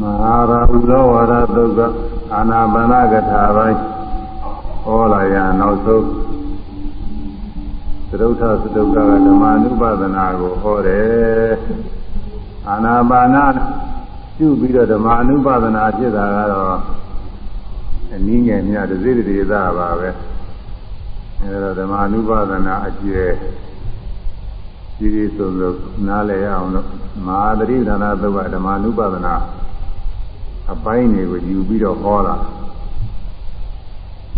မဟာရာဟုသောဝါရသုတ်ကအာနာပါနကထာပိုင်းဟောလာရနောက်ဆုံးသရုပ်ထသတုတ်ကဓမ္မ ानु ပါဒနာကိုဟောတယ်အာနာပါနပြုပြီးတော့ဓမ္မ ानु ပါဒနာဖြစ်တာကတော့အနည်းငယ်များတစ်စိတ္တေသာပါပဲအဲဒါဓမ္မ ानु ပါဒနာအကျယ်ကြီးကြီးဆုံးဆုံးနားလည်ရအောင်လို့မဟာသတိဒါနသုတ်ကဓမ္မ ानु ပါဒနာ အပိုင်းတွေကိုယူပြီးတော့ဟောတာ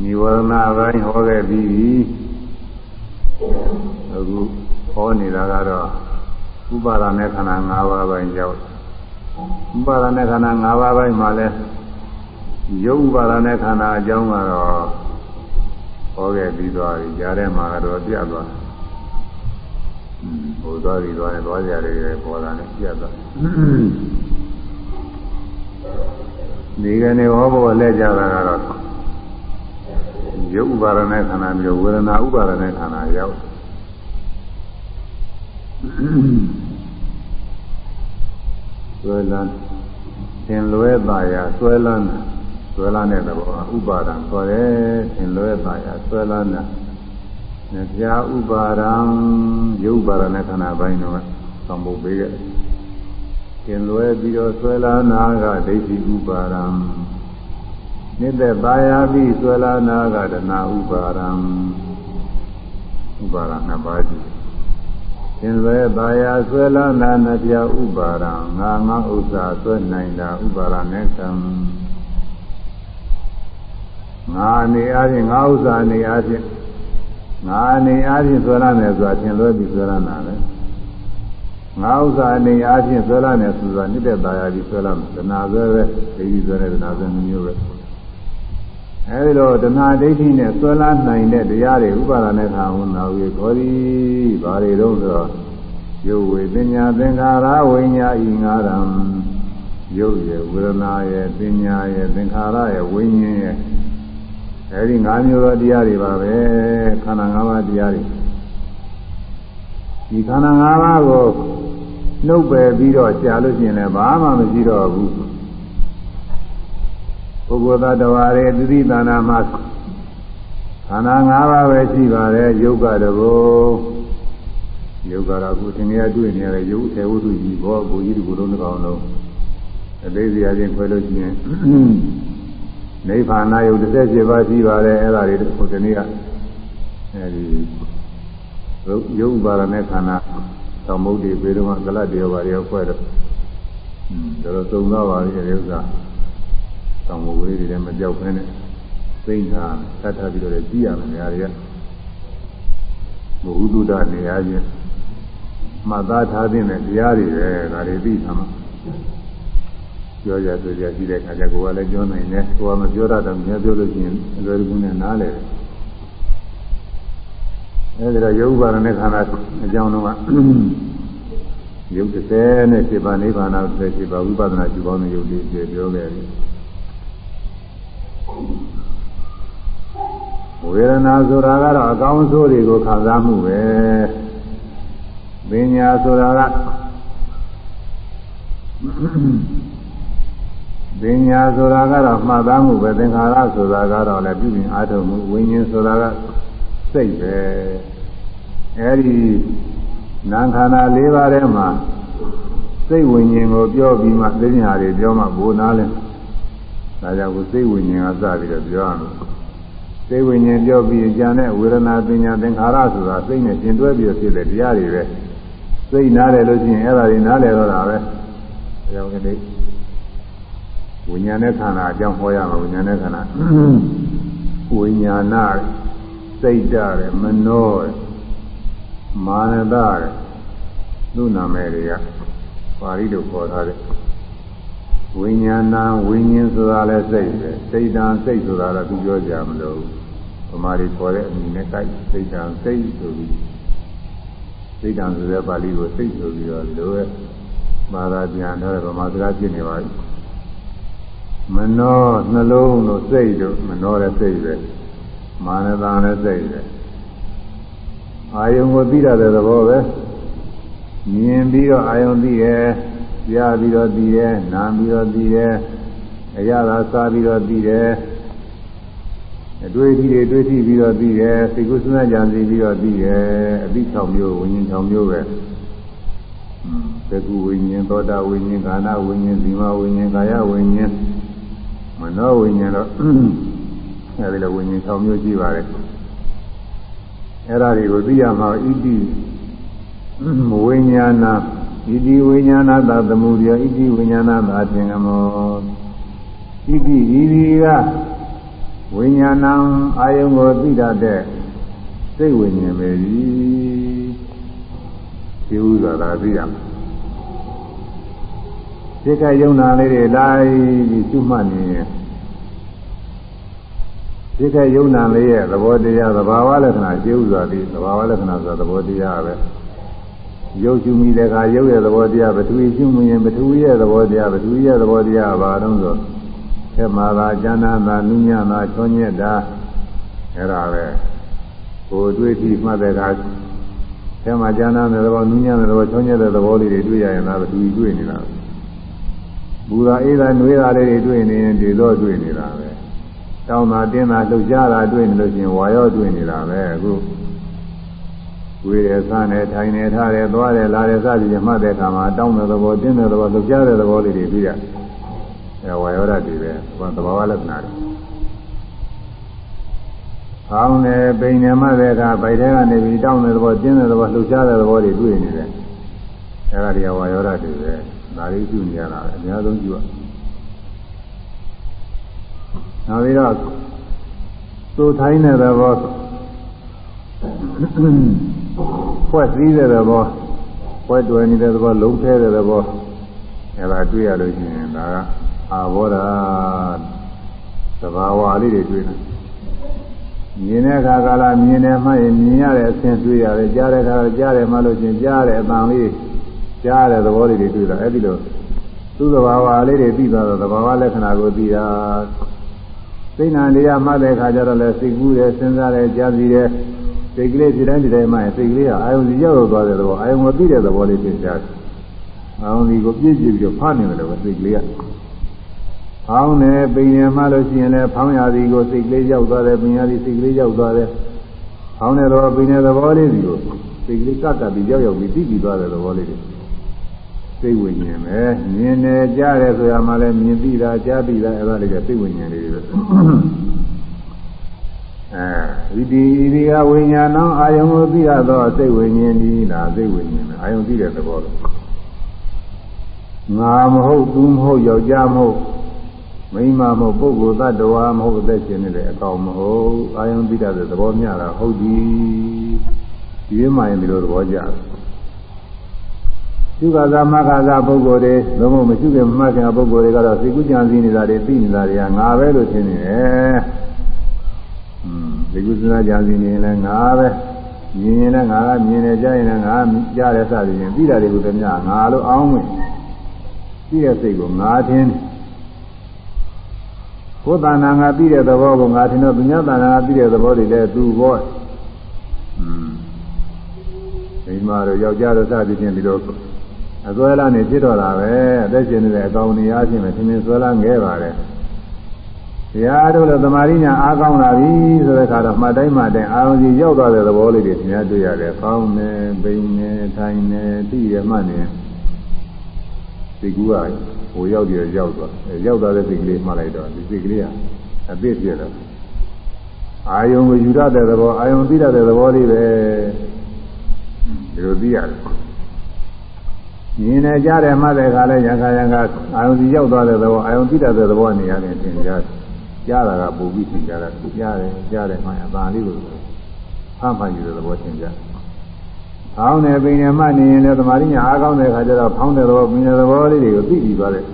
နိဝရဏအပိုင်းဟောခဲ့ပြီးအခုဟောနေတာကတော့ဥပါဒနဲ့ခန္ဓာ၅ပါးပိုင်းရောက်ဥပါဒနဲ့ခန္ဓာ၅ပါးပိုင်းမှာလဲရုပ်ဥပါဒနဲ့ခန္ဓာအကြောင်းကတော့ဟောခဲ့ပြီးသွားပြီကြားထဲမှာတော့ပြတ်သွားဟိုသွားပြီးသွားရင်သွားကြရတယ်ပေါ်လာတယ်ပြတ်သွား ဒီကနေ့ဟောဖို့လက်ကြတာကတော့ရုပ်ဥပါဒနဲ့ခန္ဓာမျိုးဝေဒနာဥပါဒနဲ့ခန္ဓာရောက်ဆွဲလန်းသင်လွဲပါရာဆွဲလန်းဆွဲလန်းတဲ့သဘောဥပါဒံခေါ်တယ်သင်လွဲပါရာဆွဲလန်းတာနပြဥပါဒံရုပ်ပါဒနဲ့ခန္ဓာပိုင်းတော့သံဖို့ပေးခဲ့ သင်လွဲပြီးတော့ဆွဲလန်းနာကဒိဋ္ဌိဥပါဒံနိတ္တပါယပြီးဆွဲလန်းနာကဒနာဥပါဒံဥပါဒနှစ်ပါးရှိသင်လွဲပါယဆွဲလန်းနာနပြဥပါဒံငါငါဥစ္စာဆွဲနိုင်တာဥပါဒနဲ့ကံငါအနေအားဖြင့်ငါဥစ္စာအနေအားဖြင့်ငါအနေအားဖြင့်ဆွဲလန်းတယ်ဆိုတာသင်လွဲပြီးဆွဲလန်းတာလေ ငါဥစ္စာအနေအားဖြင့်ဆွဲလာတယ်ဆိုတာနိတ္တတာယာကြီးဆွဲလာတယ်ဒနာဆွဲပဲဒိဋ္ဌိဆွဲတဲ့ဒနာဆွဲမျိုးပဲအဲဒီတော့ဒနာဒိဋ္ဌိနဲ့ဆွဲလာနိုင်တဲ့တရားတွေဥပါဒနဲ့ခံဝန်နာဝေခေါ်သည်ဘာတွေတော့ဆိုတော့ယုတ်ဝေပညာသင်္ခါရဝိညာဤငါရံယုတ်ရဲ့ဝေဒနာရဲ့ပညာရဲ့သင်္ခါရရဲ့ဝိညာဉ်ရဲ့အဲဒီ၅မျိုးသောတရားတွေပါပဲခန္ဓာ၅ပါးတရားတွေဒီခန္ဓာ၅ပါးကို နှုတ်ပယ်ပြီးတော့ကြာလို့ရှိရင်လည်းဘာမှမရှိတော့ဘူးပုဂ္ဂိုလ်သတ္တဝါတွေသတိတဏ္ဍာမှာခန္ဓာ၅ပါးပဲရှိပါတယ်ယုတ်ကတဘောယုတ်ကတော့အခုသင်္ကေတတွေ့နေရတယ်ယုတ်ထေဝတ္ထုကြီးဘောကိုကြီးဒီကုလုံးတစ်ကောင်လုံးအသေးစရာချင်းခွဲလို့ရှိရင်နိဗ္ဗာန်ယုတ်တစ်ပါးရှိပါတယ်အဲ့ဒါတွေဟိုတနေ့ကအဲဒီရုပ်ပါရနဲ့ခန္ဓာ သမုဒ္ဒေပေရမကလတ်တေဘာတွေဖွဲ့တော့တော်တော်သုံးသွားပါပြီဒီဥစ္စာသမုဒ္ဒေတွေလည်းမကြောက်ဖ ೇನೆ သိမ့်တာသတ်ထားပြီးတော့ကြည့်ရမယ်နေရာတွေကဘုဟုတုဒ္ဒနေရာချင်းမှတ်သားထားတဲ့တရားတွေပဲဒါတွေသိသမှာပြောကြဆိုကြကြည့်တဲ့အခါကျကိုယ်ကလည်းပြောနိုင်တယ်ကိုယ်ကမပြောတတ်တော့မြဲပြောလို့ရှိရင်အလွယ်တကူနဲ့နားလည်တယ် အဲဒီတော့ယုတ်ပါရနဲ့ခန္ဓာအကြောင်းတော့ကယုတ်30နဲ့7ပါးနိဗ္ဗာန်30ပါးဝိပဿနာကျူပေါင်းတဲ့ယုတ်တွေပြောခဲ့ပြီဝေဒနာဆိုတာကတော့အကောင်းဆိုးတွေကိုခံစားမှုပဲပညာဆိုတာကပညာဆိုတာကတော့မှတ်သားမှုပဲသင်္ခါရဆိုတာကတော့လည်းပြုမြင်အားထုတ်မှုဝိညာဉ်ဆိုတာက စိတ်ပဲအဲဒီနာခန္ဓာ၄ပါးထဲမှာစိတ်ဝိညာဉ်ကိုပြောပြီးမှသိညာတွေပြောမှဘိုးနာလဲဒါကြောင့်ကိုစိတ်ဝိညာဉ်ကစပြီးတော့ပြောရမယ်စိတ်ဝိညာဉ်ပြောပြီးကြံတဲ့ဝေဒနာပညာသင်္ခါရဆိုတာစိတ်နဲ့ရှင်တွဲပြီးဖြစ်တဲ့တရားတွေပဲစိတ်နားတယ်လို့ရှိရင်အဲ့ဒါတွေနားလည်တော့တာပဲအဲကြောင့်ဒီဝိညာဉ်နဲ့ခန္ဓာအကြောင်းဟောရမှာဝိညာဉ်နဲ့ခန္ဓာဝိညာဏ စိတ်ဓာတ်ရမနောရမာနတာရသူ့နာမည်တွေကပါဠိလိုခေါ်ထားတဲ့ဝိညာဏဝိညာဉ်ဆိုတာလည်းစိတ်ပဲစိတ်တံစိတ်ဆိုတာလည်းသူပြောကြမလို့ဗမာတွေခေါ်တဲ့အမည်နဲ့တိုက်စိတ်တံစိတ်ဆိုပြီးစိတ်တံဆိုတဲ့ပါဠိကိုစိတ်ဆိုပြီးတော့လိုရဲ့မာသာပြန်ထားတဲ့ဗမာစကားဖြစ်နေပါပြီမနောနှလုံးတို့စိတ်တို့မနောတဲ့စိတ်ပဲ မာနတာနဲ့စိတ်ပဲအာယုံကိုသိရတဲ့သဘောပဲမြင်ပြီးတော့အာယုံသိရဲ့ကြားပြီးတော့သိတယ်နားပြီးတော့သိတယ်အရသာစားပြီးတော့သိတယ်အတွေ့အထိတွေတွေ့ထိပြီးတော့သိတယ်စိတ်ကူးစဉ်းစားကြံစည်ပြီးတော့သိတယ်အသိ6မျိုးဝิญဉ်6မျိုးပဲသကုဝိညာဉ်သောတာဝိညာဉ်ကာနဝိညာဉ်ဇီမဝိညာဉ်ကာယဝိညာဉ်မနောဝိညာဉ်တော့ အဲဒီလိုဝိညာဉ်6မျိုးရှိပါတယ်အဲ့ဒါတွေကိုသိရမှာဣတိဝိညာဏဣတိဝိညာဏသသမှုရဣတိဝိညာဏသာသင်္ကမောဣတိဤဒီကဝိညာဏအာယုံကိုသိတတ်တဲ့စိတ်ဝိညာဉ်ပဲကြီးဒီဥစွာသာသိရမှာစိတ်ကယုံနာလေးတွေလိုက်ပြီးကျွမှတ်နေရင် စိတ်ကယုံနာလေးရဲ့သဘောတရားသဘာဝလက္ခဏာရှင်းဥစွာပြီးသဘာဝလက္ခဏာဆိုသဘောတရားပဲရုပ်ရှုမိတဲ့အခါရုပ်ရဲ့သဘောတရားပထဝီရှုမြင်ပထဝီရဲ့သဘောတရားပထဝီရဲ့သဘောတရားဘာလို့ဆိုဆက်မှာသာဉာဏသာနုညသာချောညက်တာအဲ့ဒါပဲကိုယ်တွေ့ပြီးမှတ်တဲ့အခါဆက်မှာဉာဏတဲ့သဘောနုညတဲ့သဘောချောညက်တဲ့သဘောလေးတွေတွေ့ရရင်ဒါပထဝီတွေ့နေတာဘူရာအေးသာနှွေးတာလေးတွေတွေ့နေရင်ဒီတော့တွေ့နေတာပဲ တောင်းတာတင်းတာလှုပ်ရှားတာတွေ့နေလို့ချင်းဝါရောတွေ့နေတာပဲအခုဝေရဆန်းနဲ့ထိုင်နေထားတယ်သွားတယ်လာတယ်စသည်ဖြင့်မှတ်တဲ့အခါမှာတောင်းတဲ့သဘောတင်းတဲ့သဘောလှုပ်ရှားတဲ့သဘောလေးတွေပြီးရအဲဝါယောဓာတ်တွေပဲဘာသဘာဝလက္ခဏာတွေ။အောင်းတယ်ပိန်နေမှတဲ့အခါဗိုက်ထဲကနေပြီးတောင်းတဲ့သဘောတင်းတဲ့သဘောလှုပ်ရှားတဲ့သဘောတွေတွေ့နေတယ်။အဲဒါတွေကဝါယောဓာတ်တွေပဲ။ဒါလေးကျူနေရတာပဲအများဆုံးကျူရ။ နောက်ပြီးတော့သို့ထိုင်းတဲ့သဘောဖွဲ့စည်းတဲ့သဘောဖွဲ့တွယ်နေတဲ့သဘောလုံးထဲတဲ့သဘောအဲဒါတွေ့ရလို့ရှိရင်ဒါကအာဘောဓာသဘာဝလေးတွေတွေ့တယ်မြင်တဲ့အခါကလာမြင်တယ်မှရင်မြင်ရတဲ့အဆင့်တွေ့ရတယ်ကြားတဲ့အခါကြားတယ်မှလို့ချင်းကြားတဲ့အတန်လေးကြားတဲ့သဘောလေးတွေတွေ့တာအဲဒီလိုသူ့သဘာဝလေးတွေသိသွားတော့သဘာဝလက္ခဏာကိုသိတာ စိတ်နာတရားမှတ်တဲ့အခါကျတော့လဲစိတ်ကူးတယ်စဉ်းစားတယ်ကြားစီတယ်စိတ်ကလေးဒီတိုင်းဒီတိုင်းမှစိတ်ကလေးကအာယုံစီရောက်သွားတဲ့သဘောအာယုံကိုသိတဲ့သဘောလေးဖြစ်ကြတယ်အာယုံစီကိုပြည့်ပြည့်ပြီးတော့ဖားနေတယ်လို့စိတ်ကလေးကဖောင်းတယ်ပိန်ရမှလို့ရှိရင်လည်းဖောင်းရသည်ကိုစိတ်ကလေးရောက်သွားတယ်ပိန်ရသည်စိတ်ကလေးရောက်သွားတယ်ဖောင်းတဲ့သဘောပိန်တဲ့သဘောလေးစီကိုစိတ်ကလေးကပ်ကပ်ပြီးရောက်ရောက်ပြီးသိပြီးသွားတဲ့သဘောလေးတွေ စိတ်ဝိညာဉ်ပဲမြင်တယ်ကြားတယ်ဆိုရမှလည်းမြင်သိတာကြားသိတာအဲ့ဒါလေးကစိတ်ဝိညာဉ်လေးတွေအဲဒီဒီကဝိညာဏအာယုံကိုသိရသောစိတ်ဝိညာဉ်ဒီလားစိတ်ဝိညာဉ်အာယုံသိတဲ့သဘောလို့ငါမဟုတ်သူမဟုတ်ယောက်ျားမဟုတ်မိန်းမမဟုတ်ပုဂ္ဂိုလ်သတ္တဝါမဟုတ်အသက်ရှင်နေတဲ့အကောင်မဟုတ်အာယုံသိတဲ့သဘောမျှတာဟုတ်ဒီဒီမှရင်ဒီလိုသဘောကျတယ် ရှုခါသာမခါသာပုဂ္ဂိုလ်တွေလုံးဝမရှိခင်မမှတ်ခင်ပုဂ္ဂိုလ်တွေကတော့စိတ်ကူးကြံစည်နေတာတွေသိနေတာတွေကငါပဲလို့ထင်နေတယ်။อืมစိတ်ကူးစဉ်းစားကြံစည်နေရင်လည်းငါပဲမြင်ရင်လည်းငါကမြင်တယ်ကြားရင်လည်းငါကြားတယ်စသည်ဖြင့်သိတာတွေကိုတည်းများငါလို့အောင်းဝင်သိတဲ့စိတ်ကိုငါထင်ကိုယ်တဏ္ဍာငါသိတဲ့သဘောကိုငါထင်တော့သူများတဏ္ဍာငါသိတဲ့သဘောတွေလည်းသူဘောอืมဒီမှာတော့ယောက်ျားတို့စသည်ဖြင့်ဒီလို အစွဲလာနေဖြစ်တော့တာပဲအသက်ရှင်နေတဲ့အကောင်နေအားဖြင့်ပဲသင်္င်ဆွဲလာငဲပါတယ်တရားတို့လည်းသမာဓိညာအားကောင်းလာပြီဆိုတဲ့အခါတော့မှတ်တိုင်းမှတိုင်းအာရုံကြီးရောက်သွားတဲ့သဘောလေးတွေသင်ရတွေ့ရတယ်။ဖောင်းနေ၊ပိန်နေ၊ထိုင်နေ၊သိရမှနေစိတ်ကူးကဟိုရောက်ပြီးရောက်သွား။ရောက်သွားတဲ့စိတ်ကလေးမှတ်လိုက်တော့ဒီစိတ်ကလေးကအပြည့်ပြည့်တော့အာယုံကိုယူရတဲ့သဘောအာယုံသိရတဲ့သဘောလေးပဲဒီလိုသိရတယ်။ မြင်နေကြတယ်မှတဲ့အခါလဲရံခါရံခါအာယုံစီရောက်သွားတဲ့သဘောအာယုံသိတဲ့သဘောနေရာနဲ့သင်ကြားကြားတာကပုံပြီးသင်ကြားတာကြားတယ်ကြားတယ်မှအသာလေးကိုဖမ်းဖမ်းယူတဲ့သဘောသင်ကြား။ဖောင်းနေပင်နေမှနေရင်လည်းသမာဓိညာအားကောင်းတဲ့အခါကျတော့ဖောင်းတဲ့သဘောပင်တဲ့သဘောလေးတွေကိုသိပြီးသွားတဲ့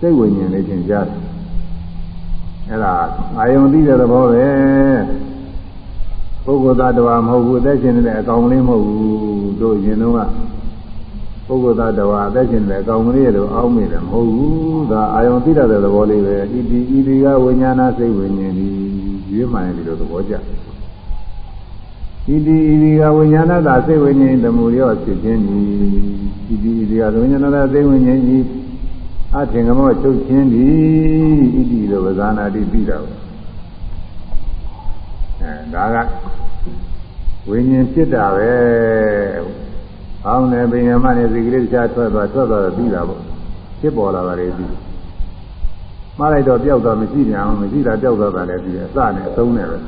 စိတ်ဝိညာဉ်လေးသင်ကြားတယ်။အဲ့ဒါအာယုံသိတဲ့သဘောပဲ။ပုဂ္ဂိုလ်သားတော်မဟုတ်ဘူးအသက်ရှင်နေတဲ့အကောင်လေးမဟုတ်ဘူးတို့ရင်တော့ ပုဂ္ဂိုလ်သားတော်အသက်ရှင်တဲ့အကောင်ကလေးလိုအောင်းမိတယ်မဟုတ်ဘူးဒါအာယုံသိတတ်တဲ့သဘောလေးပဲဣတိဣတိကဝိညာဏစိတ်ဝိညာဉ်ဒီရွေးမှန်တယ်လို့သဘောကျဤဒီဤဒီကဝိညာဏတာစိတ်ဝိညာဉ်တမှုရောဖြစ်ခြင်းဤဤဒီဤဒီကဝိညာဏတာစိတ်ဝိညာဉ်ဤအထင်ကမောချုပ်ခြင်းဤဤဒီလိုဝဇာနာတိပြီးတာအဲဒါကဝိညာဉ်ဖြစ်တာပဲ။ အောင်းနေပင်ယမနဲ့စိတ်ကလေးတခြားထွက်သွားထွက်သွားတော့ပြီးတာပေါ့။ဖြစ်ပေါ်လာတာလေပြီး။မှားလိုက်တော့ပျောက်သွားမရှိပြန်အောင်မရှိတာပျောက်သွားတာလည်းပြီးတယ်။အစနဲ့အဆုံးနဲ့ပဲ။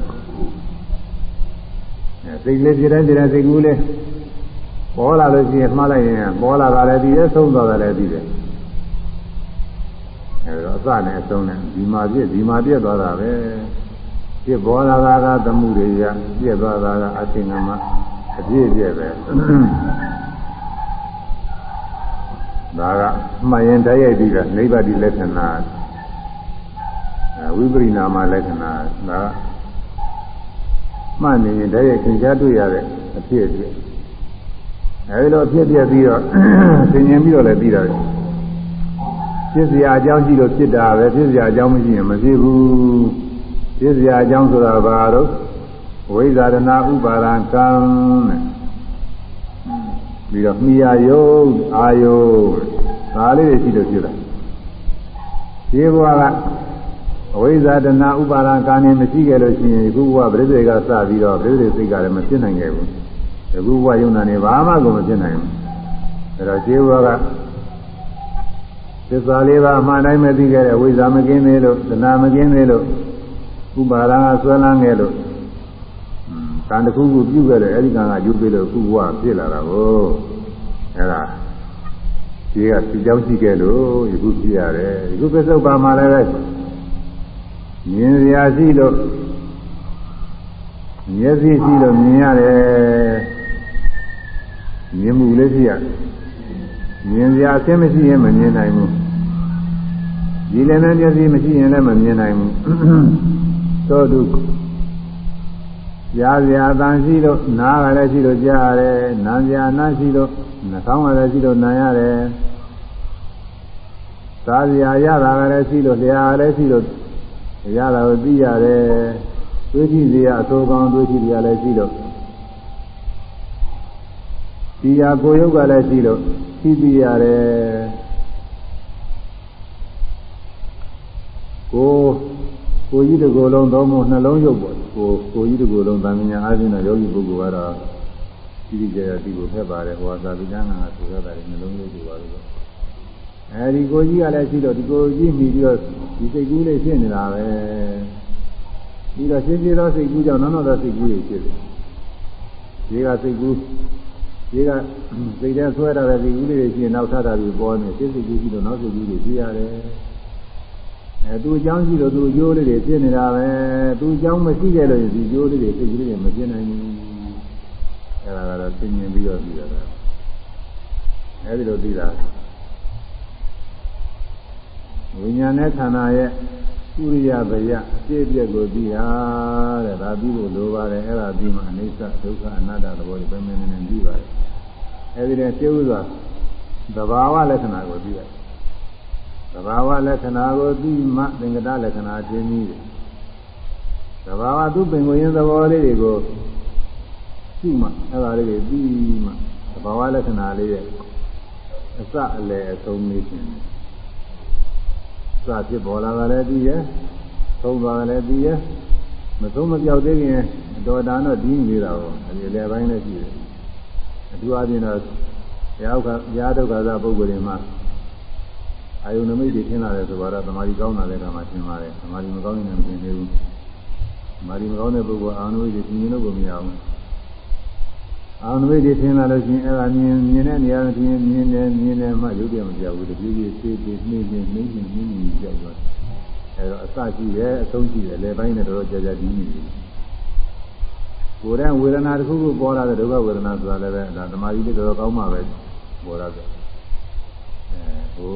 အဲစိတ်ကလေးပြတဲ့ပြတဲ့စိတ်ကူးလေးပေါ်လာလို့ရှိရင်မှားလိုက်ရင်ပေါ်လာတာလည်းပြီးတယ်ဆုံးသွားတာလည်းပြီးတယ်။အဲတော့အစနဲ့အဆုံးနဲ့ဒီမှာပြည့်ဒီမှာပြည့်သွားတာပဲ။ပြည့်ပေါ်လာတာကသမှုတွေရပြည့်သွားတာကအသင်္ကမအပြည့်ပြည့်ပဲ ဒါကမှတ်ရင်တည်းရိုက်ပြီးတော့နိဗ္ဗာန်လက္ခဏာဝိပရိနာမလက္ခဏာဒါမှတ်နေရင်တည်းရိုက်သင်ကြားတွေ့ရတဲ့အဖြစ်အပျက်အဲဒီလိုအဖြစ်အပျက်ပြီးတော့သင်ញင်ပြီးတော့လည်းပြီးတော့ဖြစ်စရာအကြောင်းရှိလို့ဖြစ်တာပဲဖြစ်စရာအကြောင်းမရှိရင်မဖြစ်ဘူးဖြစ်စရာအကြောင်းဆိုတာဘာလို့ဝိဇာရဏဥပါဒံကံတဲ့ ပြီးတော့မိယာယုတ်အာယုတ်ဒါလေးတွေရှိလို့ဖြစ်တာဒီဘဝကအဝိဇ္ဇာတဏဥပါဒံကံနေမရှိခဲ့လို့ရှိရင်ဒီဘဝပြိစ္ဆေကစပြီးတော့ပြိစ္ဆေစိတ်ကလည်းမဖြစ်နိုင်ခဲ့ဘူးဒီဘဝယုံနာနေဘာမှကိုမဖြစ်နိုင်ဘူးအဲတော့ဒီဘဝကသစ္စာလေးပါအမှန်တိုင်းမသိခဲ့တဲ့ဝိဇ္ဇာမကင်းသေးလို့တဏမကင်းသေးလို့ဥပါဒံကဆွဲလန်းခဲ့လို့ ကံတစ်ခုခုပြုခဲ့တယ်အဲဒီကံကယူပြီးလို့ခုဘဝဖြစ်လာတာကိုအဲဒါဒီကစီကြောင်းရှိခဲ့လို့ယခုဖြစ်ရတယ်ယခုပစ္စုပ္ပါမှာလည်းပဲမြင်ရရှိလို့မျက်စိရှိလို့မြင်ရတယ်မြင်မှုလေးရှိရမြင်စရာအဆင်းမရှိရင်မမြင်နိုင်ဘူးဒီလည်းနဲ့မျက်စိမရှိရင်လည်းမမြင်နိုင်ဘူးသောတု ကြားစရာအတန်ရှိလို့နားကလည်းရှိလို့ကြားရတယ်နားစရာနားရှိလို့နှာခေါင်းကလည်းရှိလို့နားရတယ်စားစရာရတာကလည်းရှိလို့လျှာလည်းရှိလို့ရတာကိုသိရတယ်တွေးကြည့်စရာအဆိုးကောင်းတွေးကြည့်စရာလည်းရှိလို့ဒီဟာကိုယ်ရုပ်ကလည်းရှိလို့သိသိရတယ်ကို ကိုကြီးတစ်ကိုယ်လုံးသုံးဖို့နှလုံးရုပ်ပေါ့ကိုကိုကြီးတစ်ကိုယ်လုံးသံဉာဏ်အားဖြင့်တော့ယောဂီပုဂ္ဂိုလ်ကတော့ဒီဒီကြရဒီကိုဖက်ပါတယ်ဟောသာပိဋကနာဆိုရတာနှလုံးရုပ်တွေပါလို့အဲဒီကိုကြီးကလည်းရှိတော့ဒီကိုကြီးမိပြီးတော့ဒီစိတ်ကူးလေးဖြစ်နေတာပဲပြီးတော့ရှင်းရှင်းသောစိတ်ကူးကြောင့်နောက်နောက်သောစိတ်ကူးတွေဖြစ်တယ်ဒီကစိတ်ကူးဒီကစိတ်ထဲဆွဲတာတဲ့စိတ်ကူးလေးတွေရှိရင်နောက်ထပ်တာတွေပေါ်နေစိတ်စိတ်ကူးရှိတော့နောက်စိတ်ကူးတွေဖြစ်ရတယ် အဲသူအကြောင်းရှိလို့သူအကျိုးလေးတွေဖြစ်နေတာပဲသူအကြောင်းမရှိခဲ့လို့ဒီအကျိုးလေးတွေစိတ်ကလေးတွေမဖြစ်နိုင်ဘူးအဲဒါကတော့သိမြင်ပြီးတော့ပြီးတော့အဲဒီလိုသိတာဝိညာဉ်နဲ့ခန္ဓာရဲ့ဥရိယဗယအပြည့်အပြည့်ကိုသိတာတဲ့ဒါပြီးဖို့လိုပါတယ်အဲ့ဒါပြီးမှအနိစ္စဒုက္ခအနတ္တသဘောတွေပဲမြင်နေပြီးပါတယ်အဲဒီတည်းရှင်းဥစွာသဘာဝလက္ခဏာကိုသိရတယ် သဘာဝလက္ခဏာကိုသိမှသင်္ကတလက္ခဏာသိနည်းတယ်သဘာဝသူပင်ကိုရင်းသဘောလေးတွေကိုသိမှအဲ့ဒါလေးတွေသိမှသဘာဝလက္ခဏာလေးရဲ့အစအလယ်အဆုံးလေးရှင်တယ်စဖြစ်ပေါ်လာတာလည်းသိရဲ့သုံးသွားတယ်လည်းသိရဲ့မသုံးမပြောက်သေးခင်တော်တာတော့ဒီနေတာကိုအဲဒီလေပိုင်းလည်းရှိတယ်အထူးအပြင်တော့တရားကတရားဒုက္ခသာပုဂ္ဂိုလ်တွေမှာ အာယုန်နမိတ်တွေထင်လာတယ်ဆိုတော့သမာဓိကောင်းတာလည်းကမှထင်ပါတယ်သမာဓိမကောင်းရင်လည်းမထင်သေးဘူးသမာဓိမကောင်းတဲ့ပုဂ္ဂိုလ်အာယုန်နမိတ်တွေထင်ရင်တော့မရဘူးအာယုန်နမိတ်တွေထင်လာလို့ရှိရင်အဲ့ဒါမြင်မြင်တဲ့နေရာထင်မြင်တယ်မြင်တယ်မှရုပ်တယ်မပြောဘူးတပြေးပြေးသေးသေးနှိမ့်နှိမ့်နှိမ့်နှိမ့်နှိမ့်နှိမ့်ကြောက်သွားအဲ့တော့အစရှိတယ်အဆုံးရှိတယ်လေပိုင်းနဲ့တော့ကြာကြာဒီနေတယ်ကိုယ်တည်းဝေဒနာတစ်ခုခုပေါ်လာတဲ့ဒုက္ခဝေဒနာဆိုတာလည်းပဲဒါသမာဓိလေးတော်တော်ကောင်းမှပဲပေါ်လာတယ် ဟို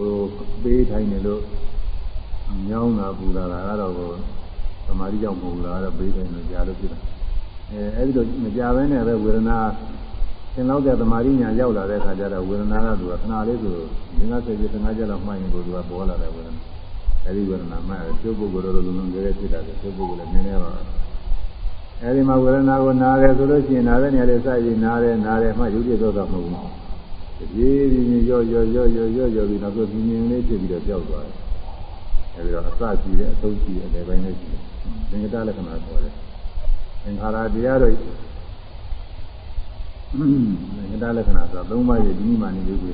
ပေးထိုင်နေလို့ညောင်းတာပူလာတာကတော့သမာဓိကြောင့်မဟုတ်လားတော့ပေးထိုင်လို့ကြားလို့ဖြစ်တာအဲအဲ့ဒီလိုမကြဘဲနဲ့ပဲဝေဒနာသင်လောက်တဲ့သမာဓိညာရောက်လာတဲ့အခါကျတော့ဝေဒနာကသူကခဏလေးဆိုငင်းငါစိတ်ကြီးငါးချက်လောက်မှတ်ရင်ကိုသူကပေါ်လာတယ်ဝေဒနာအဲဒီဝေဒနာမှတ်တယ်ကျုပ်ပုဂ္ဂိုလ်တို့လိုလုံးလုံးကြဲကြဲဖြစ်တာကျုပ်ပုဂ္ဂိုလ်လည်းနည်းနည်းပါအဲအဲဒီမှာဝေဒနာကိုနားတယ်ဆိုလို့ရှိရင်နားတဲ့နေရာလေးစိုက်ပြီးနားတယ်နားတယ်မှရုပ်ပြတော့တော့မဟုတ်ဘူး တပြေးပြီးရော့ရော့ရော့ရော့ရော့ရော့ပြီးတော့ပြင်းပြင်းလေးဖြစ်ပြီးတော့ကြောက်သွားတယ်အဲဒီတော့အစရှိတယ်အဆုံးရှိတယ်လည်းပိုင်းလေးရှိတယ်သင်္ကတလက္ခဏာခေါ်တယ်သင်္ခါရတရားတို့သင်္ကတလက္ခဏာဆိုတာသုံးပါးရဲ့ဒီနိမနိယုတ်တွေ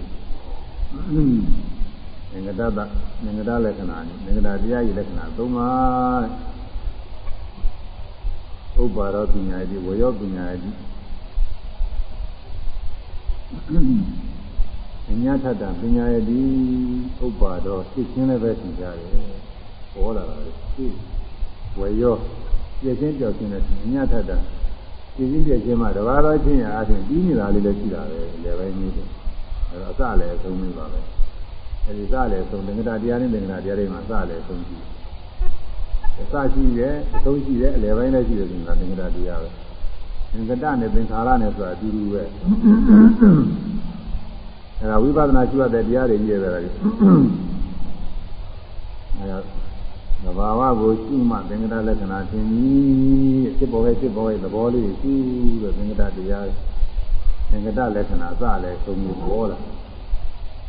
သင်္ကတသသင်္ကတလက္ခဏာနဲ့သင်္ကတတရားရဲ့လက္ခဏာသုံးပါးဥပ္ပါရောပညာတိဝေယောပညာတိ ပညာထတာပညာရတိဥပ္ပါတော့ဖြစ်ချင်းလည်းပဲသင်ကြတယ်ဟောလာတာလေဝေယောပြည့်ချင်းကြောက်ချင်းနဲ့ပညာထတာပြည့်ချင်းပြည့်ချင်းမှတဘာတော်ချင်းရအားဖြင့်ပြီးနေတာလေးလည်းရှိတာပဲလည်းပဲမျိုးတယ်အဲတော့အစလည်းအဆုံးမျိုးပါပဲအဲဒီစလည်းဆုံးသင်္ကတာတရားနဲ့သင်္ကတာတရားတွေမှာစလည်းဆုံးကြည့်အစရှိတယ်အဆုံးရှိတယ်အလယ်ပိုင်းလည်းရှိတယ်ဆိုတာသင်္ကတာတရားပဲသင်္ကတနဲ့သင်္ခါရနဲ့ဆိုတာအတူတူပဲ အဲဒါဝိပဿနာရှိရတဲ့တရားတွေကြီးရတယ်လေအဲဒါသဘာဝကိုရှိမှသင်္ကတလက္ခဏာသင်ပြီးဖြစ်ပေါ်ရဲ့ဖြစ်ပေါ်ရဲ့သဘောလေးရှိလို့သင်္ကတတရားသင်္ကတလက္ခဏာစလည်းသုံးမျိုးပေါ်လာ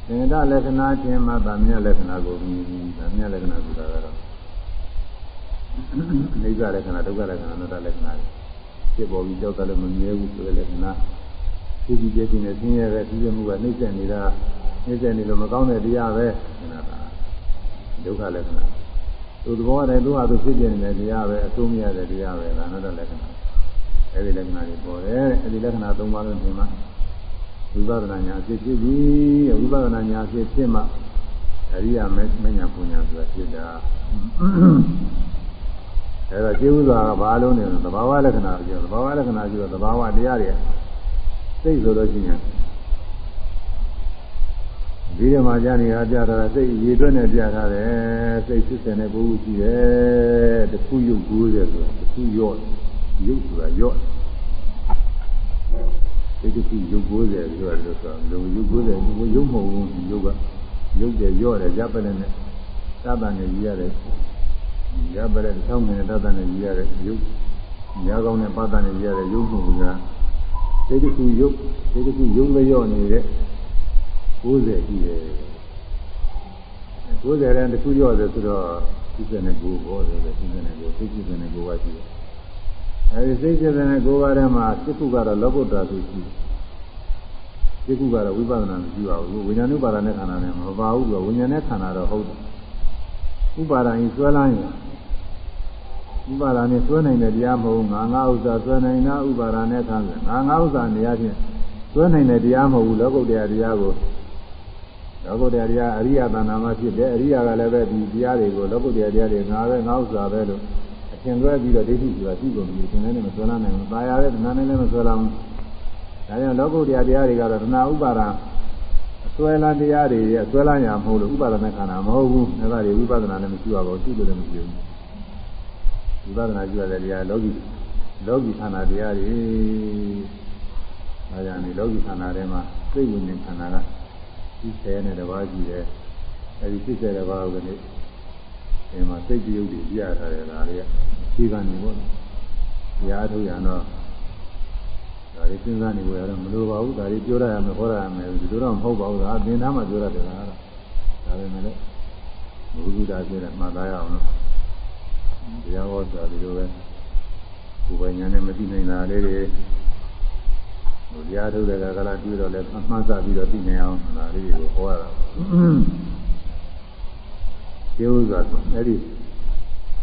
သင်္ကတလက္ခဏာချင်းမှဗာမြလက္ခဏာကိုမြင်ပြီးဗာမြလက္ခဏာဆိုတာကတော့အိဇလက္ခဏာဒုက္ခလက္ခဏာအနတ္တလက္ခဏာဖြစ်ပေါ်ပြီးကြောက်တယ်လို့မမြဲဘူးဆိုတဲ့လက္ခဏာ ဒီဒီကျင်းနေဆင်းရဲတဲ့ဒီရမှုကနှိမ့်ဆက်နေတာနှိမ့်ဆက်နေလို့မကောင်းတဲ့တရားပဲဆိုတာဒုက္ခလက္ခဏာသူသဘောနဲ့သူ့ဟာသူဖြစ်ပြနေတဲ့တရားပဲအဆုံးမရတဲ့တရားပဲဒါအနတ္တလက္ခဏာအဲဒီလက္ခဏာတွေပေါ်တယ်အဲဒီလက္ခဏာ၃ပါးလုံးဒီမှာဝိပဿနာညာဖြစ်ဖြစ်ပြီးဝိပဿနာညာဖြစ်ဖြစ်မှအရိယာမညာပူညာဆိုတာဖြစ်တာအဲတော့ကျေဥစွာကဘာလုံးနေလဲသဘာဝလက္ခဏာပြောသဘာဝလက္ခဏာပြောသဘာဝတရားတွေ စိတ်ဆိုလို့ရှိရင်ဒီဓမ္မကျမ်းနေရာပြထားတာစိတ်ရေတွက်နဲ့ပြထားတယ်စိတ်80နဲ့ကိုယ်ရှိတယ်တခုရုပ်90ဆိုတာတခုရော့ရုပ်ဆိုတာရော့စိတ်တခုရုပ်90ဆိုတာလို့ဆိုတာလုံးရုပ်90ကိုရုပ်မဟုတ်ဘူးရုပ်ကရုပ်တယ်ရော့တယ်ကြပ်ပလည်းနဲ့သတ္တနဲ့ကြီးရတယ်ရပါတဲ့ဆောင်းနေတဲ့သတ္တနဲ့ကြီးရတဲ့ရုပ်ညာကောင်းတဲ့ပတ္တနဲ့ကြီးရတဲ့ရုပ်မှုက စိတ်တခုရုပ်စိတ်တခုရုပ်လျော့နေတဲ့60ရှိတယ်90တဲ့တခုရော့တယ်ဆိုတော့59ဘောတယ်ပဲ59စိတ်59ပါးရှိတယ်အဲဒီစိတ်59ပါးထဲမှာစိတ်ခုကတော့လောကုတ္တရာဆိုရှိတယ်စိတ်ခုကတော့ဝိပဿနာမရှိပါဘူးဝိညာဉ်ဥပါဒနဲ့ခန္ဓာနဲ့မပါဘူးကဝိညာဉ်နဲ့ခန္ဓာတော့ဟုတ်တယ်ဥပါဒံကြီးဆွဲလန်းရင် ဥပါဒာနဲ့ဆွဲနိုင်တဲ့တရားမဟုတ်ငါငါဥစ္စာဆွဲနိုင်တာဥပါဒာနဲ့ခံတယ်ငါငါဥစ္စာနေရာချင်းဆွဲနိုင်တဲ့တရားမဟုတ်ဘူးလောကုတ္တရာတရားကိုလောကုတ္တရာတရားအရိယတဏ္ဍာမှာဖြစ်တယ်အရိယကလည်းပဲဒီတရားတွေကိုလောကုတ္တရာတရားတွေငါပဲငါဥစ္စာပဲလို့အထင်လွဲပြီးတော့ဒိဋ္ဌိဆိုတာရှိကုန်ပြီအထင်နဲ့မဆွဲနိုင်ဘူးပါရတဲ့တဏ္ဍာနဲ့လည်းမဆွဲနိုင်ဘူးဒါကြောင့်လောကုတ္တရာတရားတွေကတော့တဏှာဥပါဒာဆွဲလန်းတရားတွေရဲ့ဆွဲလန်းရမဟုတ်လို့ဥပါဒနာခန္ဓာမဟုတ်ဘူး။ဒါကတွေဝိပဿနာနဲ့မရှိပါဘူး။သိလို့လည်းမရှိဘူး။ ဝိပဿနာကြည့်ရတဲ့တရားလောကီလောကီခန္ဓာတရားတွေအဲဒါနဲ့လောကီခန္ဓာထဲမှာစိတ်ဝိညာဉ်ခန္ဓာကဒီဆယ်နဲ့တပါးရှိတယ်အဲဒီဖြစ်တဲ့တပါးကလည်းဒီမှာစိတ်တရုပ်တွေပြရထားတယ်ဒါတွေကခြေကနေပေါ့တရားထုတ်ရတော့ဒါတွေစဉ်းစားနေကြရတော့မလိုပါဘူးဒါတွေပြောရရမယ်ဟောရရမယ်ဒီလိုတော့မဟုတ်ပါဘူးဒါအသင်သားမှပြောရတယ်လားဒါပဲမလို့ဘုရားပြတဲ့မှတ်သားရအောင်လို့ တရားဟောတာဒီလိုပဲကိုယ်ပိုင်ညာနဲ့မသိနိုင်တာလေးတွေဟိုတရားထုတ်တဲ့ကလာတွေ့တော့လည်းမှတ်စားပြီးတော့သိနေအောင်ဒါလေးတွေကိုဟောရတာကျေဥစွာအဲ့ဒီ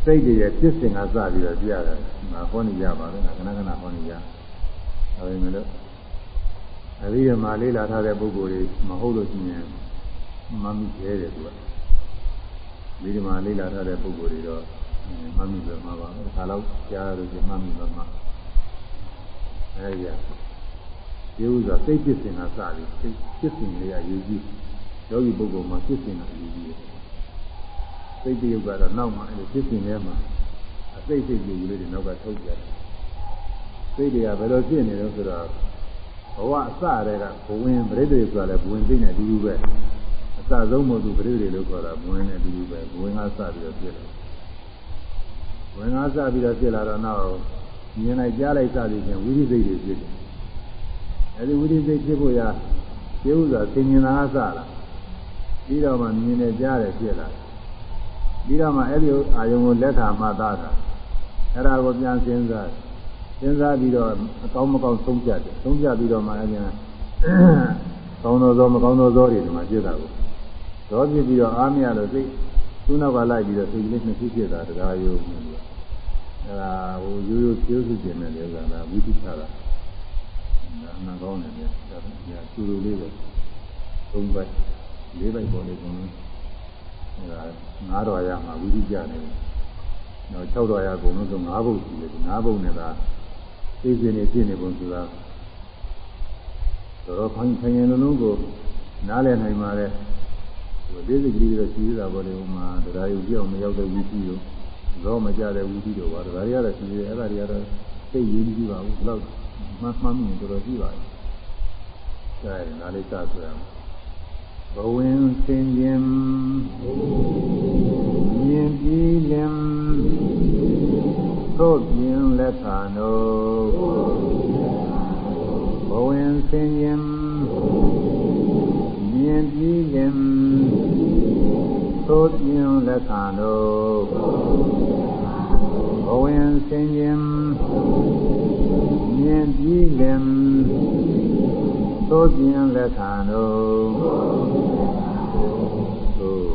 စိတ်တွေရဲ့ဖြစ်စဉ်ကစပြီးတော့ပြရတယ်။ငါဟောနေကြပါလေ။ခဏခဏဟောနေကြ။ဒါပေမဲ့လို့အရိယမာလေးလာထားတဲ့ပုဂ္ဂိုလ်တွေမဟုတ်လို့ရှိရင်မမိသေးတယ်သူက။ဒီမှာလေးလာထားတဲ့ပုဂ္ဂိုလ်တွေတော့ မှတ်မိပဲမှာပါခါတော့ကြားလို့ဒီမှတ်မိပဲမှာအဲဒီဒီဥစ္စာစိတ်ဖြစ်စဉ်ကစပြီးစိတ်ဖြစ်စဉ်လေးကယူကြည့်ယောဂီပုဂ္ဂိုလ်မှာဖြစ်စဉ်ကယူကြည့်စိတ်တရုပ်ကတော့နောက်မှအဲဒီဖြစ်စဉ်ထဲမှာအစိတ်စိတ်ယူလေးတွေနောက်ကထုတ်ကြတယ်စိတ်တွေကဘယ်လိုဖြစ်နေလဲဆိုတော့ဘဝအစတဲ့ကဘဝင်ပြိတ္တိဆိုတာလည်းဘဝင်သိနေတူတူပဲအစဆုံးမို့သူပြိတ္တိလို့ခေါ်တာဘဝင်နဲ့တူတူပဲဘဝင်ကစပြီးတော့ဖြစ်တယ် ဝင်ငါစပြီးတော့ဖြစ်လာတော့နောက်မြင်လိုက်ကြားလိုက်စသည်ဖြင့်ဝိရိစိတ်တွေဖြစ်တယ်အဲဒီဝိရိစိတ်ဖြစ်ဖို့ရာကျေဥစွာသင်မြင်တာကစလာပြီးတော့မှမြင်နေကြားတယ်ဖြစ်လာပြီးတော့မှအဲ့ဒီအာယုံကိုလက်ခံမှသားတာအဲ့ဒါကိုပြန်စဉ်းစားစဉ်းစားပြီးတော့အကောင်းမကောင်းသုံးပြတယ်သုံးပြပြီးတော့မှအဲ့ဒီကောင်းသောသောမကောင်းသောသောတွေဒီမှာဖြစ်တာကိုသောဖြစ်ပြီးတော့အားမရလို့စိတ်သူ့နောက်ကလိုက်ပြီးတော့စိတ်ကလေးနှစ်ခုဖြစ်တာတရားယုံ အဲ့ဒါဟိုရိုးရိုးပြောစုခြင်းနဲ့လည်းကဒါဝိသုခတာဒါအမှန်ကောင်းတယ်ဗျာဒါကျူလူလေးပဲသုံးပိုက်လေးပိုက်ပေါ်လေးကုန်အဲ့ဒါငါးတော်ရမှာဝိသုကြနေတယ်တော့6တော်ရကုန်လို့ဆို9ဘုတ်ရှိတယ်9ဘုတ်နဲ့ကသိစင်းနေဖြစ်နေပုံဆိုတာတော့ခိုင်းခိုင်းရင်လုံးကိုနားလည်နိုင်ပါလေဟိုဒေသကြီးတွေရှိသေးတာပေါ့လေဟိုမှာတရားယူပြောင်းမရောက်တဲ့ဝိသုရော ရောမကြတဲ့ဝိသုတို့ပါဒါတွေကတော့ရှိသေးတယ်အဲ့ဒါတွေကတော့သိရင်းကြည့်ပါဘူးဘယ်တော့မှမှန်းမြင်တော်တော်ရှိပါတယ်။ဒါနားလေးစဆိုရမယ်ဘဝင်စင်ခြင်းမြင်ပြီးလင်သို့ပြင်လက်ခံတို့ဘဝင်စင်ခြင်းမြင်ပြီးလင်သို့ပြင်လက်ခံတို့ဘ ဝင်စင်ခြင်းမြင်ပြီးလင်သို့ပြင်လက်ခံတို့သို့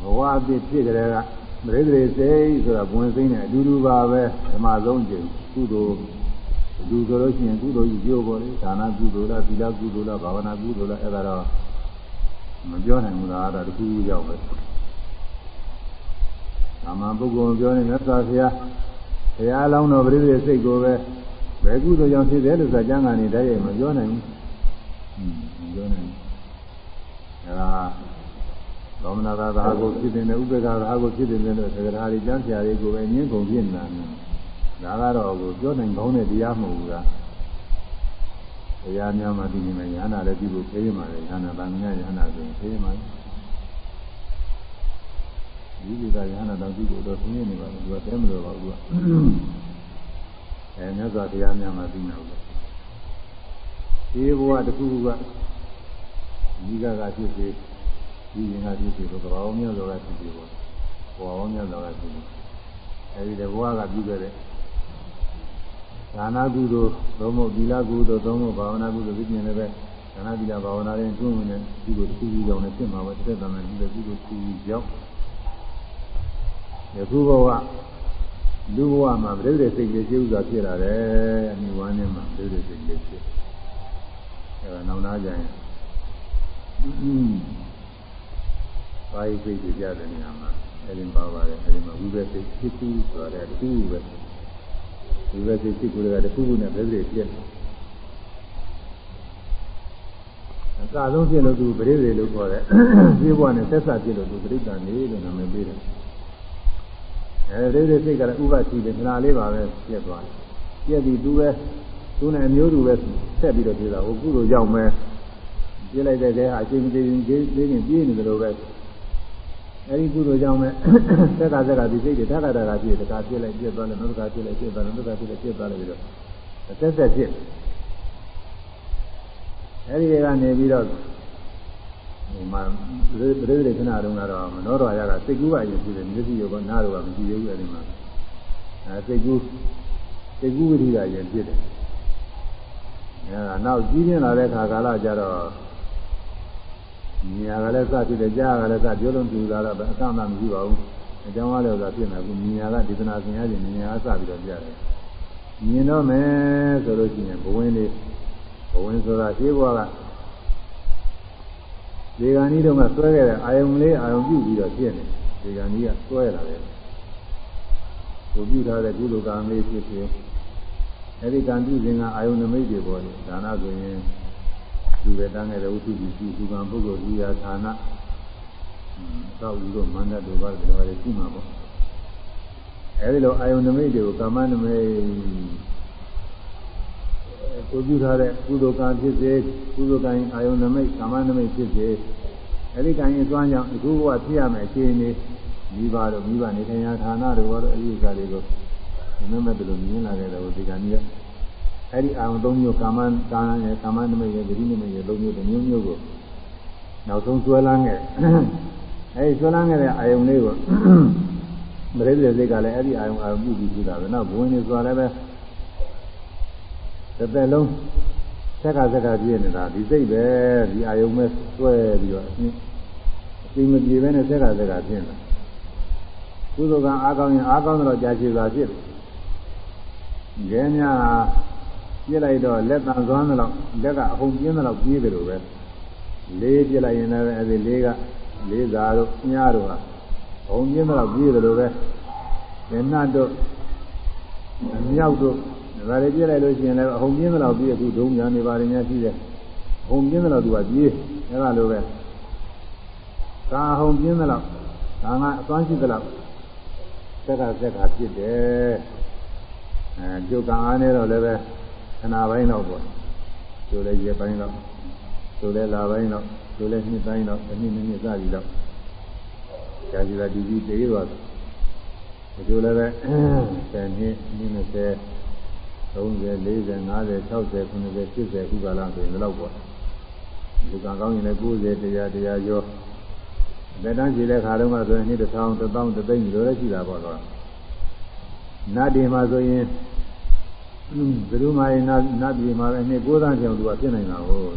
ဘဝ အဖြစ်ဖြစ်ကြတဲ့ကမရိဒရေစိတ်ဆိုတာဘဝင်စိမ့်နဲ့အတူတူပါပဲဓမ္မဆုံးကျင်ကုသိုလ်လူဆိုလို့ရှိရင်ကုသိုလ်ကြီးပြောပေါ်လေဒါနကုသိုလ်လားသီလကုသိုလ်လားဘာဝနာကုသိုလ်လားအဲ့ဒါတော့မပြောနိုင်ဘူးလားအဲ့ဒါတခုခုရောက်ပဲသာမန်ပုဂ္ဂိုလ်ပြောနေမြတ်စွာဘုရားဘုရားအလောင်းတော်ပရိသေစိတ်ကိုပဲဘယ်ကုသိုလ်ကြောင့်ဖြစ်တယ်လို့ဆိုကြံကနေတည်းရဲ့မပြောနိုင်ဘူးဟွန်းမပြောနိုင်ဘူးအဲ့ဒါ သောမနာသာသာကိုဖြစ်တဲ့ဥပ္ပခါသာကိုဖြစ်တဲ့လို့သက္ကရာတွေကျမ်းဆရာတွေကိုပဲငင်းကုန်ပြနေတာဒါကတော့ကိုပြောနိုင်ကောင်းတဲ့တရားမဟုတ်ဘူးလားတရားများမှသိနေမယ်ညာနာလည်းဒီလိုဖေးမှလည်းညာနာဗာမညာညာနာဆိုရင်ဖေးမှဒီဒီကညာနာတော့ဒီကိုတော့ဆင်းရဲနေပါဘူးသူကတဲမလို့ပါဘူးကအဲမြတ်စွာဘုရားများမှသိနေဘူးဒီဘဝတစ်ခုကဒီကကဖြစ်စေ ဒီရင်ကဖြစ်စေတော့ကဘာဝမြတ်စွာကဖြစ်စေပေါ့ဘဝမြတ်စွာကဖြစ်စေအဲဒီတဘဝကပြုခဲ့တဲ့ဒါနကုသိုလ်သုံးဖို့သီလကုသိုလ်သုံးဖို့ဘာဝနာကုသိုလ်ဖြစ်နေလည်းပဲဒါနသီလဘာဝနာတွေတွန်းဝင်တဲ့ကုသိုလ်တစ်ခုခုကြောင့်လည်းဖြစ်မှာပဲတစ်သက်တမ်းနဲ့ဒီကုသိုလ်တစ်ခုခုကြောင့်ယခုဘဝလူဘဝမှာပြိဋ္ဌိစိတ်ကြီးကျဥစွာဖြစ်လာတယ်အမိဝမ်းနဲ့မှာပြိဋ္ဌိစိတ်ကြီးဖြစ်အဲဒါနောက်နာကြရင် ဘာယိစိတ်ကြီးကြတဲ့နေရာမှာအဲဒီပါပါတယ်အဲဒီမှာဝိဘစိတ်ဖြစ်ပြီးဆိုတဲ့တစ်ခုပဲဒီဘက်စိတ်စိတ်ကိုယ်ကတခုခုနဲ့ပဲပြည့်ပြည့်အစဆုံးဖြစ်လို့သူပရိသေလို့ခေါ်တယ်ပြေးဘဝနဲ့ဆက်ဆက်ဖြစ်လို့သူပရိသတ်နေလို့နာမည်ပေးတယ်အဲဒီဒီစိတ်ကလည်းဥပတိတယ်ခဏလေးပါပဲပြည့်သွားတယ်ပြည့်ပြီးသူပဲသူနဲ့အမျိုးတူပဲဆက်ပြီးတော့ပြေးတာဟိုကုလိုရောက်မယ်ပြေးလိုက်တဲ့တဲဟာအချိန်မသေးရင်ပြေးသေးရင်ပြေးနေတယ်လို့ပဲ အဲဒီကုသိုလ်ကြောင့်ပဲသက်ကသက်ကဒီစိတ်တွေဓာတ်ဓာတ်ကပြည့်တခါပြည့်လိုက်ပြည့်သွားတယ်နောက်တစ်ခါပြည့်လိုက်ပြည့်သွားတယ်နောက်တစ်ခါပြည့်လိုက်ပြည့်သွားတယ်ပြီးတော့သက်သက်ဖြစ်အဲဒီကနေပြီးတော့ဟိုမှာပြိဋိဒိခဏတုန်းကတော့မနောတော်ရကစိတ်ကူးပါရင်ဖြစ်တယ်မျက်စိရောကနားရောကမရှိသေးဘူးအဲဒီမှာအဲစိတ်ကူးစိတ်ကူးဝိရိယရင်ဖြစ်တယ်အဲဒါနောက်ကြီးပြင်းလာတဲ့ခါကာလကျတော့ မြာကလည်းစဖြစ်တယ်ကြားကလည်းစပြောလို့ပြူလာတော့အကန့်အသမရှိပါဘူးအကြောင်းအားလည်းဆိုဖြစ်နေဘူးမြာကဒေသနာသင်ရခြင်းမြာကစပြီးတော့ကြားတယ်မြင်တော့မယ်ဆိုလို့ရှိရင်ဘဝင်လေးဘဝင်ဆိုတာရှင်းဘွားကဒီကံကြီးတော့ကဆွဲခဲ့တဲ့အာယုံလေးအာယုံပြုပြီးတော့ဖြစ်နေဒီကံကြီးကဆွဲလာတယ်ကိုပြုထားတဲ့ကုသိုလ်ကံလေးဖြစ်ဖြစ်အဲဒီကံပြုခြင်းကအာယုံနမိတ်တွေပေါ်တယ်ဒါနဆိုရင် သူပဲတန်းခဲ့တဲ့ဝိသုကြီးသူကံပုဂ္ဂိုလ်ကြီးရာဌာနသောက်ဦးတို့မန္တတို့ဘာတွေလည်းရှိမှာပေါ့အဲဒီလိုအာယုန်နမိတ်တွေကိုကာမနမိတ်ကိုပြုထားတဲ့ကုသိုလ်ကံဖြစ်စေကုသိုလ်ကံအာယုန်နမိတ်ကာမနမိတ်ဖြစ်စေအဲဒီကံရင်သွမ်းကြောင့်အခုဘဝဖြစ်ရမယ်အခြေအနေမိဘတို့မိဘနေထိုင်ရာဌာနတို့ဘာလို့အဲဒီဥစ္စာတွေကိုမမဲ့တယ်လို့မြင်လာခဲ့တယ်ဟိုဒီကံကြီးက အဲ့ဒီအာရုံသုံးမျိုးကာမကာမရဲ့ကာမနမိတ်ရဲ့ဂတိနမိတ်ရဲ့သုံးမျိုးတစ်မျိုးမျိုးကိုနောက်ဆုံးကျွဲလန်းခဲ့အဲ့ဒီကျွဲလန်းခဲ့တဲ့အာယုံလေးကိုမရိသေစိတ်ကလည်းအဲ့ဒီအာယုံအာယုံပြုပြီးပြီးတာပဲနောက်ဘဝင်နေစွာလည်းပဲတစ်သက်လုံးဆက်ကဆက်ကပြည့်နေတာဒီစိတ်ပဲဒီအာယုံမဲ့ဆွဲပြီးတော့အသိမပြေပဲနဲ့ဆက်ကဆက်ကပြည့်နေတာကုသိုလ်ကအားကောင်းရင်အားကောင်းတော့ကြာရှည်စွာဖြစ်တယ်။ငယ်များ ပြစ်လိုက်တော့လက်တန်သွမ်းတော့လက်ကအဟုန်ပြင်းတော့ပြေးတယ်လို့ပဲလေးပြစ်လိုက်ရင်လည်းအဲဒီလေးကလေးစားတို့ညားတို့ဟာအဟုန်ပြင်းတော့ပြေးတယ်လို့ပဲဉာဏ်တို့အမြောက်တို့ဒါလည်းပြစ်လိုက်လို့ရှိရင်လည်းအဟုန်ပြင်းတော့ပြေးအခုဒုံညာနေပါတယ်များရှိတယ်အဟုန်ပြင်းတော့သူကပြေးအဲလိုပဲကာအဟုန်ပြင်းတော့ဒါကအသွမ်းရှိသလောက်သက်ကသက်ကဖြစ်တယ်အဲကြုတ်ကံအားနေတော့လည်းပဲ ခဏပိုင်းတော့ပေါ့ကျိုးလည်းရေပိုင်းတော့ကျိုးလည်းလာပိုင်းတော့ကျိုးလည်းနှစ်ပိုင်းတော့အနည်းနည်းစသည်တော့ကြာစီတာဒီဒီတေးတော့ကျိုးလည်းပဲ10နှစ်20 30 40 50 60 90 80ခုကလာဆိုရင်ဒီလောက်ပေါ့ဒီကံကောင်းရင်လည်း90တရားတရားရောလက်တန်းကြည့်တဲ့ခါတုန်းကဆိုရင်နှစ်တစ်ထောင်တစ်သောင်းတစ်သိန်းလိုလည်းရှိတာပေါ့တော့နတ်ဒီမှာဆိုရင် ဘယ်သူမှရင်နတ်နတ်ပြည်မှာပဲနှစ်9သန်းတောင်သူကဖြစ်နိုင်တာဟုတ်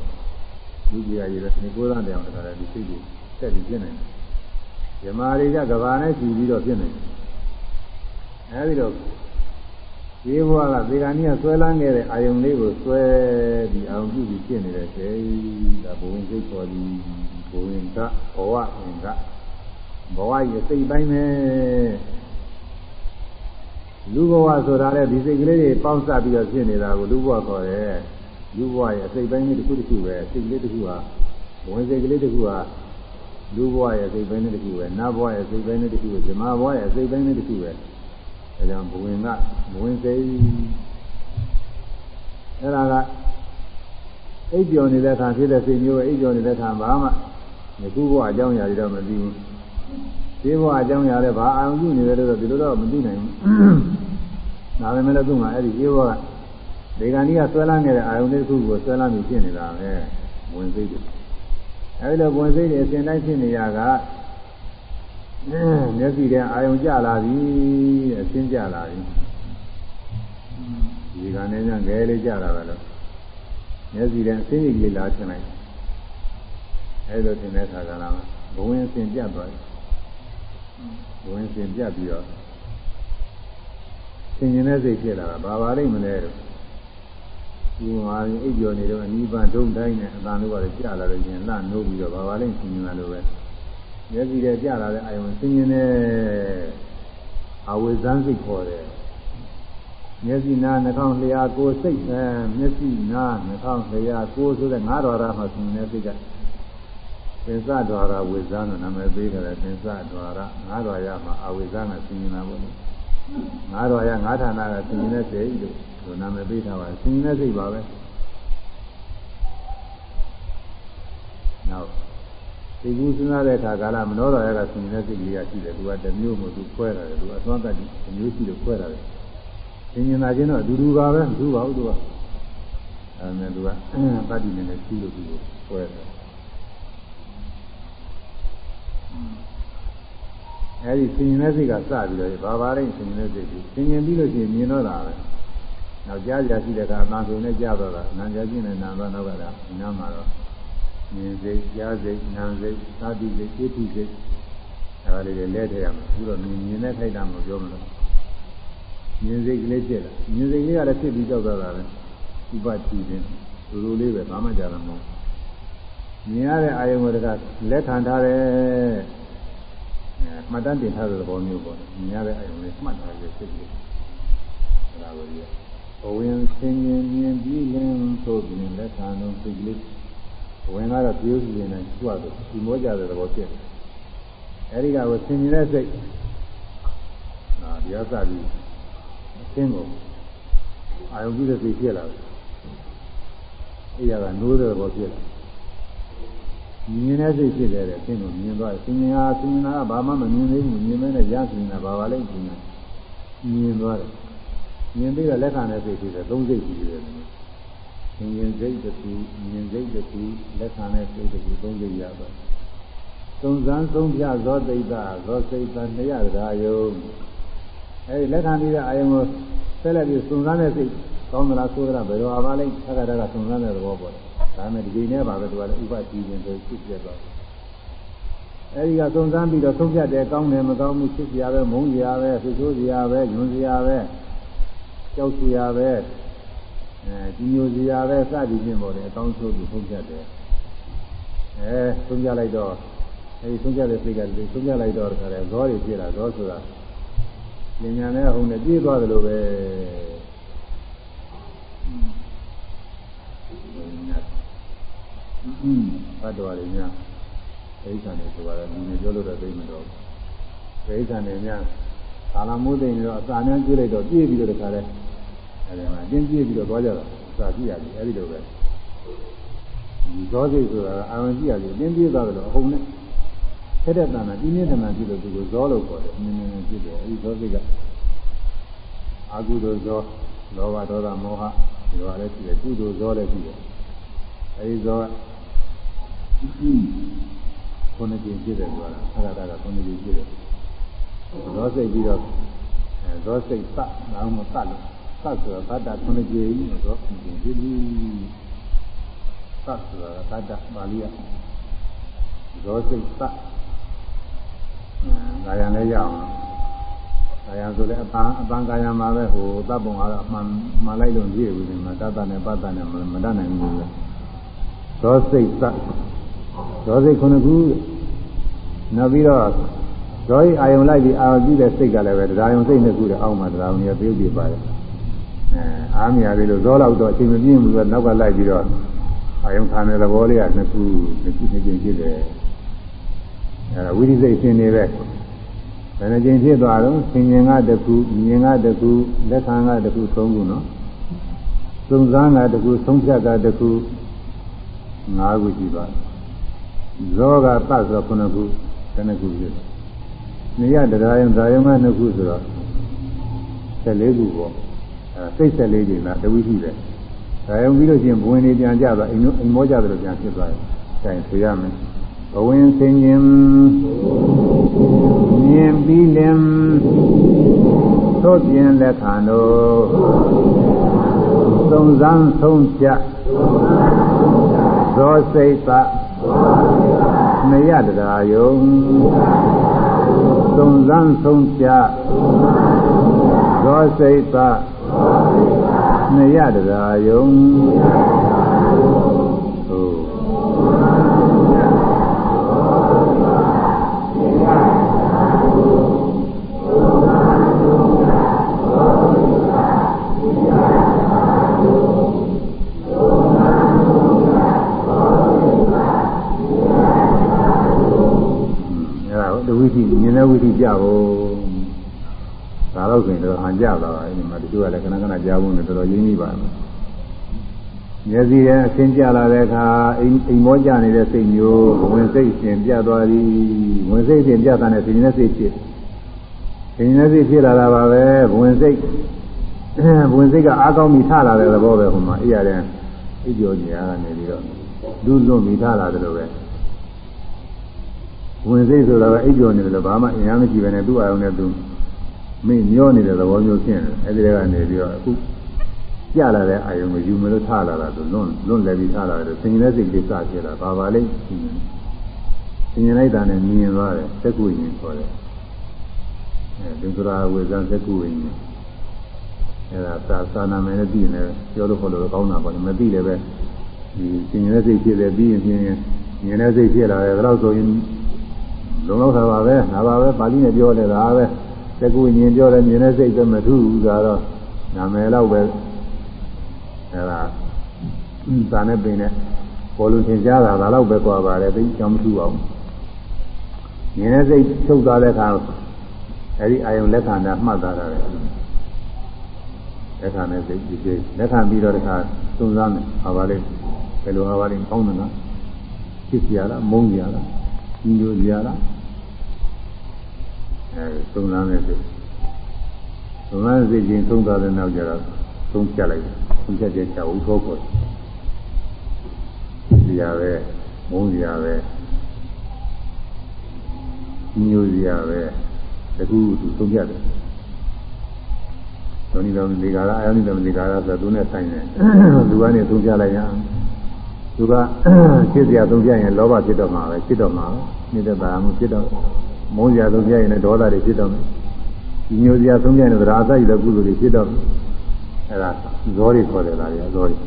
လူကြီးရည်လည်းနှစ်9သန်းတောင်တခါတည်းဒီစိတ်ကြီးတက်ပြီးဖြစ်နိုင်တယ်ဇမားတွေကကဘာနဲ့ကြည့်ပြီးတော့ဖြစ်နိုင်တယ်အဲဒီတော့ဒီဘဝကဒီကနေ့ဆွဲလန်းခဲ့တဲ့အာယုံလေးကိုဆွဲပြီးအာယုံပြုပြီးဖြစ်နေတဲ့စိတ်ဒါဘုံစိတ်ပေါ်ပြီးဘုံင်ကဘဝအင်ကဘဝရဲ့စိတ်ပိုင်းပဲ လူဘဝဆိုတာလည်းဒီစိတ်ကလေးတွေပေါင်းစပ်ပြီးတော့ဖြစ်နေတာကိုလူဘဝခေါ်တယ်လူဘဝရဲ့အစိတ်ပိုင်းလေးတစ်ခုတစ်ခုပဲစိတ်ကလေးတစ်ခုဟာဝင်စိတ်ကလေးတစ်ခုဟာလူဘဝရဲ့စိတ်ပိုင်းလေးတစ်ခုပဲနတ်ဘဝရဲ့စိတ်ပိုင်းလေးတစ်ခုပဲဇမဘဝရဲ့စိတ်ပိုင်းလေးတစ်ခုပဲအဲကြောင့်ဘဝင်ကဘဝင်စိတ်အဲ့ဒါကအိပ်ပျော်နေတဲ့အခါဖြစ်တဲ့စိတ်မျိုးပဲအိပ်ပျော်နေတဲ့အခါဘာမှငခုဘဝအကြောင်းအရာတွေတော့မသိဘူး ဒီဘဝအကြောင်းအရာလည်းဘာအာရုံပြုနေတယ်လို့ဒီလိုတော့မသိနိုင်ဘူးဒါပေမဲ့လည်းသူ့မှာအဲ့ဒီဒီဘဝကဒီကံကြီးကဆွဲလန်းနေတဲ့အာရုံတစ်ခုကိုဆွဲလန်းပြီးဖြစ်နေတာပဲဝင်စိတ်တွေအဲ့ဒီလိုဝင်စိတ်တွေအစဉ်တိုင်းဖြစ်နေရကမျက်စိထဲအာယုံကျလာပြီအရှင်းကျလာပြီဒီကနေ့ညငယ်လေးကျလာတယ်လို့မျက်စိထဲအရှင်းကြီးလေးလာထင်လိုက်အဲလိုထင်တဲ့အခါကလည်းဘဝင်အစဉ်ပြတ်သွားတယ်ဘ ဝင်အစဉ်ပြတ်ပြီးတော့သင်ကျင်တဲ့စိတ်ဖြစ်လာတာဘာပါလိမ့်မလဲတော့ဒီမှာအိပ်ကျော်နေတော့အနိဗ္ဗာန်ဒုံတိုင်းနဲ့အတန်တို့ကလည်းကြာလာလို့ရှင်လှနိုးပြီးတော့ဘာပါလိမ့်သင်ကျင်လာလို့ပဲမျက်စိထဲကြာလာတဲ့အာယုံသင်ကျင်တဲ့အဝိဇ္ဇန်စိတ်ခေါ်တယ်မျက်စိနာနှာခေါင်းလျှာကိုယ်စိတ်အဲမျက်စိနာနှာခေါင်းလျှာကိုယ်ဆိုတဲ့ငါးတော်ရမှာသင်ကျင်တဲ့စိတ်က သင်္စဒွါရဝိဇ္ဇာနဲ့နာမည်ပေးကြတယ်သင်္စဒွါရငါးတော်ရမှာအဝိဇ္ဇာနဲ့သင်ကျင်တာပေါ့ငါးတော်ရငါးဌာနကသင်ကျင်တဲ့စိတ်လို့ဆိုနာမည်ပေးထားပါတယ်သင်ကျင်တဲ့စိတ်ပါပဲနောက်ဒီကူစဉ်းစားတဲ့အခါကာလမနောတော်ရကသင်ကျင်တဲ့စိတ်ကလေးကရှိတယ်သူကတမျိုးမို့သူခွဲတာတယ်သူအသွမ်းတတ်ပြီးတမျိုးရှိလို့ခွဲတာတယ်သင်ကျင်တာချင်းတော့အတူတူပါပဲသူပါဘူးသူကအဲမဲ့သူကတတ္တိနဲ့ရှိလို့သူကိုခွဲတယ် အဲဒီဆင်ញင်တဲ့စိတ်ကစပြီးတော့ဘာဘာလိမ့်ဆင်ញင်တဲ့စိတ်ကြီးဆင်ញင်ပြီးလို့ရှိရင်မြင်တော့တာပဲနောက်ကြားကြရှိတဲ့အခါအတန်ဆိုနဲ့ကြားတော့တာနာကြားခြင်းနဲ့နာတော့နောက်ကတာနားမှာတော့မြင်စိတ်ကြားစိတ်နာစိတ်သာတိစိတ်သိတိစိတ်အဲဒါလေးတွေလဲထည့်ရမယ်ပြီးတော့မြင်မြင်တဲ့ထိုက်တာမပြောမလို့မြင်စိတ်ကလေးဖြစ်လာမြင်စိတ်လေးကလည်းဖြစ်ပြီးကြောက်တော့တာပဲဥပတိခြင်းလူလူလေးပဲဘာမှကြားရမှာမဟုတ် မြင်ရတဲ့အာယုံကတည်းကလက်ခံထားတယ်မှတ်တမ်းတင်ထားတဲ့သဘောမျိုးပေါ့မြင်ရတဲ့အာယုံလေးမှတ်ထားရဖြစ်ပြီးအဲဒါကိုရဘဝင်ဆင်းရင်မြင်ပြီးလင်းဆိုပြီးလက်ခံတော့စိတ်လေးဘဝင်ကတော့ပြိုးစီနေတယ်ကျွတ်တော့ဒီမောကြတဲ့သဘောဖြစ်တယ်အဲဒီကကိုဆင်ញင်တဲ့စိတ်ဒါတရားစပြီးအရှင်းကိုအာယုပြုတဲ့စိတ်ဖြစ်လာတယ်အဲရကနိုးတဲ့ဘောဖြစ်လာ မြင်တဲ့စိတ်ဖြစ်တယ်တဲ့အင်းကိုမြင်သွားတယ်။စင်ညာစင်ညာကဘာမှမမြင်သေးဘူးမြင်မဲနဲ့ရစင်ညာဘာပါလဲမြင်တယ်။မြင်သွားတယ်။မြင်ပြီးတော့လက်ခံတဲ့စိတ်ဖြစ်တယ်သုံးစိတ်ရှိတယ်။မြင်စိတ်တစ်ခုမြင်စိတ်တစ်ခုလက်ခံတဲ့စိတ်တစ်ခုသုံးစိတ်ရသွားတယ်။သုံးစမ်းသုံးပြသောတိတ်္တသောစိတ်သဏ္ဍာရာယုံအဲဒီလက်ခံပြီးတဲ့အာယုံကိုဆက်လက်ပြီးသုံးစမ်းတဲ့စိတ်ကောင်းသလားဆိုးသလားဘယ်လိုပါလဲအခါတည်းကသုံးစမ်းတဲ့သဘောပေါ်တယ် ဒါနဲ့ဒီကိနဲ့ပါပဲသူကလည်းဥပတိရင်ဆိုဖြစ်ပြသွားတယ်အဲဒီကစုံစမ်းပြီးတော့ဆုံးဖြတ်တယ်ကောင်းတယ်မကောင်းဘူးဖြစ်ကြရပဲမုန်းကြရပဲဆွဆိုးကြရပဲညွန်ကြရပဲကြောက်ကြရပဲအဲဒီညိုကြရပဲစသည်ဖြင့်ပေါ်တယ်အကောင်းဆုံးပြီးဆုံးဖြတ်တယ်အဲဆုံးဖြတ်လိုက်တော့အဲဒီဆုံးဖြတ်တဲ့စိတ်ကလည်းဆုံးဖြတ်လိုက်တော့တခါလဲဇောတွေဖြစ်လာဇောဆိုတာဉာဏ်ဉာဏ်နဲ့အုံနဲ့ပြည့်သွားတယ်လို့ပဲ อืมဘတ်တော်ရည်များဒိဋ္ဌာန်တွေဆိုတာလည်းဒီနေ့ပြောလို့တော့သိမတော့ဒိဋ္ဌာန်တွေများကာလမိုးသိနေတော့အစာနဲ့ကြည့်လိုက်တော့ပြည့်ပြီးတော့တခါလဲအဲဒီမှာအတင်းပြည့်ပြီးတော့သွားကြတော့အစာကြည့်ရတယ်အဲဒီလိုပဲဒီဇောစိတ်ဆိုတာအာရုံကြည့်ရတယ်အတင်းပြည့်သွားတယ်လို့အုံနဲ့ထက်တဲ့တဏ္ဍာပြင်းပြင်းထန်ထန်ကြည့်လို့သူကိုဇောလို့ခေါ်တယ်နင်းနင်းကြည့်တယ်အဲဒီဇောစိတ်ကအာဟုသောဇောလောဘဒေါသမောဟဒီလိုလည်းရှိတယ်ကုသိုလ်ဇောလည်းရှိတယ်အဲဒီဇော ခုနှစ်ကြိမ်ဖြစ်တယ်ဆိုတာအဲ့ဒါကခုနှစ်ကြိမ်ဖြစ်တယ်ဇောစိတ်ပြီးတော့အဲဇောစိတ်သတ်နောက်မှသတ်လို့သတ်ဆိုတာသတ္တခုနှစ်ကြိမ်လို့ဇောခုနှစ်ကြိမ်ဖြစ်ပြီသတ်ဆိုတာသတ္တပါဠိရဇောစိတ်သတ်ကာယံလည်းရအောင်ကာယံဆိုလည်းအပန်းအပန်းကာယံမှာပဲဟိုသတ်ပုံကတော့အမှန်မှန်လိုက်လို့ကြည့်ဘူးဒီမှာတတ်တနဲ့ပတ်တနဲ့မတတ်နိုင်ဘူးလေသောစိတ်သတ် သောစိတ်ခုနှစ်ခုနောက်ပြီးတော့ဇောဤအာယုံလိုက်ပြီးအာရုံကြည့်တဲ့စိတ်ကလည်းပဲတရားယုံစိတ်နှစ်ခုတည်းအောက်မှာတရားယုံရပြုတ်ပြပါတယ်အဲအားမရသေးလို့ဇောလောက်တော့အချိန်မပြည့်ဘူးကနောက်ကလိုက်ပြီးတော့အာယုံခံတဲ့သဘောလေးကနှစ်ခုနှစ်ခုနှစ်ခုဖြစ်တယ်အဲဝိရိစိတ်ရှင်နေပဲဘယ်နှကြိမ်ဖြစ်သွားတော့ဆင်ញင်ကတခုမြင်ကတခုလက်ခံကတခုသုံးခုနော်သုံးစားကတခုသုံးဖြတ်ကတခုငါးခုရှိပါတယ် ဇောကသဆိုခုနှစ်ခုတစ်နှစ်ခုဖြစ်နေရတရားယုံဒါယုံကနှစ်ခုဆိုတော့14ခုပေါ့အဲစိတ်14ကြိမ်လားတဝိရှိတယ်ဒါယုံပြီးလို့ချင်းဘဝင်နေပြန်ကြသွားအိမ်အိမ်မောကြတယ်လို့ပြန်ဖြစ်သွားတယ်။ဒါရင်ဆိုရမယ်။ဘဝင်ဆင်ခြင်းမြင်ပြီးလင်သို့ပြင်လက်ခံတို့သုံးစမ်းဆုံးဖြတ်သောစိတ်သ မရတရားယုံသုံးစမ်းဆုံးဖြတ်သောစိတ်သမရတရားယုံ မြင်တဲ့ဝိသိကြဖို့ဒါတော့ဆိုရင်တော့ဟန်ကြတော့အဲဒီမှာတချို့ကလည်းခဏခဏကြားဖို့နဲ့တော်တော်ရင်းနှီးပါမယ်မျက်စိရဲ့အရှင်းကြလာတဲ့အခါအိမ်အိမ်မောကြနေတဲ့စိတ်မျိုးဝင်စိတ်ရှင်ပြသွားသည်ဝင်စိတ်ရှင်ပြတာနဲ့စိတ်နဲ့စိတ်ဖြစ်စိတ်နဲ့စိတ်ဖြစ်လာတာပါပဲဝင်စိတ်ဝင်စိတ်ကအားကောင်းပြီးထလာတဲ့သဘောပဲဟိုမှာအေးရတယ်အိပ်ကျော်ကြီးကနေပြီးတော့လူလွတ်ပြီးထလာတယ်လို့ပဲ ဝင်စိတ်ဆိုတာကအိပ်ကျော်နေတယ်လို့ဘာမှအင်အားမရှိဘဲနဲ့သူ့အာရုံနဲ့သူမင်းမျောနေတဲ့သဘောမျိုးဖြစ်နေတယ်အဲဒီကနေပြီးတော့အခုကြလာတဲ့အာယုံကိုယူမလို့ထားလာတာဆိုလွန်လွန်လည်းပြီးထားလာတယ်ဆင်ញတဲ့စိတ်လေးစဖြစ်လာဘာပါလိမ့်ဆင်ញလိုက်တာနဲ့မြင်သွားတယ်သက္ကုရင်ခေါ်တယ်အဲဒီကရာဝေဇံသက္ကုရင်အဲဒါသာသနာမယ်နဲ့ပြီးနေပြောလို့ခေါ်လို့ကောင်းတာပေါ့မသိလည်းပဲဒီဆင်ញတဲ့စိတ်ဖြစ်တယ်ပြီးရင်မြင်တဲ့စိတ်ဖြစ်လာတယ်ဒါတော့ဆိုရင် လုံလောက်တာပါပဲငါပါပဲပါဠိနဲ့ပြောနေတာပဲသက္ကုဉ္ဉ္ပြောတယ်မြင်တဲ့စိတ်ကမထူးဘူးဆိုတော့နာမည်တော့ပဲအဲဒါသာနဲ့ပင်နဲ့ပေါ်လို့သင်ကြားတာဒါတော့ပဲကြွားပါတယ်သိကြောင်းမထူးအောင်မြင်တဲ့စိတ်ချုပ်သွားတဲ့အခါအဲဒီအာယုံလက်ခံတာမှတ်သားတာလေလက်ခံတဲ့စိတ်ဒီစိတ်လက်ခံပြီးတော့တခါသုံးစားမယ်ဟာပါလေဘယ်လိုဟာပါလေကောင်းတယ်နော်ဖြစ်ကြလားမုန်းကြလားညီညွတ်ကြလား အဲသုံးစားတဲ့စိတ်သုံးစားတဲ့စိတ်ချင်းသုံးသွားတဲ့နောက်ကျတော့သုံးချက်လိုက်သုံးချက်ချက်ချဦးသောပေါ်ကြရပဲမုန်းကြပဲညိုစရာပဲတကူသူသုံးပြတယ်သောနိတော်ဒီကာရအာယနိတော်ဒီကာရဆိုသူနဲ့ဆိုင်တယ်လူကနေသုံးပြလိုက်ရသူကဖြစ်စရာသုံးပြရင်လောဘဖြစ်တော့မှာပဲဖြစ်တော့မှာပဲနေတဲ့တာမှုဖြစ်တော့ မုန်းစရာသုံးပြရင်လည်းဒေါသတွေဖြစ်တော့မယ်ဒီညိုစရာသုံးပြရင်လည်းသရာဆိုင်တဲ့ကုသိုလ်တွေဖြစ်တော့မယ်အဲဒါဇောတွေခေါ်တယ်လားဇောတွေ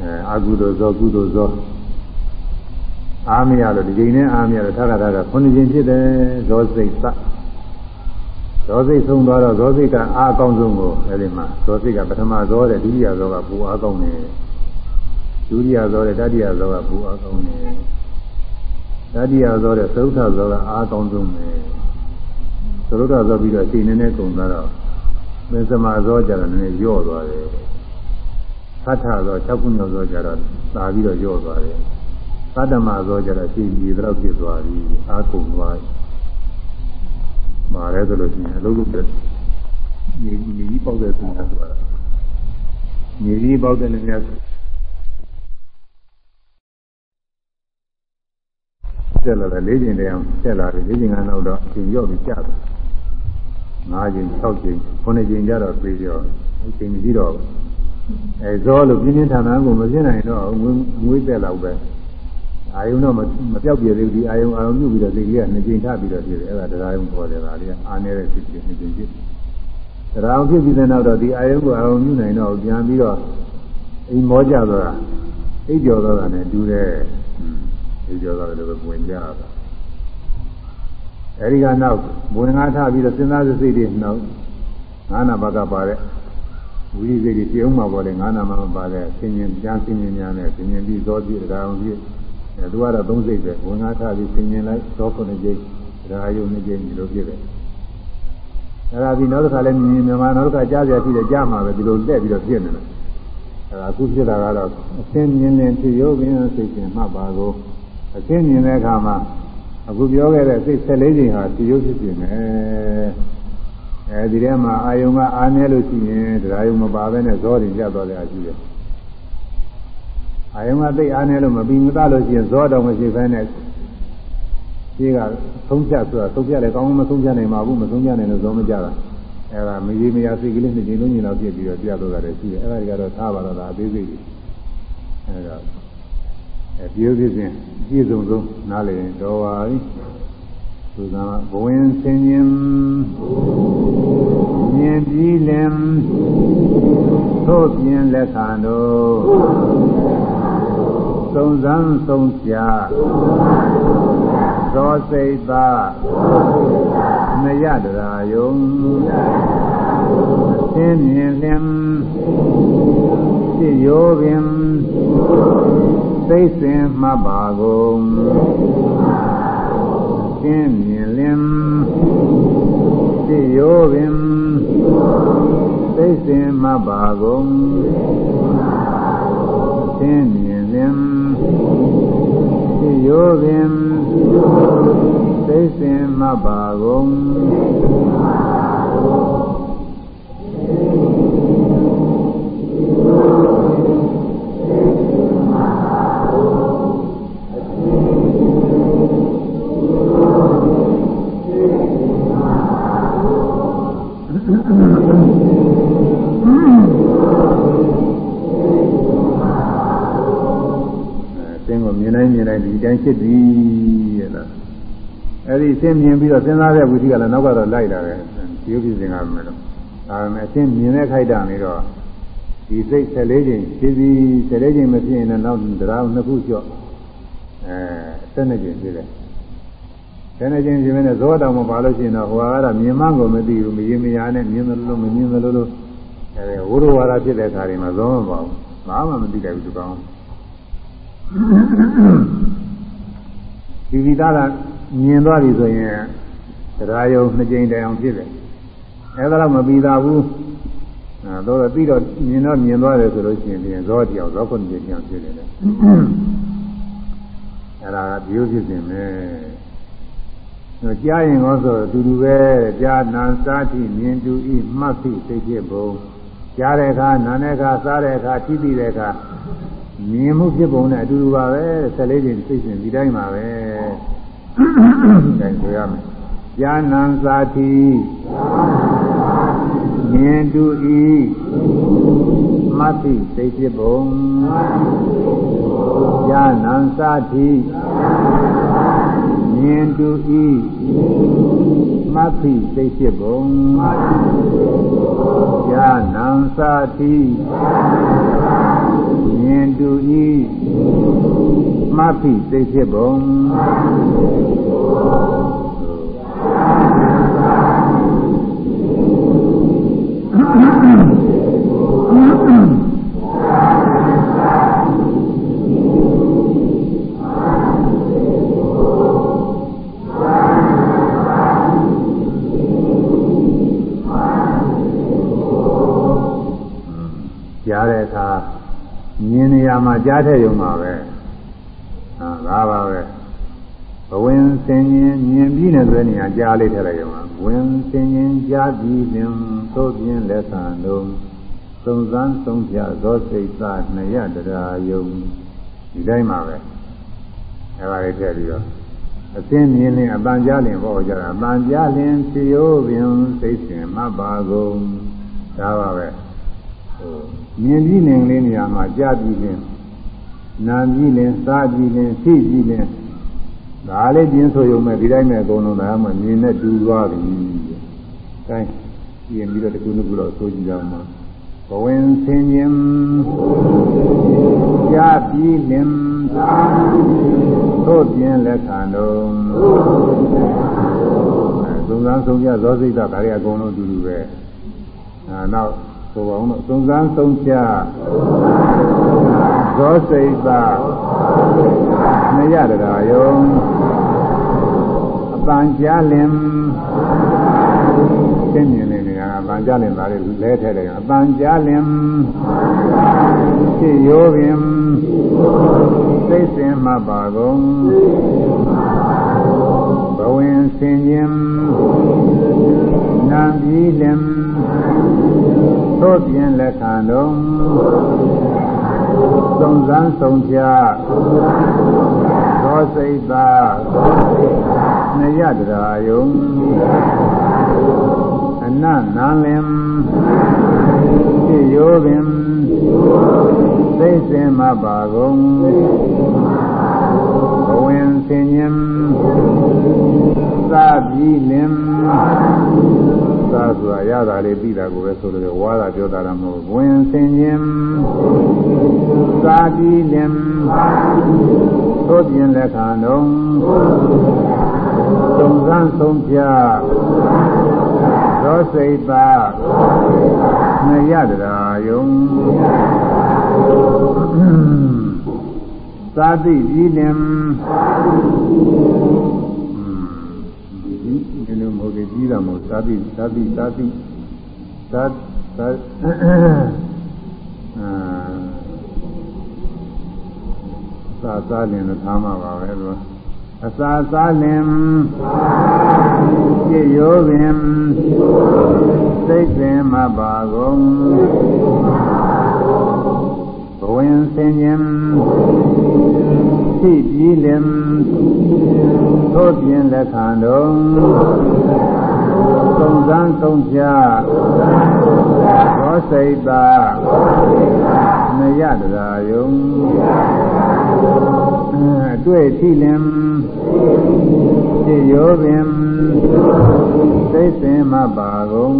အဲအကုသိုလ်ဇောကုသိုလ်ဇောအားမရလို့ဒီချိန်နဲ့အားမရလို့ထာဂထာကခုနှစ်ချိန်ဖြစ်တယ်ဇောစိတ်သဇောစိတ်ဆုံးသွားတော့ဇောစိတ်ကအားအကောင်းဆုံးကိုအဲဒီမှာဇောစိတ်ကပထမဇောတဲ့ဒုတိယဇောကပူအားကောင်းတယ်ဒုတိယဇောတဲ့တတိယဇောကပူအားကောင်းတယ် တတိယဇောတဲ့သုဒ္ဓဇောကအားကောင်းဆုံးပဲသုဒ္ဓဇောပြီးတော့ချိန်နေနေကုန်သွားတော့မင်းစမဇောကြတော့နည်းနည်းညော့သွားတယ်သတ္ထဇော6ခုမြောက်ဇောကြတော့သာပြီးတော့ညော့သွားတယ်သတ္တမဇောကြတော့ရှင်းပြီးတော့ဖြစ်သွားပြီအာကုန်သွားပြီမာရဲဆိုလို့ရှိရင်အလုပ်လုပ်တဲ့ညီညီကြီးပေါက်တဲ့သူများဆိုတာညီကြီးပေါက်တဲ့လူများ ဆက်လာတယ်၄ချိန်တည်းအောင်ဆက်လာတယ်၄ချိန်ကတော့တော့အချိန်ရောက်ပြီးကြာတယ်၅ချိန်၆ချိန်9ချိန်ကြတော့ပြေးရောအချိန်မရှိတော့အဲဇောလို့ပြင်းပြင်းထန်ထန်ကိုမပြင်းနိုင်တော့ငွေသက်လောက်ပဲအာယုံတော့မပြောက်ပြသေးဘူးဒီအာယုံအာယုံပြုတ်ပြီးတော့ဒီကြီးကနှစ်ကြိမ်ထပ်ပြီးတော့ဖြစ်တယ်အဲ့ဒါတရားယုံပေါ်တယ်ဒါလေးကအာနေတဲ့ဖြစ်ဖြစ်နှစ်ကြိမ်ဖြစ်တရားယုံဖြစ်ပြီးတဲ့နောက်တော့ဒီအာယုံကိုအာယုံပြုနိုင်တော့ပြန်ပြီးတော့အိမ်မောကြတော့အိပ်ကျော်တော့တာနဲ့တူတယ် အိပ်ကျော်တော့လည်းပဲဝင်ကြတာအဲဒီကနောက်ဝင်ငါထပြီးတော့စဉ်းစားစိတ်တွေနောက်ငါးနာဘကပါတဲ့ဝိရိစိတ်တွေပြုံးမှာပေါ်တယ်ငါးနာမှာပါတဲ့ဆင်ញင်ပြန်ဆင်ញင်များနဲ့ဆင်ញင်ပြီးသောပြည့်တရားအောင်ပြည့်အဲသူကတော့သုံးစိတ်ပဲဝင်ကားထားပြီးဆင်ញင်လိုက်သောခုနှစ်ကြိမ်ဒါအယုံနှစ်ကြိမ်ဒီလိုဖြစ်တယ်အဲဒါပြီးနောက်တစ်ခါလဲမြင်မြန်မာနောက်တစ်ခါကြားကြဖြစ်တယ်ကြားမှာပဲဒီလိုလက်ပြီးတော့ဖြစ်နေတယ်အဲဒါအခုဖြစ်တာကတော့အရှင်းမြင်နေဖြစ်ရုပ်ပင်စိတ်ရှင်မှတ်ပါကို အရှင်းမြင်တဲ့အခါမှာအခုပြောခဲ့တဲ့စိတ်14ချိန်ဟာဖြစ်ရုပ်ဖြစ်နေတယ်အဲဒီထဲမှာအာယုံကအားနည်းလို့ရှိရင်တရားယုံမပါဘဲနဲ့ဇောတင်ကြသွားတယ်အရှိတယ်အာယုံကသိအားနေလို့မပြီးမသားလို့ရှိရင်ဇောတော်မရှိဘဲနဲ့ကြီးကသုံးဖြတ်ဆိုတာသုံးဖြတ်လည်းကောင်းမသုံးဖြတ်နိုင်ပါဘူးမသုံးဖြတ်နိုင်လို့ဇောမကြတာအဲဒါမကြီးမရစိတ်ကလေးနှစ်ကြိမ်လုံးကြီးလောက်ပြည့်ပြီးတော့ပြတော့တာရှိတယ်အဲဒါတွေကတော့ထားပါတော့တာအသေးစိတ်ကြီးအဲဒါအဲ ပြည့်ပြည့်စဉ်ပြည့်စုံဆုံးနားလည်ရင်တော်ပါပြီသုသာဘဝင်ဆင်းရင်မြင်ပြီးလင်သို့ပြင်လက်ခံတော်သုံးစမ်းသုံးဖြာသောစိတ်သာမရတရာယုံသင်မြင်လင်စိယောပင် သိစင်မှတ်ပါကုန်သင်မြင်လင်စိယောပင်သိစင်မှတ်ပါကုန်သင်မြင်လင်သိယောပင်သိစင်မပါကုန် တိုင်းဖြစ်သည်တဲ့လားအဲ့ဒီသိမြင်ပြီးတော့စဉ်းစားတဲ့ဝိသိကလည်းနောက်ကတော့လိုက်လာတယ်ဒီဥပ္ပဇင်ကမယ်တော့ဒါပေမဲ့အသိမြင်တဲ့ခိုက်တာနေတော့ဒီစိတ်14ချိန်ဖြစ်ပြီး14ချိန်မဖြစ်ရင်လည်းနောက်တရားနှစ်ခုကျော့အဲ12ချိန်ဖြစ်တယ် 12ချိန်ဖြစ်မယ်ဇောတောင်မပါလို့ရှိရင်တော့ဟိုကတော့မြင်မှကိုမသိဘူးမရင်မရနဲ့မြင်တယ်လို့မမြင်တယ်လို့အဲဝိရဝါဒဖြစ်တဲ့ခါတွေမှာဇောမပါဘူးဘာမှမသိတယ်ဘူးသူကောင်းဒီဝိသကမြင်သွားပြီဆိုရင်တရားယုံနှစ်ကြိမ်တိုင်အောင်ဖြစ်တယ်အဲဒါတော့မပြီးသားဘူးအဲတော့ပြီးတော့မြင်တော့မြင်သွားတယ်ဆိုလို့ရှိရင်ပြင်ဇောတရားဇောခုနှစ်ကြိမ်အောင်ဖြစ်တယ်လေအဲဒါကဒီလိုဖြစ်နေမယ်ဟို ကြားရင်ရောဆိုအတူတူပဲကြားနာစားတိမြင်တူဤမှတ်သိသိဖြစ်ပုံကြားတဲ့အခါနားတဲ့အခါစားတဲ့အခါထိသိတဲ့အခါမြင်မှုဖြစ်ပုံနဲ့အတူတူပါပဲဆက်လေးချင်းသိရှင်ဒီတိုင်းပါပဲဒါဆိုရမယ်ယာနံသာတိမြင်တူဤမသိသိဖြစ်ပုံယာနံသာတိ မြင်တူဤမသိသိဖြစ်ပုံယာနံသာတိမြင်တူဤမသိသိဖြစ်ပုံ ကြားတဲ့အခါမြင်နေရမှာကြားတဲ့ယုံမှာပဲဟာဒါပါပဲဘဝင်စင်ရင်မြင်ပြီးနေဆိုတဲ့နေရာကြားလေးထည့်လိုက်ရုံပါဝင်စင်ရင်ကြားပြီးလင်သို့ပြင်းလက်ဆံလုံးသုံစမ်းသုံးပြသောစိတ်သာနှစ်ရတရားယုံဒီတိုင်းမှာပဲအဲပါလေးထည့်ပြီးတော့အစင်းမြင်ရင်အပန်ကြားလင်ပေါ့ကြတာအပန်ကြားလင်ဖြရိုးပင်စိတ်ရှင်မပါကုန်ဒါပါပဲဟို မြင်ပြီးနေလေးနေရာမှာကြားပြီးလင်နာပြီးလင်စားပြီးလင်သိပြီးလင်ဒါလေးပြင်းဆိုရုံမဲ့ဒီတိုင်းမဲ့အကုန်လုံးဒါမှမြင်နဲ့တူသွားပြီ။အဲပြင်ပြီးတော့တကူနုကူတော့ဆိုကြည့်ကြအောင်ပါ။ဘဝင်ဆင်းခြင်းကြားပြီးလင်သို့ပြင်းလက်ခံတော်သုံးစားဆုံးကြဇောစိတ်တာဒါတွေအကုန်လုံးတူတူပဲ။အဲနောက် ဆိုပါအောင်တော့သုံးစားဆုံးကြဇောစိတ်သာမရတရားယုံအပန်ကြားလင်သိမြင်နေနေကအပန်ကြားလင်သားလေးလဲထဲတယ်အပန်ကြားလင်ဖြစ်ရိုးပင်သိစင်မှပါကုန်ဘဝင်ဆင်ခြင်းနာပြီးလင် သို့ပြင်လက်ခံတော်သုံးစမ်းဆုံးဖြတ်သောစိတ်သာနရတရားယုံအနနံလင်ဖြစ်ရိုးပင်သိစင်မပါကုန်ဘဝင်ဆင်ញံသာပြီးလင် သာဆိုတာရတာလေးပြီးတာကိုပဲဆိုလို့ဝါတာပြောတာတော့မဟုတ်ဝင်ဆင်ញံသာပြီးလင်သို့ပြင်လက်ခံတော်သုံးစမ်းဆုံးဖြတ်သောစိတ်ပါနရတရားယုံသာတိပြီးလင်ဒီလိုမ ဟုတ်သေးပြီးတာမဟုတ်သာတိသာတိသာတိသာသာအာသာသာလင်လို့ထားမှာပါပဲလို့အစာစားလင်ပြည့်ရိုးပင်စိတ်ပင်မပါကုန်ဘဝင်စင်ခြင်း ရှိပြီးလင်သို့ပြင်လက်ခံတော်သုံးစမ်းသုံးဖြာသောစိတ်သာမရတရားယုံအတွေ့ရှိလင်ဖြစ်ရောပင်သိစင်မပါကုန်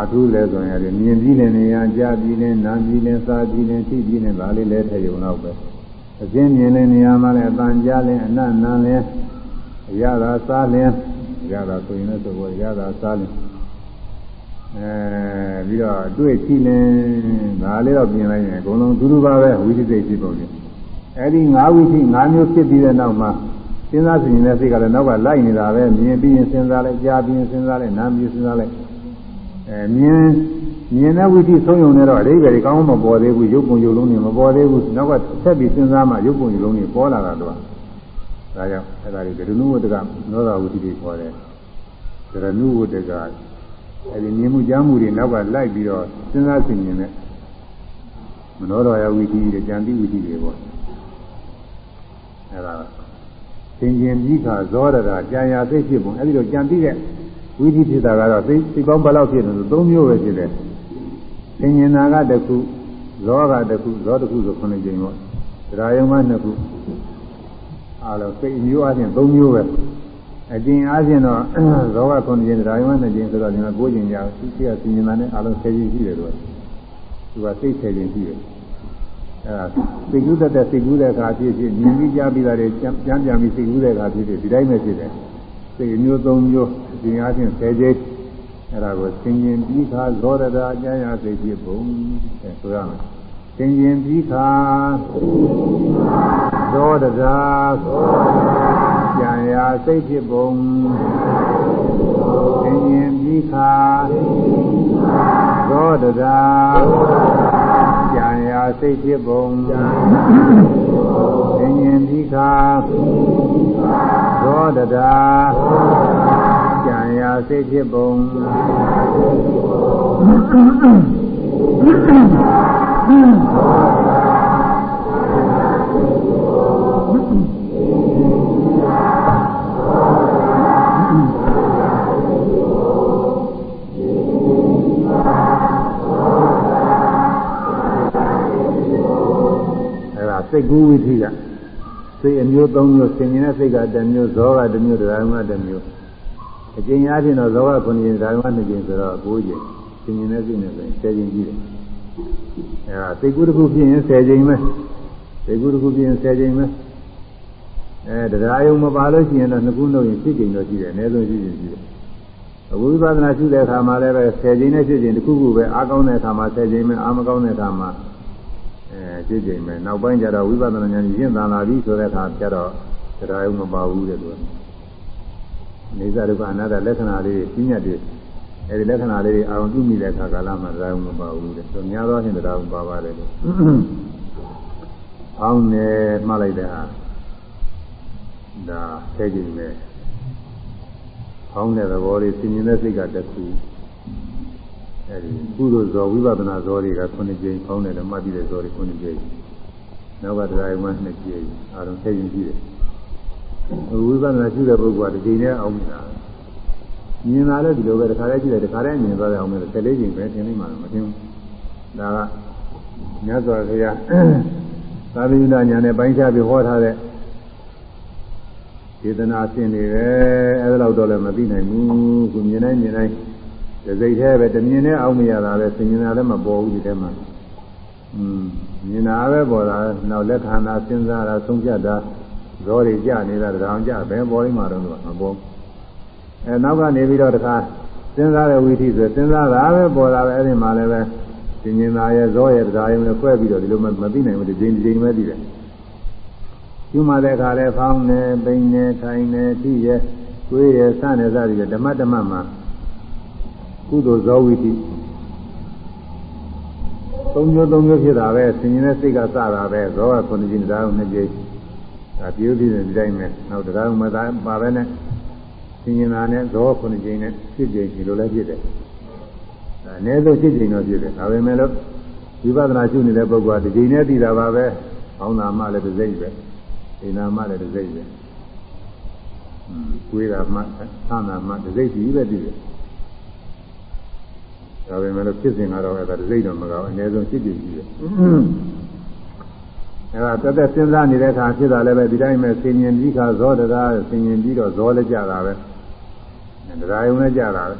ဘာထူးလဲဆိုရင်မြင်ပြီးလည်းနေရကြားပြီးလည်းနားပြီးလည်းစားပြီးလည်းသိပြီးလည်းဒါလေးလဲထည့်ရုံတော့ပဲအစင်းမြင်လည်းနေရာမှာလည်းအပန်ကြားလည်းအနတ်နာလည်းအရသာစားလည်းရတာဆိုရင်လည်းဆိုရတာစားလည်းအဲပြီးတော့တွေ့ကြည့်လင်းဒါလေးတော့ပြင်လိုက်ရင်အကုန်လုံးဒူးဒူးပါပဲဝိသိစိတ်ဖြစ်ပုံလေးအဲဒီ၅ဝိသိ၅မျိုးဖြစ်ပြီးတဲ့နောက်မှာစဉ်းစားစဉ်းနေတဲ့စိတ်ကလည်းနောက်ကလိုက်နေတာပဲမြင်ပြီးရင်စဉ်းစားလိုက်ကြားပြီးရင်စဉ်းစားလိုက်နားပြီးစဉ်းစားလိုက် အဲမြင်မြင်တဲ့ဝိသိဆုံးယုံနေတော့အဓိပ္ပာယ်ကောင်းမပေါ်သေးဘူးရုပ်ပုံရုပ်လုံးတွေမပေါ်သေးဘူးနောက်ကဆက်ပြီးစဉ်းစားမှရုပ်ပုံရုပ်လုံးတွေပေါ်လာတာတော့ဒါကြောင့်အဲဒါတွေဒုနုဝတ္တကနောသာဝိသိတွေခေါ်တယ်ဒရနုဝတ္တကအဲဒီမြင်မှုကြားမှုတွေနောက်ကလိုက်ပြီးတော့စဉ်းစားစဉ်းနေတဲ့မနောတော်ရဝိသိတွေကြံတိဝိသိတွေပေါ့အဲဒါသင်ကျင်ပြီးခါဇောရတာကြံရသိဖြစ်ပုံအဲဒီတော့ကြံတိတဲ့ ဝိသိဖြစ်တာကတော့သိသိကောင်းဘယ်လောက်ဖြစ်တယ်ဆို၃မျိုးပဲဖြစ်တယ်သင်ကျင်နာကတစ်ခုဇောကတစ်ခုဇောတစ်ခုဆို9ကြိမ်ပေါ့တရားယုံမှနှစ်ခုအားလုံးသိမျိုးအချင်း၃မျိုးပဲအကျဉ်းအားဖြင့်တော့ဇောက9ကြိမ်တရားယုံမှ2ကြိမ်ဆိုတော့ဒီမှာ9ကြိမ်ကြာသိသိရသင်ကျင်နာနဲ့အားလုံး10ကြိမ်ရှိတယ်လို့သူကသိ10ကြိမ်ရှိတယ်အဲဒါစိတ်ကူးတတ်တဲ့စိတ်ကူးတဲ့အခါဖြစ်ဖြစ်မြင်ပြီးကြားပြီးတာတွေကြမ်းပြန်ပြီးစိတ်ကူးတဲ့အခါဖြစ်ဖြစ်ဒီတိုင်းပဲဖြစ်တယ် စိတ်မျိုးသုံးမျိုးအပြင်အချင်း၁၀ကျိန်းအဲ့ဒါကိုသင်ခြင်းပြီးခါသောရတာအကျဉ်းရစိတ်ဖြစ်ပုံအဲဆိုရမယ်သင်ခြင်းပြီးခါသောရတာကျန်ရာစိတ်ဖြစ်ပုံသင်ခြင်းပြီးခါသောရတာ ရာစိတ်ဖြစ်ပုံသင်ញင်ပြီးခါသောတတာကြံရာစိတ်ဖြစ်ပုံ စိတ်ကူးဝိသိကစိတ်အမျိုး၃မျိုးဆင်ញင်တဲ့စိတ်ကတစ်မျိုးဇောကတစ်မျိုးတရားမှတစ်မျိုးအကျဉ်းအားဖြင့်တော့ဇောက9ကျင်တရားမှ2ကျင်ဆိုတော့9ကျင်ဆင်ញင်တဲ့စိတ်နဲ့ဆိုရင်10ကျင်ကြီးတယ်အဲဒါစိတ်ကူးတစ်ခုဖြစ်ရင်10ကျင်ပဲစိတ်ကူးတစ်ခုဖြစ်ရင်10ကျင်ပဲအဲတရားယုံမပါလို့ရှိရင်တော့နှစ်ခုနှုတ်ရင်7ကျင်တော့ရှိတယ်အနည်းဆုံးရှိရင်ရှိတယ်အဝိပဿနာရှိတဲ့အခါမှာလည်းပဲ10ကျင်နဲ့7ကျင်တစ်ခုခုပဲအားကောင်းတဲ့အခါမှာ10ကျင်ပဲအားမကောင်းတဲ့အခါမှာ အဲကြည့်ကြိမ်ပဲနောက်ပိုင်းကျတော့ဝိပဿနာဉာဏ်ရင့်သန်လာပြီဆိုတဲ့အခါကျတော့တရားရုံမပါဘူးတဲ့သူကနေဇာဒုက္ခအနာတ္တလက္ခဏာလေးကြီးညတ်တယ်အဲဒီလက္ခဏာလေးတွေအာရုံပြုမိတဲ့အခါကာလမှာတရားရုံမပါဘူးတဲ့သူများသောအားဖြင့်တရားရုံပါပါတယ်လို့အောင်းနေမှတ်လိုက်တဲ့ဟာဒါဆဲကြည့်မယ်အောင်းတဲ့သဘောလေးစဉ်းကျင်တဲ့စိတ်ကတခု အဲဒီကုသိုလ်ဇောဝိပဿနာဇောတွေက9ကြိမ်ပေါင်းတယ်မှတ်ပြီးတဲ့ဇောတွေ9ကြိမ်နောက်ကတရားယုံမှ2ကြိမ်အားလုံး10ကြိမ်ရှိတယ်ဝိပဿနာရှိတဲ့ပုဂ္ဂိုလ်ကဒီကြိမ်နဲ့အောင်နေတာမြင်လာလဲဒီလိုပဲတခါတည်းကြည့်တယ်တခါတည်းမြင်သွားတယ်အောင်မယ်14ကြိမ်ပဲသင်နေမှာမသိဘူးဒါကမြတ်စွာဘုရားသာဝိဒညာနဲ့ပိုင်းခြားပြီးဟောထားတဲ့စေတနာအစဉ်တွေပဲအဲဒါတော့လည်းမသိနိုင်ဘူးခုမြင်တိုင်းမြင်တိုင်း တစိတ်သေးပဲတမြင်နဲ့အောင်မရတာပဲသင်္ညာလည်းမပေါ်ဘူးဒီထဲမှာอืมမြင်တာပဲပေါ်တာနောက်လက်ခံတာစဉ်းစားတာဆုံးဖြတ်တာဇောတွေကြနေတာတောင်ကြပဲပေါ်လိမ့်မှာတော့မပေါ်အဲနောက်ကနေပြီးတော့တခါစဉ်းစားတဲ့ဝိသီဆိုစဉ်းစားတာပဲပေါ်လာပဲအဲ့ဒီမှာလည်းပဲသင်္ညာရဲ့ဇောရဲ့တရားရုံနဲ့ဖွဲ့ပြီးတော့ဒီလိုမသိနိုင်ဘူးဒီချိန်ဒီချိန်ပဲသိတယ်ယူမှတဲ့အခါလဲဖောင်းနေပိန်နေထိုင်နေသိရဲ့ကိုယ်ရဲ့စတဲ့စသည်ဓမ္မဓမ္မမှာ ကုသိုလ်ဇောဝိတိသုံးမျိုးသုံးမျိုးဖြစ်တာပဲဆင်ញင်တဲ့စိတ်ကစတာပဲဇောကခုနှစ်ကြိမ်တရားကိုနှစ်ကြိမ်ဒါပြည့်ပြီးဒီတိုင်းပဲနောက်တရားမသာပါပဲနဲ့ဆင်ញင်တာနဲ့ဇောခုနှစ်ကြိမ်နဲ့ရှစ်ကြိမ်ဒီလိုလည်းဖြစ်တယ်ဒါအနည်းဆုံးရှစ်ကြိမ်တော့ဖြစ်တယ်ဒါပေမဲ့လို့ဝိပဿနာရှုနေတဲ့ပုဂ္ဂိုလ်ကဒီကြိမ်နဲ့တည်တာပါပဲဘောင်းနာမှလည်းတစ်စိတ်ပဲဒိနာမှလည်းတစ်စိတ်ပဲကိုယ်ကမှသနာမှတစ်စိတ်ကြီးပဲတည်တယ် ဒါပေမဲ့လို့ဖြစ်စဉ်ကတော့အဲ့ဒါစိတ်တော့မကောင်းအနည်းဆုံးဖြစ်ဖြစ်ရှိတယ်အဲ့ဒါတက်တက်စဉ်းစားနေတဲ့အခါဖြစ်တာလည်းပဲဒီတိုင်းပဲဆင်ញင်ပြီးခါဇောတရားဆင်ញင်ပြီးတော့ဇောလည်းကြတာပဲတရားယုံလည်းကြတာပဲ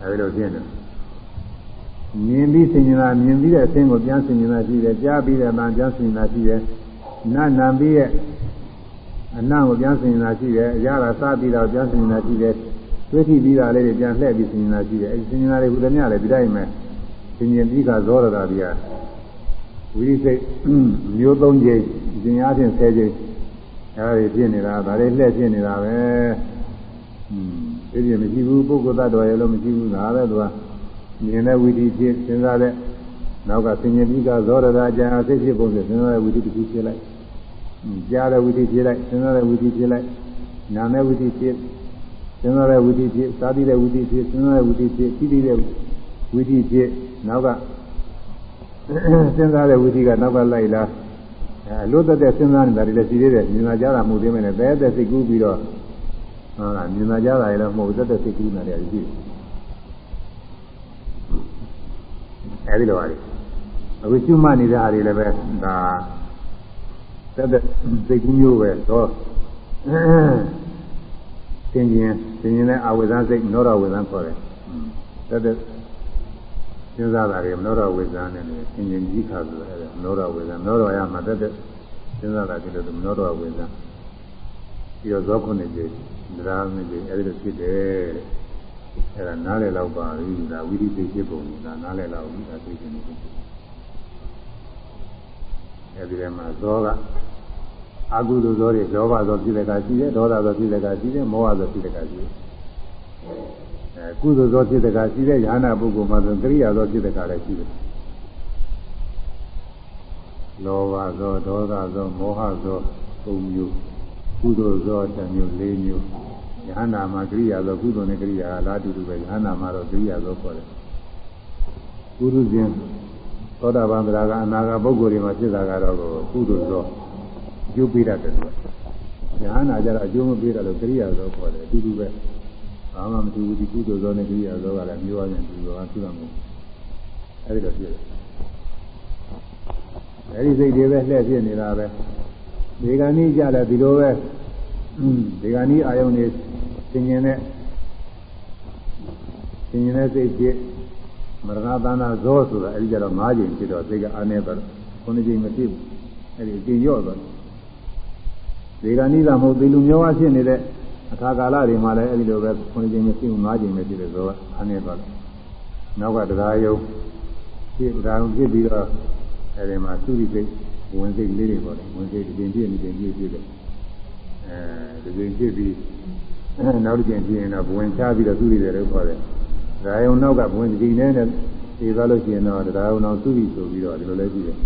အဲ့ဒီလိုဖြစ်တယ်မြင်ပြီးဆင်ញင်တာမြင်ပြီးတဲ့အခြင်းကိုပြန်ဆင်ញင်တာရှိတယ်ကြားပြီးတဲ့အမှန်ပြန်ဆင်ញင်တာရှိတယ်နားနာပြီးရဲ့အနံ့ကိုပြန်ဆင်ញင်တာရှိတယ်အရာသာစားပြီးတော့ပြန်ဆင်ញင်တာရှိတယ် တွေ့ထိပြီးတာလေးတွေပြန်လှည့်ပြီးစဉ်းစားကြည့်တယ်အဲဒီစဉ်းစားတွေကဘုရားမြတ်လည်းဒီတိုင်းပဲစဉ်းကျင်ပြီးကဇောရတာတွေကဝိသိတ်မျိုး၃ကြိမ်ဉာဏ်အချင်း၁၀ကြိမ်အဲဒီဖြစ်နေတာဒါတွေလှည့်ဖြစ်နေတာပဲอืมဒီပြင်မရှိဘူးပုဂ္ဂိုလ်သတ္တဝါရဲ့လို့မရှိဘူးဒါပဲသူကမြင်တဲ့ဝိသီဖြစ်စဉ်းစားတဲ့နောက်ကစဉ်းကျင်ပြီးကဇောရတာအကျဉ်းအစိတ်ဖြစ်ပုံစံစဉ်းစားတဲ့ဝိသီတစ်ခုဖြစ်လိုက်ကြားတဲ့ဝိသီဖြစ်လိုက်စဉ်းစားတဲ့ဝိသီဖြစ်လိုက်နာမ်တဲ့ဝိသီဖြစ် စဉ်းစားတဲ့ဝိသီဖြစ်စားသိတဲ့ဝိသီဖြစ်စဉ်းစားတဲ့ဝိသီဖြစ်သိသိတဲ့ဝိသီဖြစ်နောက်ကစဉ်းစားတဲ့ဝိသီကနောက်ကလိုက်လာအဲလွတ်သက်တဲ့စဉ်းစားနေတာတွေလည်းရှိသေးတယ်မြင်လာကြတာမှုသိမယ်နဲ့တဲတဲ့စိတ်ကူးပြီးတော့ဟုတ်လားမြင်လာကြတာလည်းမဟုတ်သက်သက်စိတ်ကူးနေတာတွေရှိတယ်အဲဒီလိုပါလေအခုကျွတ်မှနေတဲ့အားတွေလည်းပဲဒါသက်သက်စိတ်ကူးမျိုးပဲတော့သ င်ခြင်းသင်ခြင်းနဲ့အဝိဇ္ဇစိတ်နောရဝိဇ္ဇခေါ်တယ်သက်သက်စဉ်းစားတာတွေမနောရဝိဇ္ဇနဲ့လည်းသင်ခြင်းကြီးခါဆိုတယ်မနောရဝိဇ္ဇမနောရရမှာသက်သက်စဉ်းစားတာဒီလိုမနောရဝိဇ္ဇပြီးတော့ဇောခုနှစ်ကြီးဒရာနှစ်ကြီးအဲဒီလိုဖြစ်တယ်အဲ့ဒါနားလည်တော့ပါပြီဒါဝိရိသိဖြစ်ပုံကနားလည်တော့ပြီဒါသိခြင်းနေဖြစ်အဲဒီထဲမှာဇောက အကုသိုလ်ဇောတွေလောဘဇောဖြစ်တဲ့ကရှိတယ်ဒေါသဇောဖြစ်တဲ့ကရှိတယ်မောဟဇောဖြစ်တဲ့ကရှိတယ်အဲကုသိုလ်ဇောဖြစ်တဲ့ကရှိတယ်ယ ahanan ပုဂ္ဂိုလ်မှာဆိုကရိယာဇောဖြစ်တဲ့ကလည်းရှိတယ်လောဘဇောဒေါသဇောမောဟဇောပုံမျိုးကုသိုလ်ဇောတစ်မျိုး၄မျိုးယ ahanan မှာကရိယာဇောကုသိုလ်နဲ့ကရိယာကလားတူတူပဲယ ahanan မှာတော့ကရိယာဇောခေါ်တယ်ပုရုဇဉ်သောတာပန်တရားကအနာဂတ်ပုဂ္ဂိုလ်တွေမှာဖြစ်တာကတော့ကုသိုလ်ဇော ကျိုးပေးတတ်တယ်လို့ညာနာကြတော့အကျိုးမပေးတယ်လို့ကရိယာသောခေါ်တယ်အတူတူပဲဘာမှမတူဘူးဒီကုသိုလ်သောနဲ့ကရိယာသောကလည်းမျိုးအချင်းတူသောသူ့တော်မျိုးအဲဒီတော့ပြည့်တယ်အဲဒီစိတ်တွေပဲလှည့်ပြည့်နေတာပဲဒီကနေ့ကြတယ်ဒီလိုပဲဒီကနေ့အာယုန်နေသင်ញင်တဲ့သင်ញင်တဲ့စိတ်ဖြစ်မရဏသနာဇောဆိုတာအဲဒီကြတော့၅ချိန်ဖြစ်တော့စိတ်ကအာနေတော့ခုနှစ်ချိန်မဖြစ်ဘူးအဲဒီအကျင့်ရော့သွား ဒီကနိဒာမဟုတ်ဒီလူမျိုးအဖြစ်နေတဲ့အခါကာလတွေမှာလည်းအဲဒီလိုပဲခုနှစ်ချိန်မရှိဘူး၅ချိန်ပဲဖြစ်တယ်ဆိုတော့အာနေသွားတယ်နောက်ကတရားယုံဖြစ်တရားယုံဖြစ်ပြီးတော့အဲဒီမှာသုရိစိတ်ဝင်စိတ်လေးတွေပေါ့လေဝင်စိတ်ဒီပြင်ပြည့်နေပြင်ပြည့်ပြည့်တယ်အဲဒီပြင်ပြည့်ပြီးနောက်တစ်ချိန်ပြည့်ရင်တော့ဘဝင်ချပြီးတော့သုရိတယ်လို့ခေါ်တယ်တရားယုံနောက်ကဘဝင်ဒီနဲ့နဲ့သိသွားလို့ရှိရင်တော့တရားယုံနောက်သုရိဆိုပြီးတော့ဒီလိုလဲကြည့်တယ်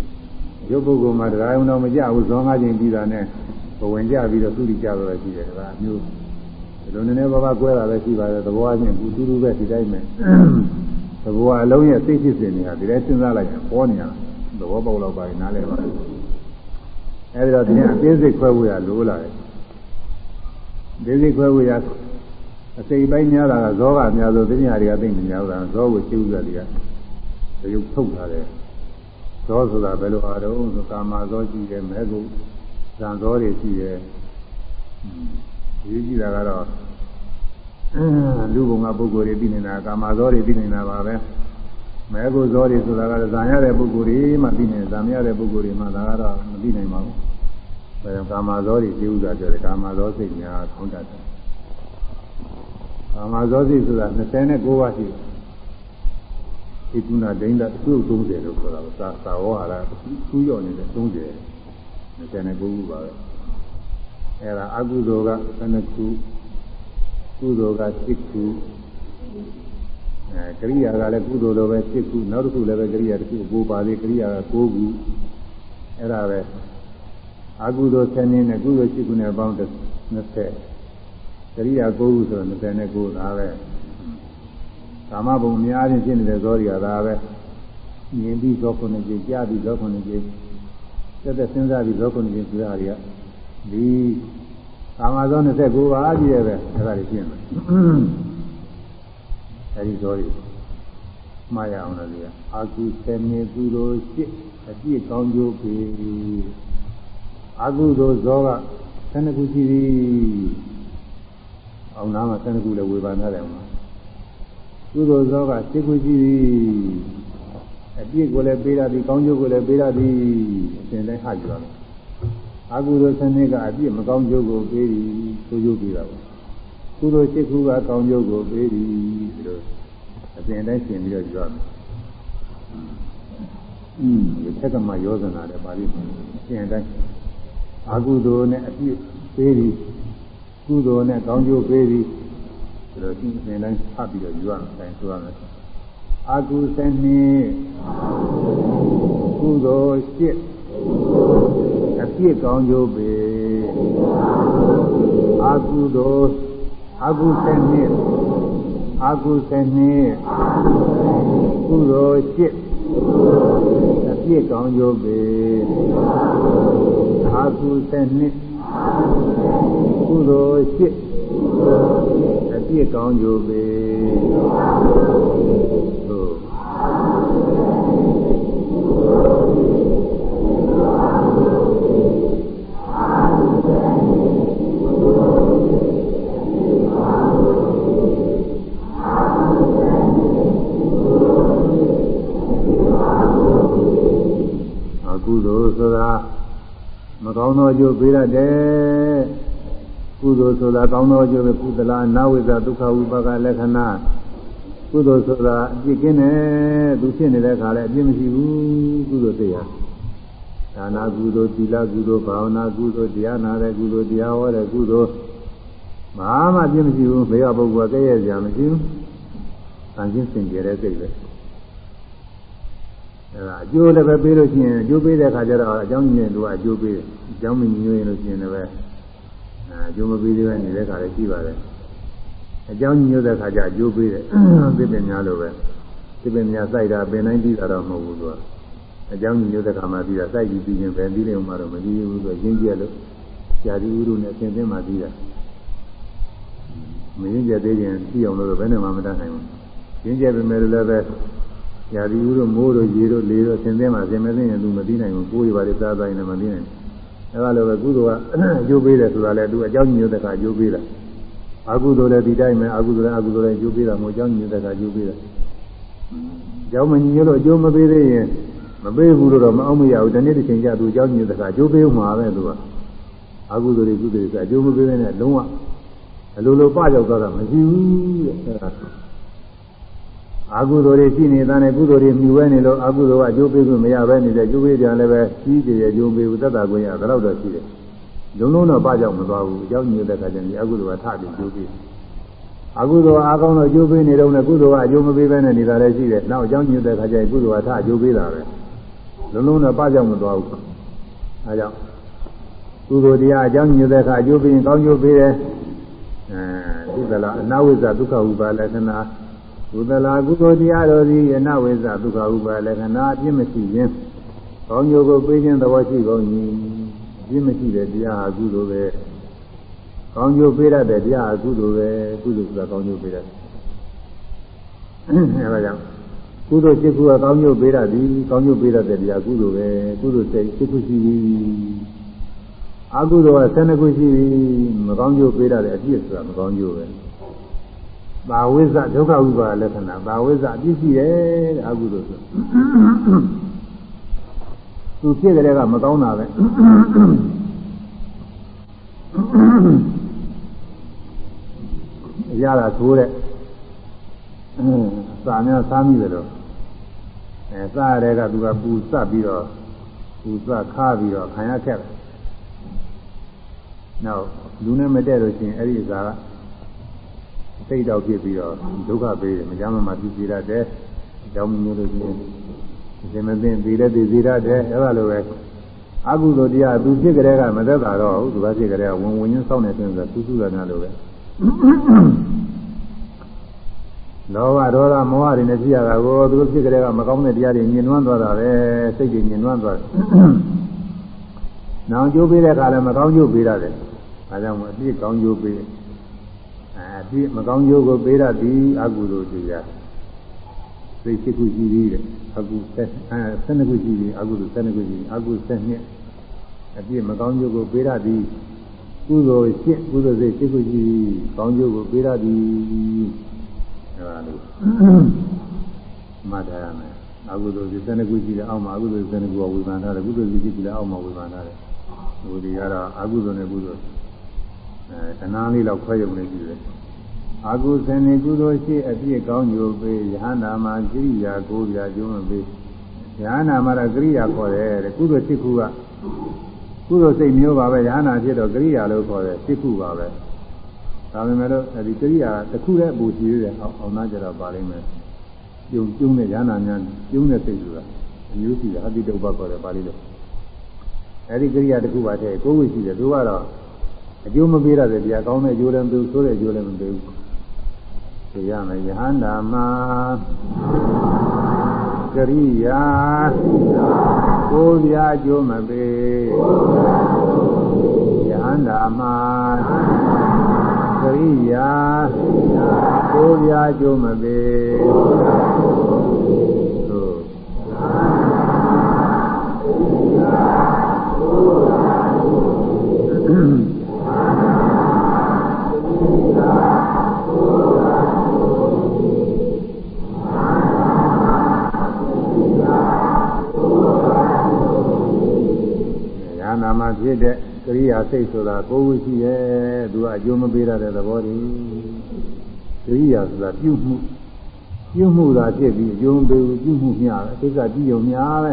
ရုပ်ပုဂ္ဂိုလ်မှာတရားယုံတော့မကြဘူးဇောငါးချိန်ပြီးတာနဲ့ ဘဝင်ကြပြီးတော့သုတိကြတော့ရှိတယ်ဒါမျိုးဒီလိုနည်းနည်းပါးပါးကွဲတာလည်းရှိပါတယ်သဘောအချင်းကူတူတူပဲဒီတိုင်းပဲသဘောအလုံးရဲ့သိဖြစ်စဉ်တွေကဒီတိုင်းစဉ်းစားလိုက်ရင်ပေါ်နေတာသဘောပေါက်တော့ပါရင်နားလဲပါအဲဒီတော့ဒီနေ့အသေးစိတ်ခွဲဖို့ရလိုလာတယ်အသေးစိတ်ခွဲဖို့ရအစိတ်ပိုင်းများတာကဇောကအများဆုံးသိညာတွေကသိနေများတာဇောကိုရှင်းဥစ္စာတွေကရုပ်ထုတ်ထားတယ်ဇောဆိုတာဘယ်လိုအားတော့ဆိုကာမဇောကြည့်တယ်မဲကု ဇံဇောတွေရှိတယ်ဒီကြည့်တာကတော့လူဘုံကပုဂ္ဂိုလ်တွေပြီးနေတာကာမဇောတွေပြီးနေတာပါပဲမဲကုဇောတွေဆိုတာကဇံရတဲ့ပုဂ္ဂိုလ်တွေမှပြီးနေဇံမရတဲ့ပုဂ္ဂိုလ်တွေမှဒါကတော့မပြီးနိုင်ပါဘူးဒါကြောင့်ကာမဇောတွေရှင်းဥစွာပြောတယ်ကာမဇောစိတ်များခေါင်းတတ်တယ်ကာမဇောစိတ်ဆိုတာ29ပါးရှိတယ်ဣကုဏဒိဋ္ဌသု30လို့ခေါ်တာသာသာဝါရသူ့ရော့နေတဲ့30 29ခုပါပဲအဲ့ဒါအကုသိုလ်က12ခုကုသိုလ်က7ခုအဲကရိယာကလည်းကုသိုလ်လိုပဲ7ခုနောက်တစ်ခုလည်းပဲကရိယာတစ်ခုကိုပါသေးကရိယာက9ခုအဲ့ဒါပဲအကုသိုလ်7နည်းနဲ့ကုသိုလ်7ခုနဲ့ပေါင်း20ကရိယာ9ခုဆိုတော့29ဒါပဲကာမဘုံအများကြီးဖြစ်နေတဲ့ဇောရီကဒါပဲမြင်ပြီးဇောခုနှစ်ကြည့်ကြားပြီးဇောခုနှစ်ကြည့် တက်တက်စဉ်းစားပြီးလောကုဏ္ဏရှင်ဆိုတာတွေကဒီကာမဇော29ပါးကြီးရဲ့ပဲအဲ့ဒါတွေပြင်းတယ်အဲဒီဇောတွေမှားရအောင်လို့ဒီအာကုသေနေကုသိုလ်ရှိအပြည့်ကောင်းကျိုးပြီအာကုသိုလ်ဇောက12ခုရှိပြီအောင်နာမှာ12ခုလည်းဝေဘာထားတယ်မှာကုသိုလ်ဇောက7ခုရှိပြီ အပြည့်ကိုလည်းပေးရသည်ကောင်းကျိုးကိုလည်းပေးရသည်အရှင်တိုင်းဟကြည့်ပါမယ်အကုသိုလ်စနစ်ကအပြည့်မကောင်းကျိုးကိုပေးသည်ဆိုကျိုးပေးတာပေါ့ကုသိုလ်ရှိခုကကောင်းကျိုးကိုပေးသည်ဒီလိုအရှင်တိုင်းရှင်းပြီးတော့ကြည့်ပါမယ်อืมဒီသက်ကမှယောဇနာတဲ့ပါဠိမှာသင်တိုင်းအာကုသိုလ်နဲ့အပြည့်ပေးပြီးကုသိုလ်နဲ့ကောင်းကျိုးပေးပြီးဒါတော့ဒီသင်တိုင်းဖတ်ပြီးတော့ယူရမယ်အဲဆိုရမယ် အာကုသနှစ်ကုသိုလ်ရှစ်အပြည့်ကောင်းကျိုးပေးအာကုသိုလ်အာကုသနှစ်အာကုသနှစ်ကုသိုလ်ရှစ်အပြည့်ကောင်းကျိုးပေးအာကုသနှစ်ကုသိုလ်ရှစ်အပြည့်ကောင်းကျိုးပေးဟုတ်အကုသိုလ်ဆိုတာမကောင်းသော အကျိုးပေးရတယ်ကုသိုလ်ဆိုတာကောင်းသောအကျိုးပဲကုသလာနာဝိဇ္ဇဒုက္ခဝိပါကလက္ခဏာကုသိုလ်ဆိုတာအပြစ်ကင်းတယ်သူဖြစ်နေတဲ့ခါလဲအပြစ်မရှိဘူးကုသိုလ်စိတ်ရဒါနာကုသိုလ်သီလကုသိုလ်ဘာဝနာကုသိုလ်တရားနာတဲ့ကုသိုလ်တရားဟောတဲ့ကုသိုလ်ဘာမှအပြစ်မရှိဘူးဘေးကပုဂ္ဂိုလ်ကဲ့ရဲ့ကြမရှိဘူး။တန်ချင်းစင်ကြယ်တဲ့စိတ်ပဲ။အဲဒါအကျိုးလည်းပဲပေးလို့ရှိရင်အကျိုးပေးတဲ့အခါကျတော့အကြောင်းညင်တို့ကအကျိုးပေးတယ်အ ကြောင်းမညင်ရင်လို့ရှိရင်လည်းအဲအကျိုးမပေးသေးပဲနေတဲ့ခါလည်းရှိပါတယ်အကြောင်းညင်တဲ့ခါကျအကျိုးပေးတယ်သိပင်များလို့ပဲသိပင်များစိုက်တာပင်တိုင်းပြီးတာတော့မဟုတ်ဘူးသူကအကြောင်းညင်တဲ့ခါမှပြီးတာစိုက်ပြီးပြီးရင်ပဲပြီးတယ်မှတော့မပြီးဘူးဆိုရင်းကျက်လို့ဇာတိဥရုနဲ့အစဉ်သင်းမှပြီးတာမရင်းကျက်သေးရင်ပြီးအောင်လို့ဘယ်နဲ့မှမတတ်နိုင်ဘူးရင်းကျက်ပေမဲ့လည်းပဲရာသီဥတုမိုးတို့ရေတို့လေတို့ဆင်းသင်းမှာဆင်းမသိရင်သူမသိနိုင်ဘူးကိုယ်ရပါလေစားတိုင်းလည်းမသိနိုင်ဘူး အဲလိုပဲကုသိုလ်ကအကျိုးပေးတယ်ဆိုတာလည်းသူအကြောင်းညွှန်တဲ့ကအကျိုးပေးတာအကုသိုလ်လည်းဒီတိုင်းပဲအကုသိုလ်လည်းအကုသိုလ်လည်းအကျိုးပေးတာမဟုတ်အကြောင်းညွှန်တဲ့ကအကျိုးပေးတာအကြောင်းမညွှန်လို့အကျိုးမပေးသေးရင်မပေးဘူးလို့တော့မအောင်မရဘူးဒီနေ့တစ်ချိန်ကျသူအကြောင်းညွှန်တဲ့ကအကျိုးပေးမှာပဲသူကအကုသိုလ်တွေကုသိုလ်တွေကအကျိုးမပေးဘဲနဲ့လုံးဝအလိုလိုပကြောက်သွားတာမရှိဘူးတဲ့ အဲဒါအကုသိုလ်တွေရှိနေတာနဲ့ကုသိုလ်တွေမြူဝဲနေလို့အကုသိုလ်ကအကျိုးပေးခွင့်မရဘဲနေတဲ့ကျိုးပေးတယ်လည်းပဲကြီးကြည်ကျိုးပေးဘူးသက်သာခွင့်ရဘယ်တော့တော့ရှိတယ်။လုံးလုံးတော့ပကြောက်မသွားဘူး။အကြောင်းညွှန်တဲ့ခါကျရင်ဒီအကုသိုလ်ကထပြီးကျိုးပေး။အကုသိုလ်အားကောင်းတော့ကျိုးပေးနေတော့နဲ့ကုသိုလ်ကအကျိုးမပေးဘဲနဲ့နေတာလည်းရှိတယ်။နောက်အကြောင်းညွှန်တဲ့ခါကျရင်ကုသိုလ်ကထအကျိုးပေးတာပဲ။လုံးလုံးတော့ပကြောက်မသွားဘူး။အဲကြောင့်ကုသိုလ်တရားအကြောင်းညွှန်တဲ့ခါအကျိုးပေးရင်ကောင်းကျိုးပေးတယ်။အဲကုသလအနာဝိဇ္ဇဒုက္ခဥပါလက္ခဏာ ကုသလာကုသိုလ်တရားတော်သည်အနဝိဇ္ဇဒုက္ခဥပါလက္ခဏာအပြစ်မရှိခြင်းကောင်းကျိုးကိုပေးခြင်းသဘောရှိကုန်၏အပြစ်မရှိတဲ့တရားဟာကုသိုလ်ပဲကောင်းကျိုးပေးရတဲ့တရားဟာကုသိုလ်ပဲကုသိုလ်ဆိုတာကောင်းကျိုးပေးရအဲဒါကြောင့်ကုသိုလ်ရှိခုကကောင်းကျိုးပေးရသည်ကောင်းကျိုးပေးရတဲ့တရားကုသိုလ်ပဲကုသိုလ်စိတ်ရှိခုရှိသည်အကုသိုလ်က12ခုရှိပြီမကောင်းကျိုးပေးရတဲ့အပြစ်ဆိုတာမကောင်းကျိုးပဲ ဘာဝိဇ္ဇဒုက္ခဝိပါဒလက္ခဏာဘာဝိဇ္ဇအပြစ်ရှိတယ်တဲ့အကုသိုလ်ဆိုသူဖြစ်ကြတဲ့ကမကောင်းတာပဲရတာသိုးတဲ့အင်းစာများစားမိတယ်လို့အဲစားရတဲ့ကသူကပူစပ်ပြီးတော့ပူစပ်ခါပြီးတော့ခံရခဲ့တယ်နောက်လူနဲ့မတည့်လို့ရှိရင်အဲ့ဒီအစာက စိတ်တော့ဖြစ်ပြီးတော့ဒုက္ခပေးတယ်မကြမ်းမှပြပြရတယ်အကြောင်းမျိုးလို့ရှိရင်ဒီမသိပြီးတဲ့သိသေးတယ်အဲ့လိုပဲအကုသိုလ်တရားသူဖြစ်ကြတဲ့ကမသက်တာတော့ဟုတ်သူကဖြစ်ကြတဲ့ဝင်ဝင်ချင်းစောင့်နေတယ်ဆိုသူစုရနာလို့ပဲလောဘဒေါသမောဟတွေနဲ့ဖြစ်ရတာကိုသူဖြစ်ကြတဲ့ကမကောင်းတဲ့တရားတွေညှဉ်းနှွမ်းသွားတာပဲစိတ်တွေညှဉ်းနှွမ်းသွားတယ်နောင်ကျိုးပေးတဲ့အခါလည်းမကောင်းကျိုးပေးရတယ်ဒါကြောင့်မို့အပြည့်ကောင်းကျိုးပေး အပြည့်မကောင်းကျိုးကိုပေးရသည်အကုသိုလ်တရားသိရှိခုရှိသေးတယ်အကုဆက်အဲ12ခုရှိသေးအကုသိုလ်12ခုရှိအကု7နှစ်အပြည့်မကောင်းကျိုးကိုပေးရသည်ကုသိုလ်ရှင်းကုသိုလ်စိတ်ရှိခုရှိကောင်းကျိုးကိုပေးရသည်အဲဒါလို့မှတ်ထားရမယ်အကုသိုလ်စိတ်12ခုရှိတယ်အောက်မှာအကုသိုလ်12ခုကဝေဖန်ထားတယ်ကုသိုလ်စိတ်ရှိတယ်အောက်မှာဝေဖန်ထားတယ်ဟိုဒီကတော့အကုသိုလ်နဲ့ကုသိုလ်အဲ တဏှာလေးတော့ခွဲရုံနဲ့ရှိတယ်အကုသနေကုသိုလ်ရှိအပြည့်ကောင်းညိုပေးယဟန္တာမှာကိရိယာကိုယ်ပြကျုံးပေးညာနာမှာကရိယာခေါ်တယ်တဲ့ကုသိုလ်စိတ်ခုကကုသိုလ်စိတ်မျိုးပါပဲညာနာဖြစ်တော့ကရိယာလို့ခေါ်တယ်စိတ်ခုပါပဲဒါပေမဲ့လို့အဲဒီကရိယာတစ်ခုတည်းအပူရှိသေးတယ်အောင်အောင်သားကြတော့ပါလိမ့်မယ်ပြုံပြုံးတဲ့ညာနာများပြုံးတဲ့စိတ်ဆိုတာအမျိုးရှိတယ်အတိတုပ္ပခေါ်တယ်ပါဠိလိုအဲဒီကရိယာတစ်ခုပါတဲ့ကိုယ်ဝိရှိတယ်သူကတော့ အကျိုးမပေးရတဲ့တရားကောင်းတဲ့အကျိုးလည်းမပေးဘူးဆိုးတဲ့အကျိုးလည်းမပေးဘူးသိရမယ်ယဟန္တာမှာကရိယာကိုယ်ပြအကျိုးမပေးယဟန္တာမှာကရိယာကိုယ်ပြအကျိုးမပေး မှာဖြစ်တဲ့ကရိယာစိတ်ဆိုတာကိုယ်ဝရှိရဲ့သူကအကျိုးမပေးရတဲ့သဘောတည်းကရိယာဆိုတာပြုမှုပြုမှုသာဖြစ်ပြီးအကျိုးမပေးဘူးပြုမှုမျှပဲသိက္ခာကြည့်ုံများပဲ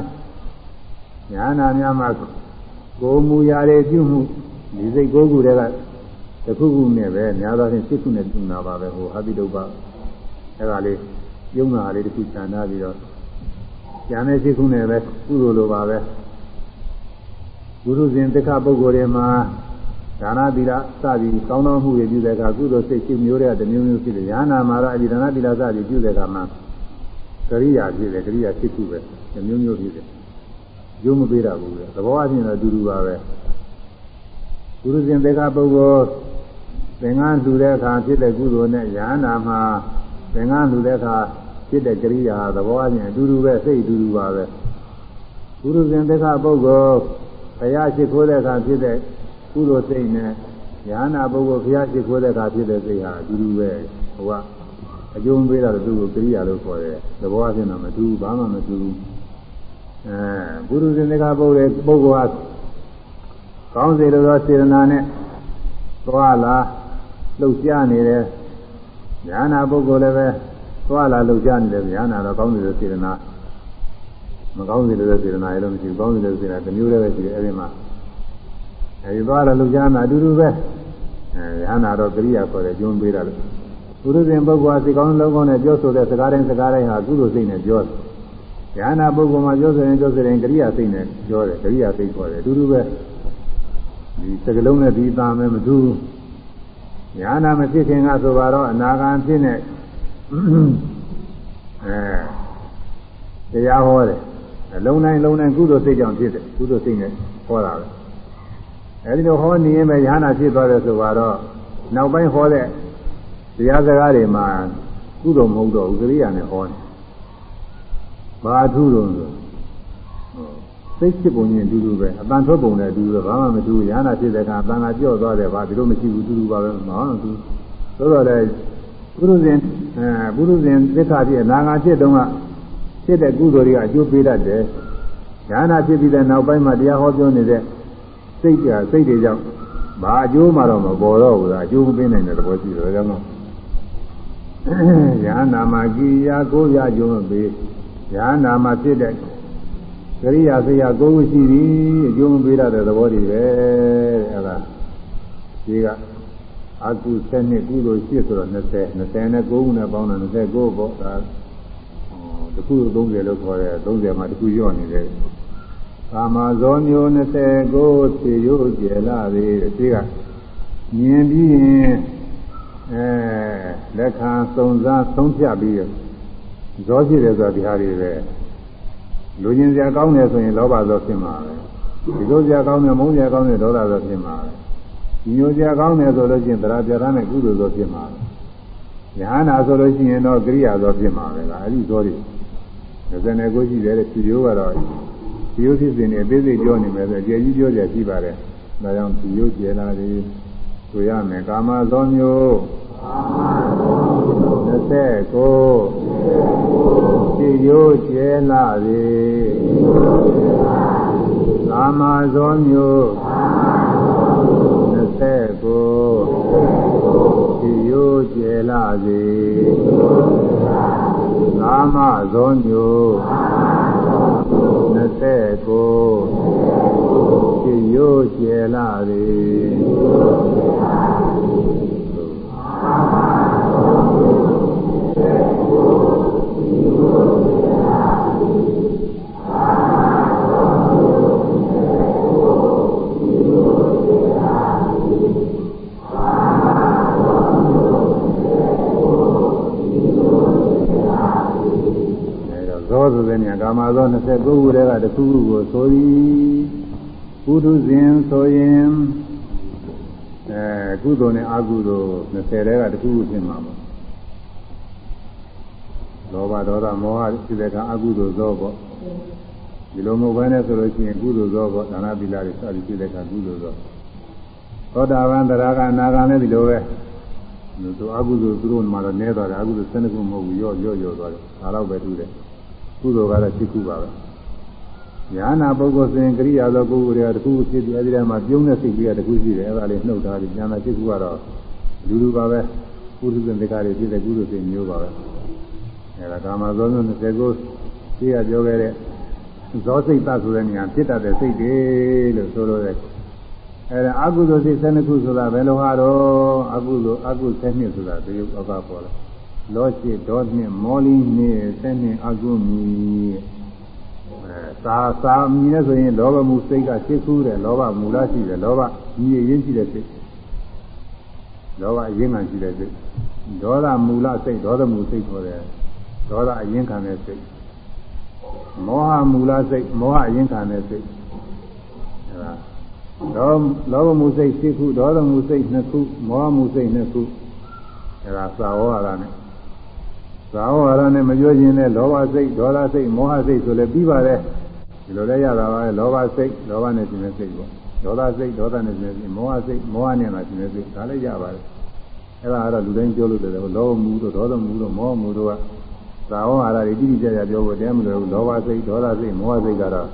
ညာနာများမှာကိုယ်မူရာတွေပြုမှုဒီစိတ်ကိုယ်ကူတွေကတစ်ခုခုနဲ့ပဲများသောအားဖြင့်စိတ်ခုနဲ့ပြုနာပါပဲဟိုဟာတိတုပ္ပအဲ့ဒါလေးယုံနာလေးတစ်ခုခြံထားပြီးတော့ဉာဏ်နဲ့စိတ်ခုနဲ့ပဲကုသိုလ်လိုပါပဲ ပုရုဇဉ်တက္ခပုဂ္ဂိုလ်တွေမှာဒါနသီလစသည်ကောင်းသောမှုတွေပြုတဲ့အခါကုသိုလ်စိတ်ရှိမျိုးတဲ့တမျိုးမျိုးဖြစ်တယ်။ညာနာမှာတော့အဲဒီဒါနသီလစသည်ပြုတဲ့အခါမှာကရိယာဖြစ်တယ်ကရိယာစိတ်ခုပဲတမျိုးမျိုးဖြစ်တယ်။ရုံးမပေးတာဘူးလေ။သဘောအချင်းတော့အတူတူပါပဲ။ပုရုဇဉ်တက္ခပုဂ္ဂိုလ်သင်္ကန်းလှူတဲ့အခါဖြစ်တဲ့ကုသိုလ်နဲ့ညာနာမှာသင်္ကန်းလှူတဲ့အခါဖြစ်တဲ့ကရိယာသဘောအချင်းအတူတူပဲစိတ်အတူတူပါပဲ။ပုရုဇဉ်တက္ခပုဂ္ဂိုလ် ဘုရားရှိခိုးတဲ့အခါဖြစ်တဲ့ကုသိုလ်စိတ်နဲ့ဉာဏပုဂ္ဂိုလ်ဘုရားရှိခိုးတဲ့အခါဖြစ်တဲ့စိတ်ဟာအတူတူပဲဟိုကအကျုံးပေးတာသူ့ကိုကရိယာလို့ခေါ်တယ်သဘောအချင်းတော့မတူဘူးဘာမှမတူဘူးအဲပုရုဇဉ်တွေကပုဂ္ဂိုလ်ပုဂ္ဂိုလ်ဟာကောင်းစေလိုသောစေတနာနဲ့သွားလာလှုပ်ရှားနေတယ်ဉာဏပုဂ္ဂိုလ်လည်းပဲသွားလာလှုပ်ရှားနေတယ်ဉာဏတော့ကောင်းစေလိုစေတနာ မကောင်းစေလို့စေတနာရလို့မရှိဘူးကောင်းစေလို့စေတနာတစ်မျိုးတည်းပဲရှိတယ်အဲဒီမှာအဲဒီသွားတော့လူချမ်းသာအတူတူပဲအဲရဟန္တာတော့ကရိယာခေါ်တယ်ကျုံးပေးတာလို့ပုရုဇဉ်ပုဂ္ဂိုလ်ဟာစိတ်ကောင်းလုံးကောင်းနဲ့ပြောဆိုတဲ့စကားတိုင်းစကားတိုင်းဟာကုသိုလ်စိတ်နဲ့ပြောတယ်ရဟန္တာပုဂ္ဂိုလ်မှာပြောဆိုရင်ပြောဆိုရင်ကရိယာစိတ်နဲ့ပြောတယ်ကရိယာစိတ်ခေါ်တယ်အတူတူပဲဒီစကလုံးနဲ့ဒီသားမဲမတူရဟန္တာမဖြစ်ခင်ကဆိုတော့အနာဂံဖြစ်နေအဲတရားဟောတယ် လုံးတိုင်းလုံးတိုင်းကုသိုလ်စိတ်ကြောင့်ဖြစ်တယ်ကုသိုလ်စိတ်နဲ့ဟောတာပဲအဲဒီလိုဟောနေရင်ပဲရဟနာဖြစ်သွားတယ်ဆိုတော့နောက်ပိုင်းဟောတဲ့တရားစကားတွေမှာကုသိုလ်မဟုတ်တော့ဘူးကရိယာနဲ့ဟောတယ်ဘာထုလို့ဆိုစိတ်ဖြစ်ပုံချင်းအတူတူပဲအတန်ထွက်ပုံနဲ့အတူတူပဲဘာမှမတူရဟနာဖြစ်တဲ့အခါအတန်ကကြော့သွားတယ်ဘာဒီလိုမရှိဘူးအတူတူပါပဲမဟုတ်ဘူးဆိုတော့လေပုရုဇဉ်အဲပုရုဇဉ်သစ္စာဖြစ်အနာဂါဖြစ်တုန်းက ဖြစ်တဲ့ကုသိုလ်တွေကအကျိုးပေးတတ်တယ်။ဉာဏ်ဖြစ်ပြီးတဲ့နောက်ပိုင်းမှာတရားဟောပြောနေတဲ့စိတ်ကစိတ်တွေကြောင့်ဘာအကျိုးမှတော့မပေါ်တော့ဘူးလားအကျိုးမပေးနိုင်တဲ့သဘောရှိတယ်ဒါကြောင့်ဉာဏ်နာမကိယာကိုရကျုံပေးဉာဏ်နာမဖြစ်တဲ့ကရိယာစရာကိုယ်ရှိသည်အကျိုးမပေးရတဲ့သဘောတွေပဲတဲ့အဲဒါဒီကအကုစနစ်ကုသိုလ်ရှိဆိုတော့20 20နဲ့9ခုနဲ့ပေါင်းတယ်29ပေါ့ဒါ တစ်ခု30လို့ခေါ်တယ်30မှာတစ်ခုညော့နေတယ်ကာမဇောမျိုး29ဖြေရိုးကျယ်လာသေးတယ်ဒီကမြင်ပြီးရင်အဲလက်ခံစုံစားဆုံးဖြတ်ပြီးဇောရှိတယ်ဆိုတာဒီဟာတွေပဲလူချင်းစရာကောင်းတယ်ဆိုရင်လောဘဇောဖြစ်မှာပဲဒီလိုစရာကောင်းတယ်မုန်းစရာကောင်းတယ်ဒေါသဇောဖြစ်မှာပဲဒီမျိုးစရာကောင်းတယ်ဆိုလို့ရှိရင်တရားပြတာနဲ့ကုသိုလ်ဇောဖြစ်မှာပဲညာနာဆိုလို့ရှိရင်တော့ကရိယာဇောဖြစ်မှာပဲလားအဲ့ဒီဇောတွေ 29ရှိတယ်တဲ့ဖြူရိုးကတော့ဖြူရိုးဖြစ်စဉ်နဲ့အသေးစိတ်ပြောနေမယ်ဆိုကြည်ကြီးပြောကြရှိပါတယ်။ဒါကြောင့်ဖြူရိုးကျဲလာတယ်ဆိုရမယ်ကာမသောမျိုးကာမသောမျိုး29ဖြူရိုးကျဲလာတယ်ကာမသောမျိုး29ဖြူရိုးကျဲလာတယ် ကာမဇောညို20ကိုပြည့်ရိုးကျယ်လာသော ဆိုတဲ့နေရာကာမသော29ခုတည်းကတစ်ခုခုကိုဆိုသည်ပုထုဇဉ်ဆိုရင်အဲကုသိုလ်နဲ့အကုသိုလ်20တည်းကတစ်ခုခုဖြစ်မှာပေါ့လောဘဒေါသမောဟဖြစ်တဲ့ကအကုသိုလ်သောပေါ့ဒီလိုမဟုတ်ဘဲနဲ့ဆိုလို့ရှိရင်ကုသိုလ်သောပေါ့ဒါနသီလတွေစသည်ဖြစ်တဲ့ကကုသိုလ်သောသောတာပန်တရားကနာဂံလည်းဒီလိုပဲသူအကုသိုလ်သူတို့မှတော့နည်းသွားတယ်အကုသိုလ်12ခုမဟုတ်ဘူးရော့ရော့ရော့သွားတယ်ဒါတော့ပဲတူတယ် ကုသိုလ်ကတော့7ခုပါပဲညာနာပုဂ္ဂိုလ်စဉ်ကရိယာသောပုဂ္ဂိုလ်တွေကတခုဖြစ်ပြီးအဲဒီထဲမှာပြုံးတဲ့စိတ်ကလေးကတခုရှိတယ်အဲဒါလေးနှုတ်ထားပြီးညာနာ7ခုကတော့လူလူပါပဲပုထုဇဉ်တွေကတွေဖြစ်တဲ့ကုသိုလ်စဉ်မျိုးပါပဲအဲဒါကာမဇောဇ20ခုသိရပြောခဲ့တဲ့ဇောစိတ်သဆိုတဲ့နေရာဖြစ်တတ်တဲ့စိတ်တွေလို့ဆိုလို့ရတယ်အဲဒါအကုသိုလ်စိတ်12ခုဆိုတာဘယ်လိုဟာတော့အကုသိုလ်အကု12ဆိုတာတရုပ်အကပေါ်လာ လောရှိဒေါနှင့်မောလီနှင့်ဆက်နှင့်အကုမီအဲသာသာမီနဲ့ဆိုရင်လောဘမူစိတ်ကရှင်းခုတယ်လောဘမူလရှိတယ်လောဘညီရင်းရှိတဲ့စိတ်လောဘအရင်းခံရှိတဲ့စိတ်ဒေါသမူလစိတ်ဒေါသမူစိတ်ခေါ်တယ်ဒေါသအရင်းခံတဲ့စိတ်မောဟမူလစိတ်မောဟအရင်းခံတဲ့စိတ်အဲဒါလောလောဘမူစိတ်ရှင်းခုဒေါသမူစိတ်နှစ်ခုမောဟမူစိတ်နှစ်ခုအဲဒါသာဝရနဲ့ သာဝရနဲ့မပြောခြင်းနဲ့လောဘစိတ်ဒေါသစိတ်မောဟစိတ်ဆိုလည်းပြီးပါတယ်ဒီလိုလည်းရတာပါပဲလောဘစိတ်လောဘနဲ့ရှင်တဲ့စိတ်ပေါ့ဒေါသစိတ်ဒေါသနဲ့ရှင်တဲ့စိတ်မောဟစိတ်မောဟနဲ့လာရှင်တဲ့စိတ်ဒါလည်းရပါတယ်အဲ့ဒါကတော့လူတိုင်းပြောလို့တယ်လောဘမှုတို့ဒေါသမှုတို့မောဟမှုတို့ကသာဝရတွေတိတိကျကျပြောဖို့တဲမလို့လောဘစိတ်ဒေါသစိတ်မောဟစိတ်ကတော့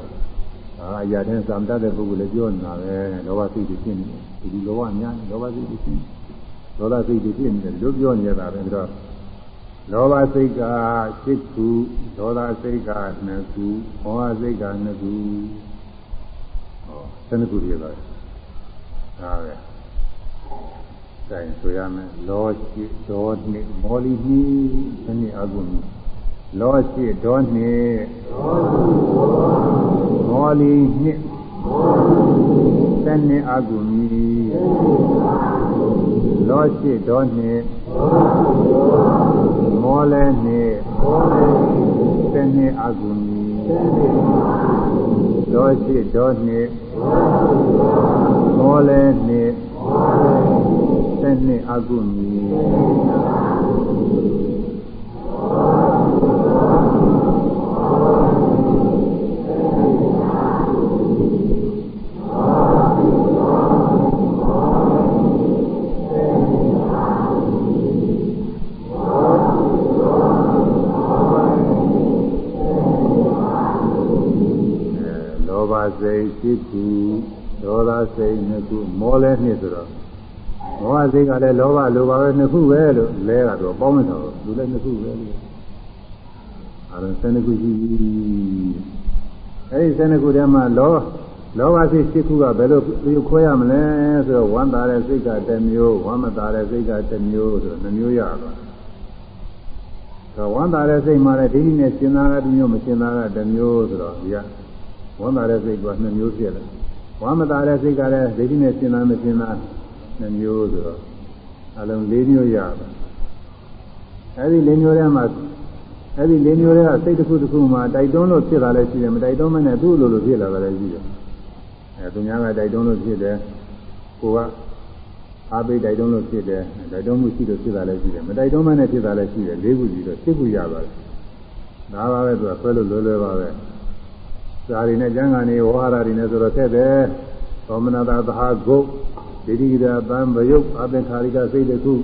အာအရာတဲ့သံတတ်တဲ့ပုဂ္ဂိုလ်လည်းပြောနေတာပဲလောဘစိတ်တွေဖြစ်နေတယ်ဒီလောဘများလောဘစိတ်တွေဖြစ်နေဒေါသစိတ်တွေဖြစ်နေတယ်လို့ပြောနေတာပဲဒါတော့ လောဘစိတ်က7ခုဒေါသစိတ်က2ခုမောဟစိတ်က2ခုဟော12ခုပြည့်သွားတယ်ဒါပဲဆိုင်ဆိုရမယ်လောရှိဒေါနှိမောလီနှိဒီနေ့အကုလောရှိဒေါနှိမောလီနှိသနှစ်အကုမီလောရှိဒေါနှိ မောလဲနှိသနှစ်အကုမီလောရှိဒေါနှိမောလဲနှိသနှစ်အကုမီ စိတ်ရှိခုဒေါသစိတ်နှစ်ခုမောလဲနှစ်ဆိုတော့မောဟစိတ်ကလည်းလောဘလိုပါပဲနှစ်ခုပဲလို့လဲကတော့ပေါင်းမတော်သူလည်းနှစ်ခုပဲလို့အဲဒါဆယ်နှစ်ခုရှိပြီအဲဒီဆယ်နှစ်ခုထဲမှာလောလောဘစိတ်ရှိခုကဘယ်လိုခွဲရမလဲဆိုတော့ဝမ်းသာတဲ့စိတ်ကတစ်မျိုးဝမ်းမသာတဲ့စိတ်ကတစ်မျိုးဆိုတော့နှမျိုးရသွားတော့ဝမ်းသာတဲ့စိတ်မှာလည်းဒိဋ္ဌိနဲ့ရှင်းသားကတစ်မျိုးမရှင်းသားကတစ်မျိုးဆိုတော့ဒီက ဝမ်းသာတဲ့စိတ်ကနှစ်မျိုးဖြစ်တယ်ဝမ်းမသာတဲ့စိတ်ကလည်းဒိဋ္ဌိနဲ့ရှင်းသားမရှင်းသားနှစ်မျိုးဆိုတော့အလုံး၄မျိုးရပါအဲဒီ၄မျိုးထဲမှာအဲဒီ၄မျိုးထဲကစိတ်တစ်ခုတစ်ခုမှာတိုက်တွန်းလို့ဖြစ်တာလည်းရှိတယ်မတိုက်တွန်းမနဲ့သူ့လိုလိုဖြစ်လာတာလည်းရှိတယ်အဲသူများကတိုက်တွန်းလို့ဖြစ်တယ်ကိုကအားပေးတိုက်တွန်းလို့ဖြစ်တယ်တိုက်တွန်းမှုရှိလို့ဖြစ်တာလည်းရှိတယ်မတိုက်တွန်းမနဲ့ဖြစ်တာလည်းရှိတယ်၄ခုကြီးတော့၈ခုရပါတယ်ဒါပါပဲသူကဆွဲလို့လွယ်လွယ်ပါပဲ စာရီနဲ့ကျမ်းဂန်တွေဝါဟာရတွေနဲ့ဆိုတော့ဆက်တယ်သောမနာတာသဟာဂုတ်ဒိဋ္ဌိကရာတံဘယုတ်အသင်္ခါရိကစိတ်တစ်ခု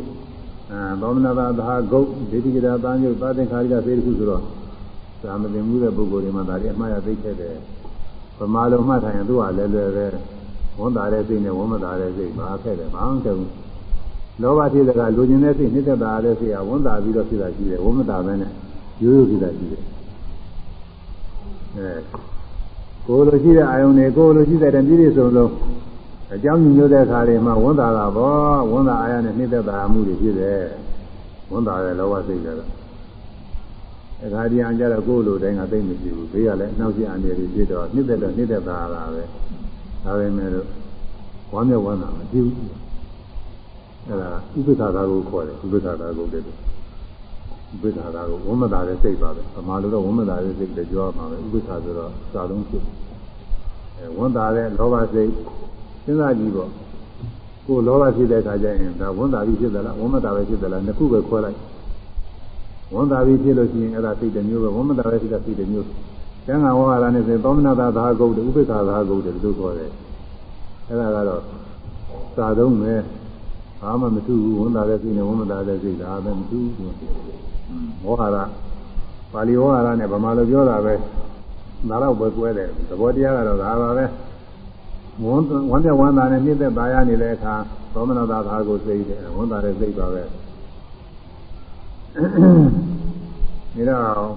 အဲသောမနာတာသဟာဂုတ်ဒိဋ္ဌိကရာတံယုတ်အသင်္ခါရိကစိတ်တစ်ခုဆိုတော့သာမတင်မှုတဲ့ပုဂ္ဂိုလ်တွေမှာဒါတွေအမှားရသိခဲ့တယ်ဗမာလုံးမှတ်ထိုင်ရင်သူကလည်းလွယ်ပဲဝန်တာတဲ့စိတ်နဲ့ဝန်မတာတဲ့စိတ်မှာခဲ့တယ်မအောင်တယ်လောဘဖြစ်တဲ့ကလူကျင်တဲ့စိတ်နှိမ့်သက်တာတဲ့စိတ်ကဝန်တာပြီးတော့ဖြစ်တာရှိတယ်ဝန်မတာပဲနဲ့ရိုးရိုးဖြစ်တာရှိတယ်အဲ ကိုယ်လိုရှိတဲ့အာယုန်တွေကိုယ်လိုရှိတဲ့ပြည့်ပြည့်စုံစုံအကြောင်းညွှန်တဲ့အခါတွေမှာဝန်တာတာပေါ့ဝန်တာအာရနဲ့နှိမ့်သက်တာမှုတွေဖြစ်တယ်ဝန်တာရဲ့လောဘစိတ်တွေတော့အခါဒီအောင်ကြတော့ကိုယ်လိုတိုင်းကသိမ့်မရှိဘူးဘေးကလည်းနှောက်ရှိအနေတွေဖြစ်တော့နှိမ့်သက်တော့နှိမ့်သက်တာလာပဲဒါပဲမဲ့လို့ဝမ်းမြောက်ဝမ်းသာမကြည့်ဘူးအဲဒါဥပ္ပခါသာကိုခေါ်တယ်ဥပ္ပခါသာကိုတည်း ဥပ္ပခါသာကိုဝမတာတဲ့စိတ်ပါပဲဗမာလိုတော့ဝမတာတဲ့စိတ်လည်းပြောရမှာပဲဥပ္ပခါဆိုတော့စာလုံးဖြစ်အဲဝန်တာတဲ့လောဘစိတ်စဉ်းစားကြည့်ပေါ့ကိုလောဘဖြစ်တဲ့အခါကျရင်ဒါဝန်တာပြီးဖြစ်သလားဝမတာပဲဖြစ်သလားနှစ်ခုပဲခွဲလိုက်ဝန်တာပြီးဖြစ်လို့ရှိရင်အဲ့ဒါစိတ်တစ်မျိုးပဲဝမတာပဲဖြစ်တဲ့စိတ်တစ်မျိုးကျန်ကဝါရနဲ့ဆိုသောမနာတာသာဂုတ်ဥပ္ပခါသာဂုတ်တယ်လို့ခေါ်တယ်အဲ့ဒါကတော့စာသုံးမယ်ဘာမှမထူးဘူးဝန်တာတဲ့စိတ်နဲ့ဝန်မတာတဲ့စိတ်ဒါပဲမထူးဘူး မောဟရပါဠိဝါရနဲ့ဗမာလိုပြောတာပဲဒါတော့ပဲကွဲတယ်သဘောတရားကတော့ဒါပါပဲဝန်ဝန်တဲ့ဝန်တာနဲ့နှိမ့်သက်ပါရနေတဲ့အခါသောမနတာသာကိုစိတ်တယ်ဝန်တာတဲ့စိတ်ပါပဲဒါတော့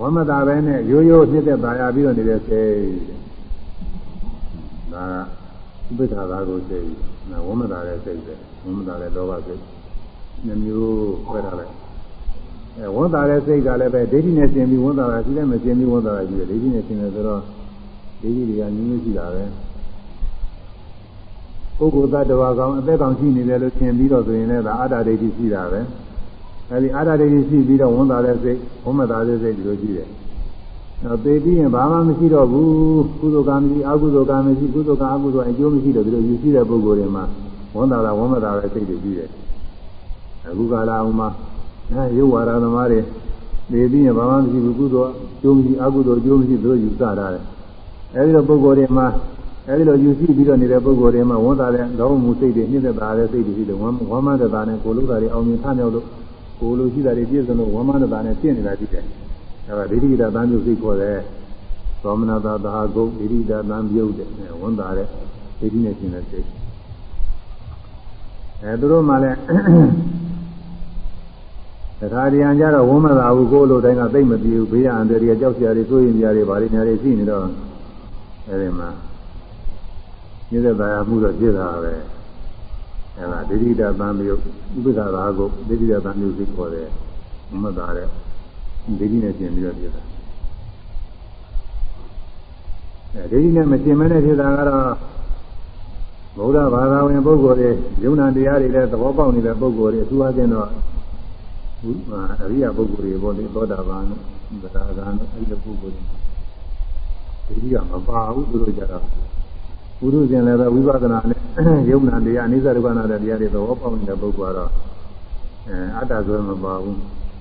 ဝမတာပဲနဲ့ရိုးရိုးနှိမ့်သက်ပါရပြီးတော့နေတဲ့စိတ်ဒါကဥပိ္ပခာသာကိုစိတ်နာဝမတာတဲ့စိတ်ပဲဝမတာတဲ့လောဘစိတ်နှမျိုးခွဲထားလိုက်အဲ ဝန်တာတဲ့စိတ်ကလည်းပဲဒိဋ္ဌိနဲ့ရှင်ပြီးဝန်တာတာရှိတယ်မရှင်ပြီးဝန်တာတာရှိတယ်ဒိဋ္ဌိနဲ့ရှင်တယ်ဆိုတော့ဒိဋ္ဌိတွေကညင်းညင်းရှိတာပဲပုဂ္ဂိုလ်သတ္တဝါကောင်အသက်ကောင်ရှိနေတယ်လို့ထင်ပြီးတော့ဆိုရင်လည်းဒါအတ္တဒိဋ္ဌိရှိတာပဲအဲဒီအတ္တဒိဋ္ဌိရှိပြီးတော့ဝန်တာတဲ့စိတ်ဝန်မတာတဲ့စိတ်ဒီလိုရှိတယ်တော့သိပြီးရင်ဘာမှမရှိတော့ဘူးကုသိုလ်ကံမရှိအကုသိုလ်ကံမရှိကုသိုလ်ကံအကုသိုလ်အကျိုးမရှိတော့ဒီလိုယူရှိတဲ့ပုဂ္ဂိုလ်တွေမှာဝန်တာတာဝန်မတာတဲ့စိတ်တွေရှိတယ်အခုကာလအောင်မှာ အဲရုပ်ဝါဒသမားတွေနေပြီးရင်ဘာမှမရှိဘူးကုသိုလ်အကျိုးမရှိအကုသိုလ်အကျိုးမရှိသူတို့ယူဆတာတယ်အဲဒီလိုပုဂ္ဂိုလ်တွေမှာအဲဒီလိုယူရှိပြီးတော့နေတဲ့ပုဂ္ဂိုလ်တွေမှာဝန်တာတဲ့လောဘမှုစိတ်တွေနှိမ့်သက်တာတဲ့စိတ်တွေရှိတယ်ဝမ်းဝမ်းမတတာနဲ့ကိုလူတာတွေအောင်မြင်ထမြောက်လို့ကိုလူရှိတာတွေပြည့်စုံလို့ဝမ်းမတတာနဲ့ပြည့်နေတာရှိတယ်အဲဒါဒိဋ္ဌိကတန်ပြုစိတ်ခေါ်တယ်သောမနာတာသာဂုတ်ဒိဋ္ဌိကတန်ပြုတ်တယ်ဝန်တာတဲ့ဒိဋ္ဌိနဲ့ရှင်တဲ့စိတ်အဲသူတို့မှလည်း တခါတည်းံကြတော့ဝမ်းမသာဘူးကိုလိုတိုင်းကသိမ့်မပြေဘူးဘေးရန်တွေကြောက်စရာတွေစိုးရင်ကြတွေဗားတွေညာတွေရှိနေတော့အဲဒီမှာညစ်တဲ့တရားမှုတော့ဖြစ်တာပဲအဲဒါဒိဋ္ဌိတသံမြုပ်ဥပ္ပဒါသာကိုဒိဋ္ဌိတသံမြုပ်သိခေါ်တယ်ဝမ်းမသာတဲ့ဒိဋ္ဌိနဲ့ရှင်ပြီးတော့ဖြစ်တာအဲဒိဋ္ဌိနဲ့မရှင်မနဲ့ဖြစ်တာကတော့ဗုဒ္ဓဘာသာဝင်ပုဂ္ဂိုလ်တွေယုံနာတရားတွေလည်းသဘောပေါက်နေတဲ့ပုဂ္ဂိုလ်တွေအထူးအချင်းတော့ အရိယာပုဂ္ဂိုလ်တွေပေါ့လေသောတာပန်သရဂံအဲ့ဒီပုဂ္ဂိုလ်တွေဒီကမပါဘူးသူတို့ကြတော့ဘုရုရှင်လည်းပဲဝိပဿနာနဲ့ယုံနာတရားအနိစ္စဒုက္ခနာတရားတွေသဘောပေါက်နေတဲ့ပုဂ္ဂိုလ်ကတော့အဲအတ္တဆွဲမပါဘူး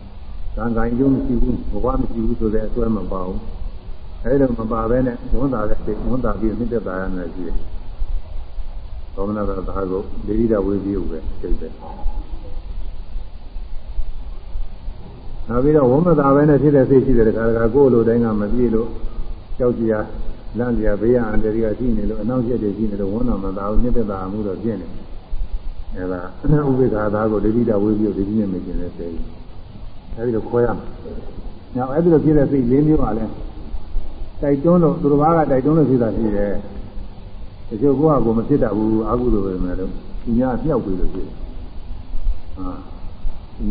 ။သံဃာယုံမရှိဘူးဘဝမရှိဘူးဆိုတဲ့အဆွဲမပါဘူး။အဲဒီလိုမပါဘဲနဲ့ဝန်တာတဲ့ဝန်တာပြီးမြင့်တက်တာရမယ်ရှိတယ်။သောမနာသာသာကိုဒေဝိဒဝေပြီးဥပဲသိတယ်။ နောက်ပြီးတော့ဝမသာပဲနဲ့ဖြစ်တဲ့စိတ်ရှိတဲ့ခါတခါကိုယ်လိုတိုင်းကမပြည့်လို့ကြောက်ကြရလန့်ကြဘေးရအန္တရာယ်ရှိနေလို့အနောက်ကျက်တွေရှိနေလို့ဝန်းတော်မသာဘူးနှစ်သက်တာမှုတော့ပြင်းနေအဲဒါဥပိ္ပခာသားကိုဒိဋ္ဌိတဝေပြီးဒိဋ္ဌိနဲ့မကျင်တဲ့စိတ်အဲဒီလိုခွဲရမှာ။နောက်အဲဒီလိုဖြစ်တဲ့စိတ်၄မျိုးပါလဲတိုက်တွန်းလို့သူတစ်ပါးကတိုက်တွန်းလို့ဖြစ်တာရှိတယ်။တချို့ကိုယ့်ဟာကိုယ်မဖြစ်တတ်ဘူးအကုသိုလ်ပဲမယ်လို့သူများမြောက်ပြီးလို့ဖြစ်တယ်။ဟာ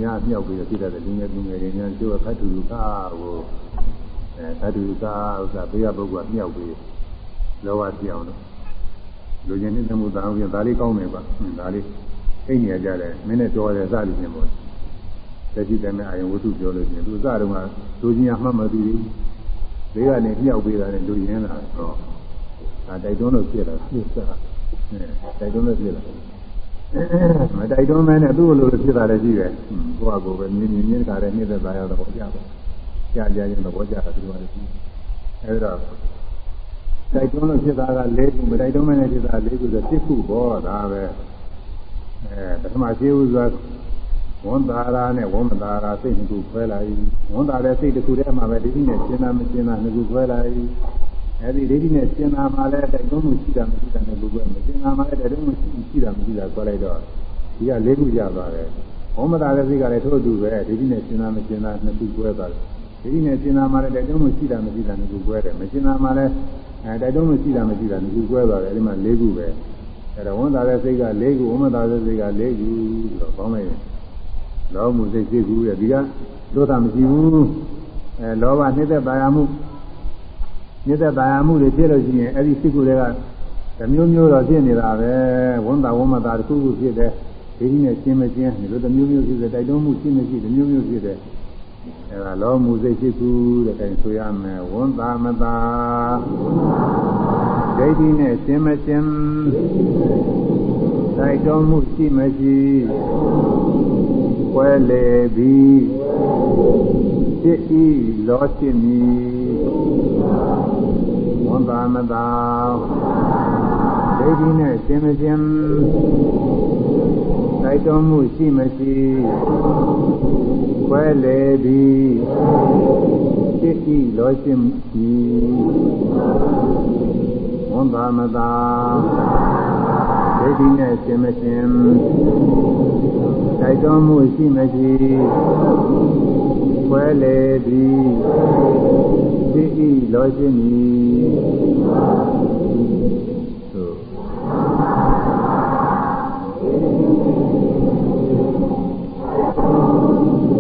ညာမြောက်ပြီးတော့ဖြစ်တဲ့လူငယ်လူငယ်တွေညာကျိုးဖတ်တူလူကားကိုအဲဖတ်တူလူကားဥစ္စာဘေးကပုဂ္ဂိုလ်ကမြောက်ပြီးလောဘပြောင်းတော့လူချင်းနဲ့သမှုသားအောင်ဒါလေးကောင်းတယ်ပါဒါလေးအိတ်နေကြတယ်မင်းနဲ့တော်တယ်စသည်ဖြင့်ပေါ့လက်ရှိတည်းမဲ့အာယုဝတ္ထုပြောလို့ရှိရင်သူစတုန်းကလူချင်းအမှတ်မသိဘူးဘေးကနေမြောက်ပြီးတာနဲ့လူရင်းလာတော့ဒါတိုက်တွန်းလို့ဖြစ်တာဖြစ်စားအဲတိုက်တွန်းလို့ဖြစ်တာ မတိုက်တွန်းမဲနဲ့သူ့လိုလိုဖြစ်တာလည်းရှိတယ်။ကိုယ့်အကိုပဲမြင်းမြင်းမြင်းခါတဲ့နှစ်သက်သားရတော့ကြားပါ။ကြားကြရင်သဘောကျတာဒီလိုပါလေ။အဲဒါတိုက်တွန်းလို့ဖြစ်တာက၄ခုမတိုက်တွန်းမဲနဲ့ဖြစ်တာ၄ခုဆို၁ခုပေါ့ဒါပဲ။အဲပထမရှိဦးဆိုဝန်တာရာနဲ့ဝန်မတာရာစိတ်နှစ်ခုခွဲလိုက်။ဝန်တာတဲ့စိတ်တစ်ခုတည်းမှာပဲဒီနည်းနဲ့ရှင်းတာမရှင်းတာနှစ်ခုခွဲလိုက်။ အဲဒီဒိဋ္ဌိနဲ့ရှင်းတာမှလည်းတိုက်တွန်းမှုရှိတာမရှိတာနဲ့ဘုရားမရှင်းတာမှလည်းတိုက်တွန်းမှုရှိရှိတာမရှိတာပြောလိုက်တော့ဒီကလေးခုရသွားတယ်။ဘောမတာတဲ့စိတ်ကလည်းထို့အတူပဲဒိဋ္ဌိနဲ့ရှင်းတာမရှင်းတာနှစ်ခုကွဲသွားတယ်။ဒိဋ္ဌိနဲ့ရှင်းတာမှလည်းတိုက်တွန်းမှုရှိတာမရှိတာနှစ်ခုကွဲတယ်။မရှင်းတာမှလည်းအဲတိုက်တွန်းမှုရှိတာမရှိတာဒီကွဲသွားတယ်အဲဒီမှာ၄ခုပဲအဲဒါဝန်တာတဲ့စိတ်က၄ခုဝမတာတဲ့စိတ်က၄ခုပြီးတော့ပေါင်းလိုက်ရင်လောမှုစိတ်ရှိခုတဲ့ဒီကဒုသမရှိဘူးအဲလောဘနှိမ့်သက်ပါရမှု နှိမ့်သက်ပါရမှုတွေဖြစ်လို့ရှိရင်အဲဒီစိတ်ကူတွေကဓမျိုးမျိုးတော့ဖြစ်နေတာပဲဝန်တာဝမတာတစ်ခုခုဖြစ်တယ်ဒီကြီးနဲ့ရှင်းမရှင်းဒီလိုဓမျိုးမျိုးဖြစ်တဲ့တိုက်တွန်းမှုရှင်းမရှိဓမျိုးမျိုးဖြစ်တဲ့အဲဒါလောမှုစိတ်ရှိခုတဲ့တိုင်ဆိုရမယ်ဝန်တာမတာဒိဋ္ဌိနဲ့ရှင်းမရှင်းတိုက်တွန်းမှုရှိမရှိွဲလေပြီးဖြစ်ဤလောရှိမီဝ န်တာမတာဒိဋ္ဌိနဲ့ရှင်းမရှင်းတိုက်တွန်းမှုရှိမရှိွဲလေပြီးဖြစ်ဤလောရှိမီဝန်တာမတာဒိဋ္ဌိနဲ့ရှင်းမရှင်းတိုက်တွန်းမှုရှိမရှိခွဲလေသည် သိဤလောရှိမည်ဒေါမ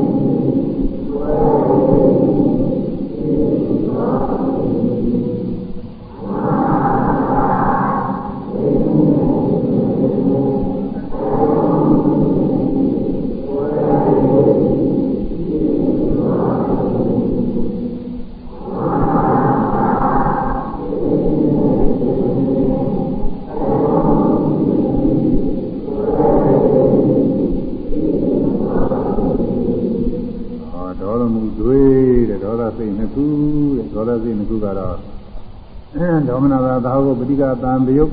နတာသာဟုပဋိကသံပယုတ်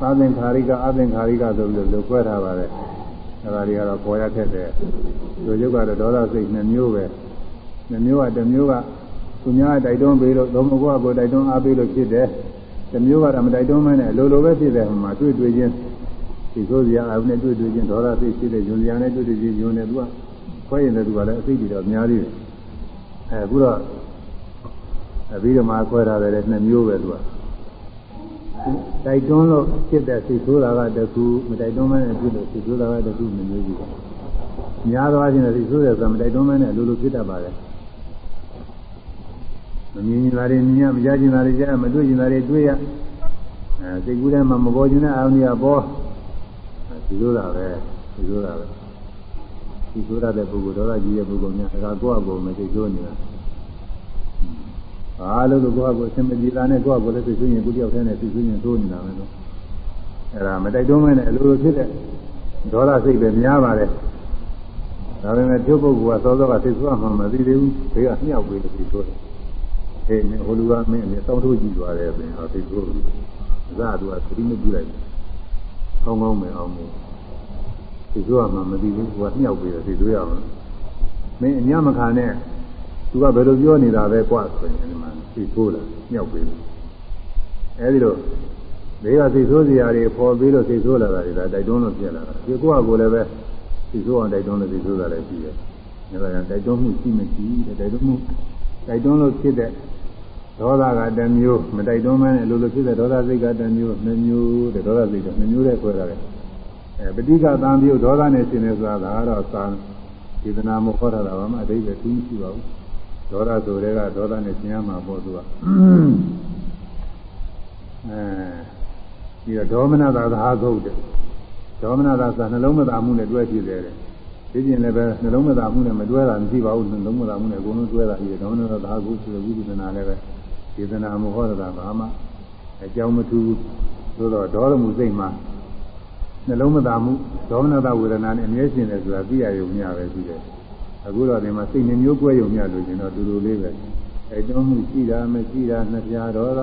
သာသင်္ခါရိကအသင်္ခါရိကဆိုပြီးလို့ခွဲထားပါတယ်အဲဒါတွေကတော့ပေါ်ရထက်တယ်ဒီယုတ်ကတော့ဒေါသစိတ်နှမျိုးပဲနှမျိုးကတစ်မျိုးကသူများတိုက်တွန်းပေးလို့သုံးမကွာကိုတိုက်တွန်းအားပေးလို့ဖြစ်တယ်တစ်မျိုးကတော့မတိုက်တွန်းမနဲ့လိုလိုပဲဖြစ်တယ်ဟိုမှာတွေ့တွေ့ချင်းဒီဆိုစရာအုပ်နဲ့တွေ့တွေ့ချင်းဒေါသစိတ်ဖြစ်တဲ့ယုံစရာနဲ့တွေ့တွေ့ချင်းယုံနေသူကခွဲရင်လည်းသူကလည်းအသိတွေတော့အများကြီးတယ်အဲအခုတော့အပြီးတော့မှခွဲထားတယ်နှစ်မျိုးပဲသူက တိုက်တွန်းလို့ဖြစ်တဲ့စိတ်ဆိုးတာကတခုမတိုက်တွန်းမနဲ့ဖြစ်လို့စိတ်ဆိုးတာကတခုမမျိုးကြီးပါများသောအားဖြင့်စိတ်ဆိုးတယ်ဆိုမတိုက်တွန်းမနဲ့လိုလိုဖြစ်တတ်ပါတယ်မမြင်နေတာတွေမြင်ရမကြားကျင်တာတွေကြားမတွေ့ကျင်တာတွေတွေ့ရအဲစိတ်ကူးထဲမှာမပေါ်ကျင်တဲ့အာရုံတွေကပေါ်ဒီလိုတာပဲဒီလိုတာပဲဒီဆိုရတဲ့ပုဂ္ဂိုလ်တော်ရကြီးရဲ့ပုဂ္ဂိုလ်များဒါကကိုယ့်အကိုမသိဆိုးနေတာ ဘာလို့လို့ကိုယ့်အကိုအစင်မပြေတာနဲ့ကိုယ့်အကိုလည်းသိဆိုရင်ကိုတယောက်တည်းနဲ့သိဆိုရင်သိုးနေတာပဲလို့အဲ့ဒါမတိုက်တွန်းမဲနဲ့အလိုလိုဖြစ်တဲ့ဒေါသစိတ်ပဲများပါတယ်ဒါပေမဲ့ကျုပ်ပုဂ္ဂိုလ်ကစောစောကသိဆိုမှမသိသေးဘူးဘေးကမြောက်ပြီးသိဆိုတယ်အေးမင်းဟိုလူကမင်းအမြဲတောင်းထိုးကြည့်သွားတယ်ဆိုရင်ဟောသိဆိုဘူးဇာသူကသတိမပြုလိုက်ကောင်းကောင်းမယ်အောင်မယ်သိဆိုမှမသိဘူးကိုကမြောက်ပြီးသိဆိုရအောင်မင်းအညမခံနဲ့ သူကဘယ်လိုပြောနေတာပဲกว่าဆိုရင်ဒီမှာသိဆိုးလာမြောက်ပြီးအဲဒီတော့ဘေးကသိဆိုးစရာတွေပေါ်ပြီးတော့သိဆိုးလာတာတွေဒါတိုက်တွန်းလို့ဖြစ်လာတာဒီကိုကကိုလည်းပဲသိဆိုးအောင်တိုက်တွန်းလို့သိဆိုးတာလည်းရှိတယ်ဒါကြောင့်တိုက်တွန်းမှုရှိမရှိတဲ့တိုက်တွန်းမှုတိုက်တွန်းလို့ဖြစ်တဲ့ဒေါသကတစ်မျိုးမတိုက်တွန်းမဲနဲ့လိုလိုဖြစ်တဲ့ဒေါသစိတ်ကတစ်မျိုးနှစ်မျိုးတဲ့ဒေါသစိတ်ကနှစ်မျိုးနဲ့ခွဲထားတယ်အဲပဋိကသံပြုဒေါသနဲ့ရှင်နေဆိုတာကတော့သာစေတနာမခေါ်တာပါမှအတိတ်ပဲသူရှိပါဘူး ဒေါသဆိုတဲ့ကဒေါသနဲ့ရှင်းရမှာပေါ့သူကအဲဒီတော့ဒေါမနတာသာသုတ်တယ်ဒေါမနတာဆိုနှလုံးမသာမှုနဲ့တွဲဖြစ်တယ်ဒီပြင်လည်းပဲနှလုံးမသာမှုနဲ့မတွဲတာမရှိပါဘူးနှလုံးမသာမှုနဲ့အကုန်လုံးတွဲတာပြီးဒေါမနတာသာကုဆိုတဲ့ဝိပဿနာလည်းပဲစေတနာမဟောတာဘာမှအကြောင်းမထူးသို့တော့ဒေါသမှုစိတ်မှာနှလုံးမသာမှုဒေါမနတာဝေဒနာနဲ့အမြဲရှင်တယ်ဆိုတာသိရရုံမျှပဲရှိတယ် အခုတော့ဒီမှာစိတ်နှမျိုးကွဲရုံမျှလို့ရှင်တော့တူတူလေးပဲအဲတုံးမှုရှိတာမရှိတာနှစ်ပြားဒေါသ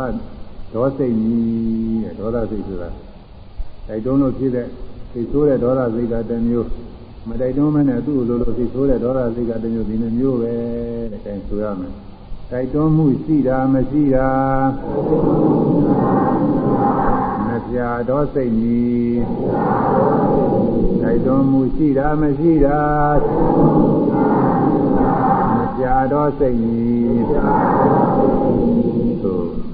ဒေါစိတ်ကြီးတဲ့ဒေါသစိတ်ဆိုတာအဲတုံးလို့ဖြစ်တဲ့စိတ်ဆိုးတဲ့ဒေါသစိတ်ကတစ်မျိုးမတိုက်တွန်းမနဲ့သူ့လိုလိုစိတ်ဆိုးတဲ့ဒေါသစိတ်ကတစ်မျိုးဒီနှမျိုးပဲတဲ့အဲဆိုရမယ်တိုက်တွန်းမှုရှိတာမရှိတာနှစ်ပြားဒေါစိတ်ကြီးတိုက်တွန်းမှုရှိတာမရှိတာ ပြာတော်စိတ်ဤသို့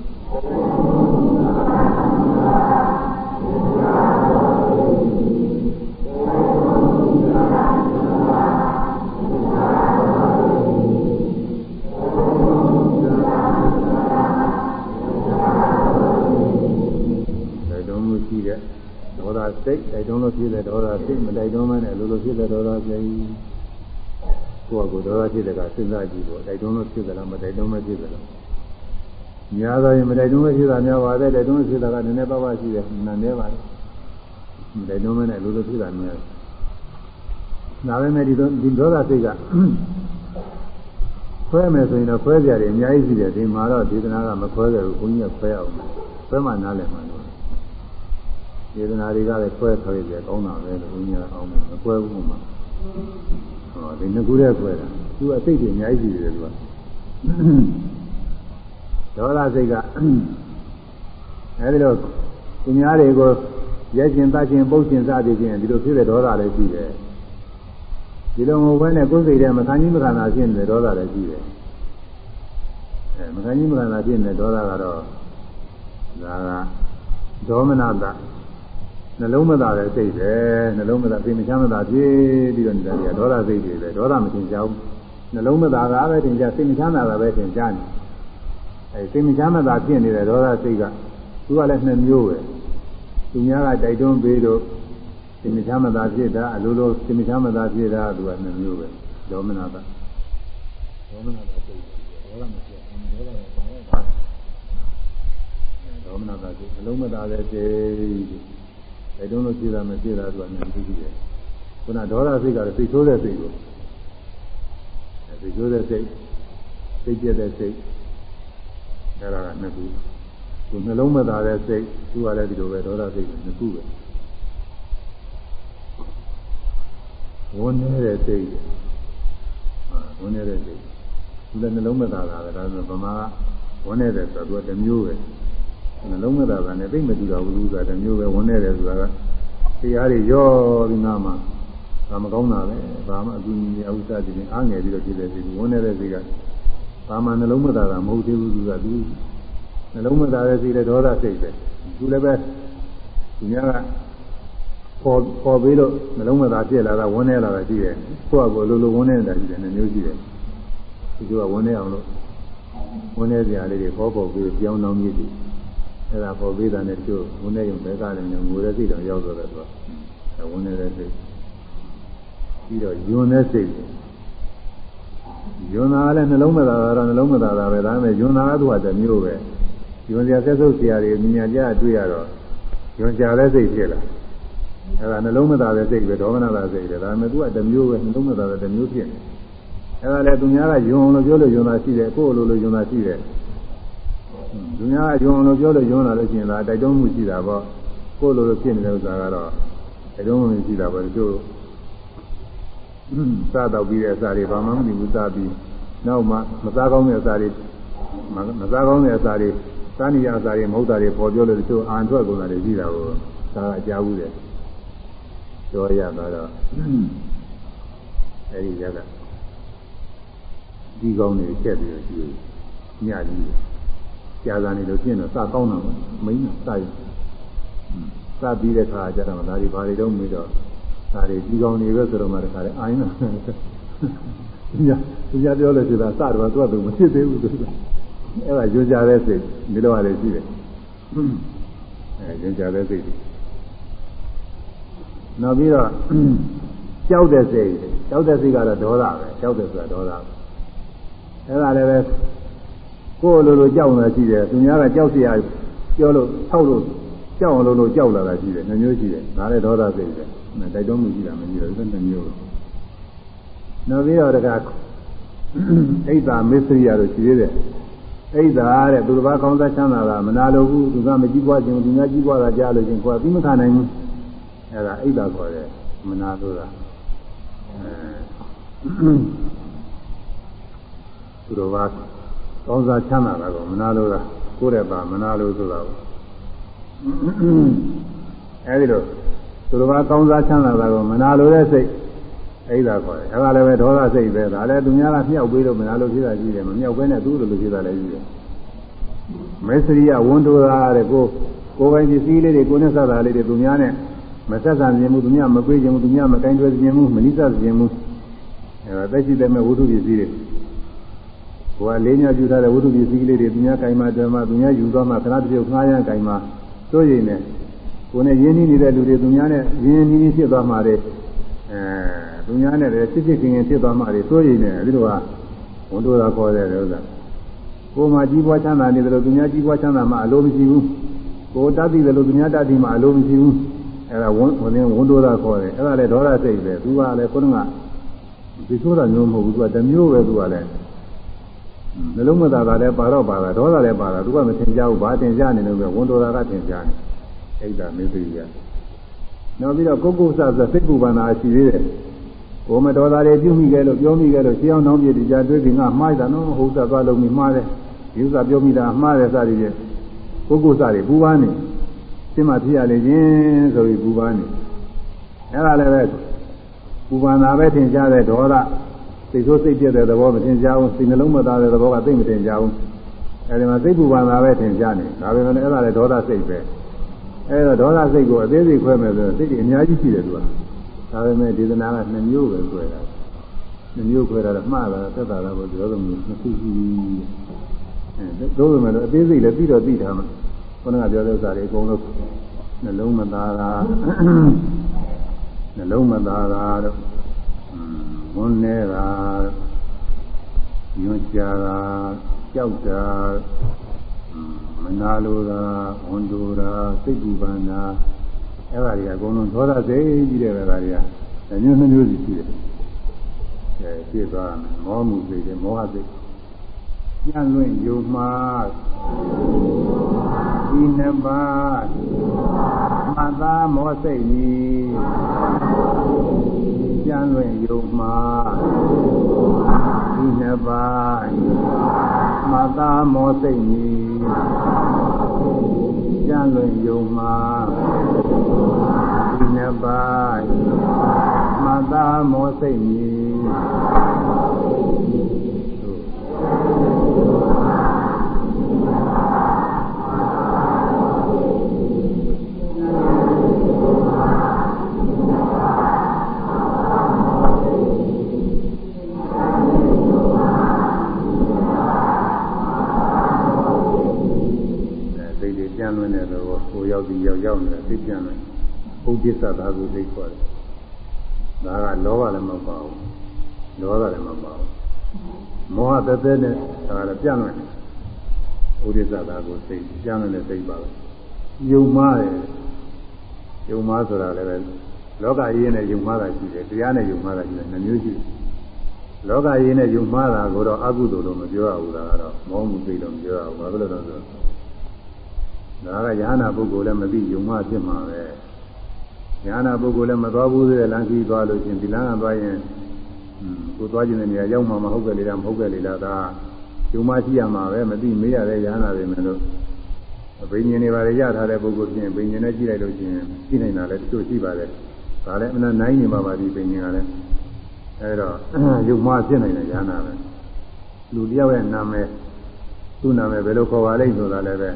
ိတ်တိုက်တွန်းလို့ဖြစ်တဲ့ဒေါသစိတ်မတိုက်တွန်းမနဲ့လိုလိုဖြစ်တဲ့ဒေါသစိတ် ကိုယ့်အကိုဒေါသဖြစ်တဲ့ကစဉ်းစားကြည့်ဖို့တိုက်တွန်းလို့ဖြစ်တယ်လားမတိုက်တွန်းမဖြစ်တယ်လားများသောရင်မတိုက်တွန်းမဖြစ်တာများပါတယ်တိုက်တွန်းဖြစ်တာကနည်းနည်းပါးပါးရှိတယ်နာနေပါလေမတိုက်တွန်းမနဲ့လိုလိုဖြစ်တာများနာပဲမဲ့ဒီဒီဒေါသစိတ်ကခွဲမယ်ဆိုရင်တော့ခွဲကြတယ်အများကြီးရှိတယ်ဒီမှာတော့ဒေသနာကမခွဲကြဘူးဘုန်းကြီးကခွဲအောင်ခွဲမှနားလည်မှာလို့ဒေသနာတွေကလည်းခွဲထားရတယ်ကောင်းတာပဲလို့ဘုန်းကြီးကအောင်မယ်မခွဲဘူးမှဟော ဒီနှစ်ခုတည်းခွဲတာသူအသိတွေအများကြီးရှိတယ်သူကဒေါသစိတ်ကအဲဒီလိုသူများတွေကိုရဲကျင်တတ်ခြင်းပုတ်ခြင်းစသည်ဖြင့်ဒီလိုဖြစ်တဲ့ဒေါသလည်းရှိတယ်ဒီလိုမဟုတ်ဘဲနဲ့ကိုယ်စိတ်ထဲမခံကြီးမခံတာဖြစ်နေတဲ့ဒေါသလည်းရှိတယ်အဲမခံကြီးမခံတာဖြစ်နေတဲ့ဒေါသကတော့ဒါကဒေါမနတာ နှလုံးမသာတဲ့စိတ်ပဲနှလုံးမသာသိမချမ်းမသာဖြစ်ပြီးတော့နေတာကဒေါသစိတ်တွေပဲဒေါသမထင်ကြဘူးနှလုံးမသာကပဲထင်ကြသိမချမ်းသာတာပဲထင်ကြတယ်အဲသိမချမ်းသာဖြစ်နေတဲ့ဒေါသစိတ်ကသူကလည်းနှစ်မျိုးပဲသူများကတိုက်တွန်းပေးတော့သင်္ချာမသာဖြစ်တာအလိုလိုသင်္ချာမသာဖြစ်တာသူကနှစ်မျိုးပဲဒေါမနတာဒေါမနတာစိတ်ဒေါသမဖြစ်ဒေါသမပါတော့ပါဒေါမနတာစိတ်အလုံးမသာတဲ့စိတ် အဲတုံးလို့ဖြစ်တာမဖြစ်တာသူကနှစ်မျိုးရှိတယ်ခုနဒေါသစိတ်ကလည်းသိဆိုးတဲ့စိတ်ကိုသိဆိုးတဲ့စိတ်သိကျက်တဲ့စိတ်အဲဒါကနှစ်ခုသူနှလုံးမသာတဲ့စိတ်သူကလည်းဒီလိုပဲဒေါသစိတ်နှစ်ခုပဲဝန်နေတဲ့စိတ်ဝန်နေတဲ့စိတ်ဒီလည်းနှလုံးမသာတာပဲဒါဆိုဗမာကဝန်နေတယ်ဆိုတော့သူကတစ်မျိုးပဲ နှလုံးမသာတာနဲ့သိမတူတော့ဘူးဆိုတာတစ်မျိုးပဲဝန်နေတယ်ဆိုတာကတရားတွေရောပြီးနာမှာဘာမကောင်းတာပဲဘာမှအကူအညီအဥစ္စာတွေနဲ့အားငယ်ပြီးတော့ဖြစ်တဲ့စိတ်ဝန်နေတဲ့စိတ်ကဘာမှနှလုံးမသာတာမဟုတ်သေးဘူးသူကသူနှလုံးမသာတဲ့စိတ်နဲ့ဒေါသစိတ်ပဲသူလည်းပဲသူများကပေါ်ပေါ်ပြီးတော့နှလုံးမသားပြည့်လာတာဝန်းနေလာတာရှိတယ်ကိုယ့်အကိုလိုလိုဝန်းနေတာရှိတယ်နှမျိုးရှိတယ်ဒီကဝန်းနေအောင်လို့ဝန်းနေစရာလေးတွေပေါ်ပေါ်ပြီးပြောင်းလောင်းကြီးတယ် အဲ့ဒါပေါ်ပြီးတာနဲ့တို့ဝန်းနေရုံပဲကားတယ်ငိုတဲ့စိတ်တော့ရောက်တော့တယ်ဆိုတော့ဝန်းနေတဲ့စိတ်ပြီးတော့ယွန်းတဲ့စိတ်ယွန်းတာလည်းနှလုံးမသားတာတော့နှလုံးမသားတာပဲဒါပေမဲ့ယွန်းတာကသူကတမျိုးပဲယွန်းစရာဆက်စုပ်စရာတွေမြညာကြတွေ့ရတော့ယွန်းကြတဲ့စိတ်ဖြစ်လာအဲဒါနှလုံးမသားတဲ့စိတ်ပဲဒေါမနတာစိတ်ပဲဒါပေမဲ့သူကတစ်မျိုးပဲနှလုံးမသားတဲ့တစ်မျိုးဖြစ်နေအဲဒါလည်းသူများကယုံလို့ပြောလို့ယုံတာရှိတယ်ကိုယ်လိုလိုယုံတာရှိတယ် သူများကယုံလို့ပြောလို့ယုံတာလို့ရှိရင်ဒါတိုက်တွန်းမှုရှိတာပေါ့ကိုယ်လိုလိုဖြစ်နေတဲ့ဥစ္စာကတော့တိုက်တွန်းမှုရှိတာပေါ့တို့စားတော့ပြီးတဲ့အစာတွေဘာမှမသိဘူးစားပြီးနောက်မှမစားကောင်းတဲ့အစာတွေမစားကောင်းတဲ့အစာတွေစားနေရအစာတွေမဟုတ်တာတွေပေါ်ပြောလို့တချို့အာန်ထွက်ကုန်တာတွေရှိတာကိုဒါကအကြဘူးတယ်ပြောရတော့အဲဒီရကဒီကောင်းတွေချက်ပြီးတော့ရှိညကြီး ကြာသာနေလို့ပြင်းတော့စကောင်းတာမိန်းစရစပြီးတဲ့ခါကျတော့ဒါတွေဘာတွေတော့မေးတော့ဒါတွေဒီကောင်းတွေပဲဆိုတော့မှတခါလေအိုင်းတာညညပြောလို့ဆိုတာစတော့သူကသူမဖြစ်သေးဘူးသူကအဲ့ဒါညွှန်ကြတဲ့စိတ်ဒီလိုရတယ်ရှိတယ်အဲညွှန်ကြတဲ့စိတ်နောက်ပြီးတော့ကြောက်တဲ့စိတ်ကြောက်တဲ့စိတ်ကတော့ဒေါသပဲကြောက်တယ်ဆိုတာဒေါသပဲအဲ့ဒါလည်းပဲ ကိုယ်လိုလိုကြောက်နေတာရှိတယ်သူများကကြောက်เสียပြောလို့ထောက်လို့ကြောက်အောင်လို့လို့ကြောက်လာတာရှိတယ်နှမျိုးရှိတယ်ဒါလည်းဒေါသစိတ်ပဲတိုက်တွန်းမှုရှိတာမရှိဘူးနှမျိုးနောက်ပြီးတော့တခါအိတ်သာမစ္စရိယတို့ရှိသေးတယ်အိတ်သာတဲ့သူတစ်ပါးကောင်းစားချမ်းသာတာမနာလိုဘူးသူကမကြည့်ပွားခြင်းသူများကြည့်ပွားတာကြားလို့ချင်းကိုယ်ကသိမခံနိုင်ဘူးအဲ့ဒါအိတ်သာခေါ်တယ်မနာဆိုတာသူတော်ဘာ ကောင်းစားချမ်းသာတာကိုမနာလို့လားကိုယ့်ရဲ့ပါမနာလို့ဆိုတာကိုအဲဒီလိုသူတော်ဘာကောင်းစားချမ်းသာတာကိုမနာလို့တဲ့စိတ်အိဒါခေါ်တယ်အဲဒါလည်းပဲဒေါသစိတ်ပဲဒါလည်းသူများကမြောက်ပြီးတော့မနာလို့ဖြစ်တာကြီးတယ်မမြောက်ဘဲနဲ့သူ့လိုလိုဖြစ်တာလည်းကြီးတယ်မေစရိယဝန်တိုတာတဲ့ကိုကိုယ်ပိုင်ပစ္စည်းလေးတွေကိုနဲ့ဆက်တာလေးတွေသူများနဲ့မဆက်ဆံခြင်းမှုသူများမပေးခြင်းမှုသူများမကင်တွယ်ခြင်းမှုမနိစ္စခြင်းမှုအဲဒါသက်ရှိတဲ့မဲ့ဝိသုပစ္စည်းတွေ ကိုယ်ကလေးညာပြုထားတဲ့ဝိသုပစ္စည်းလေးတွေသူများကင်မှတယ်မှသူများယူသွားမှခဏတပြုတ်ငှားရမ်းကင်မှစိုးရိမ်နေကိုယ်နဲ့ရင်းနှီးနေတဲ့လူတွေသူများနဲ့ရင်းနှီးနှီးဖြစ်သွားမှတွေအဲသူများနဲ့လည်းစစ်စစ်ခင်ခင်ဖြစ်သွားမှတွေစိုးရိမ်နေတယ်ဒီလိုကဝန်တိုးတာခေါ်တဲ့ဥစ္စာကိုယ်မှာကြီးပွားချမ်းသာနေတယ်လို့သူများကြီးပွားချမ်းသာမှအလိုမရှိဘူးကိုယ်တတ်သိတယ်လို့သူများတတ်သိမှအလိုမရှိဘူးအဲ့ဒါဝန်ဝန်ဝန်တိုးတာခေါ်တယ်အဲ့ဒါလည်းဒေါသစိတ်ပဲသူကလည်းခုနကဒီဆိုးတာမျိုးမဟုတ်ဘူးသူကတမျိုးပဲသူကလည်း နှလုံးမသားတာလည်းပါတော့ပါတာဒေါသလည်းပါတာသူကမထင်ကြဘူးဘာထင်ကြနေလို့ပဲဝန်တိုးတာကထင်ကြတယ်အဲ့ဒါမေတ္တိယနောက်ပြီးတော့ကိုကုဆာဆိုစိတ်ပူပန်တာရှိသေးတယ်ကိုမတော်တာတွေပြုမိခဲ့လို့ပြောမိခဲ့လို့ရှင်းအောင်နှောင်းပြဒီကြတွေးပြီးငါမှားတာနော်ဟုတ်သာသွားလို့မိမှားတယ်ဒီဥစ္စာပြောမိတာမှားတယ်စသည်ဖြင့်ကိုကုဆာတွေပူပန်နေရှင်းမှဖြစ်ရလေခြင်းဆိုပြီးပူပန်နေအဲ့ဒါလည်းပဲပူပန်တာပဲထင်ရှားတဲ့ဒေါသ စိတ်ဆိုးစိတ်ပြည့်တဲ့သဘောမထင်ရှားဘူးစိတ်နှလုံးမသားတဲ့သဘောကသိမထင်ရှားဘူးအဲဒီမှာစိတ်ပူပန်တာပဲထင်ရှားနေဒါပေမဲ့အဲ့ဒါလည်းဒေါသစိတ်ပဲအဲဒါဒေါသစိတ်ကိုအသေးစိတ်ခွဲမယ်ဆိုတော့စိတ်ကြီးအများကြီးရှိတယ်သူကဒါပေမဲ့ဒေသနာက2မျိုးပဲခွဲတာ2မျိုးခွဲတာတော့မှားတာသက်သာတာကိုပြောလို့မျိုးနှစ်ခုရှိပြီအဲသို့ပေမဲ့အသေးစိတ်လည်းပြီးတော့ပြီးတာမှာခုနကပြောတဲ့ဥစ္စာတွေအကုန်လုံးနှလုံးမသားတာနှလုံးမသားတာတော့ ဝန်းနေတာညွှန်ကြားတာကြောက်တာမနာလိုတာဝန်တိုတာစိတ်ပူပန်တာအဲ့ဒါတွေကအကုန်လုံးသောတာစိတ်ကြီးတဲ့ဗျာတွေကမျိုးနှမျိုးစီရှိတယ်အဲပြည့်သွားမယ်မောမှုစိတ်တွေမောဟစိတ်ညံ့လွင့်ယုံမှားဒီနှစ်ပါးမသာမောစိတ်ကြီး ညံ့လွင့်ယုံမှားဒီနှစ်ပါးမသာမောစိတ်ကြီးညံ့လွင့်ယုံမှားဒီနှစ်ပါးမသာမောစိတ်ကြီး န်လွင်တဲ့တော့ကိုရောက်ပြီးရောက်ရောက်နေတဲ့သိပြန်လွင်ဘုဒ္ဓစ္စသာကိုသိခေါ်တယ်။ဒါကလောဘလည်းမပါဘူး။ဒေါသလည်းမပါဘူး။မောဟသက်သက်နဲ့ဒါကလည်းပြန်လွင်တယ်။ဘုဒ္ဓစ္စသာကိုသိပြန်လွင်တဲ့သိပါပဲ။ယုံမှားတယ်။ယုံမှားဆိုတာလည်းပဲလောကရေးနဲ့ယုံမှားတာရှိတယ်။တရားနဲ့ယုံမှားတာရှိတယ်။နှမျိုးရှိတယ်။လောကရေးနဲ့ယုံမှားတာကိုတော့အကုသိုလ်လို့မပြောရဘူးလားတော့မောမှုသိလို့မပြောရဘူး။ဘာလို့လဲဆိုတော့ ဒါကယ ahanan ပုဂ္ဂိုလ်လည်းမသိယုံမှဖြစ်မှာပဲယ ahanan ပုဂ္ဂိုလ်လည်းမသွားဘူးတဲ့လမ်းကြီးသွားလို့ချင်းဒီလမ်းကသွားရင်ကိုသွားခြင်းတဲ့နေရာရောက်မှာမဟုတ်ကြလေလားမဟုတ်ကြလေလားဒါယုံမှရှိရမှာပဲမသိမေးရတဲ့ယ ahanan တွေမယ်လို့ဘိညာဉ်တွေပါရထားတဲ့ပုဂ္ဂိုလ်ချင်းဘိညာဉ်နဲ့ကြည့်လိုက်လို့ချင်းရှိနေတာလည်းတချို့ရှိပါတယ်ဒါလည်းအမှန်နိုင်နေပါပါဒီဘိညာဉ်ကလည်းအဲဒါယုံမှဖြစ်နိုင်တဲ့ယ ahanan ပဲလူတယောက်ရဲ့နာမည်သူ့နာမည်ဘယ်လိုခေါ်ပါလိမ့်ဆိုတာလည်းပဲ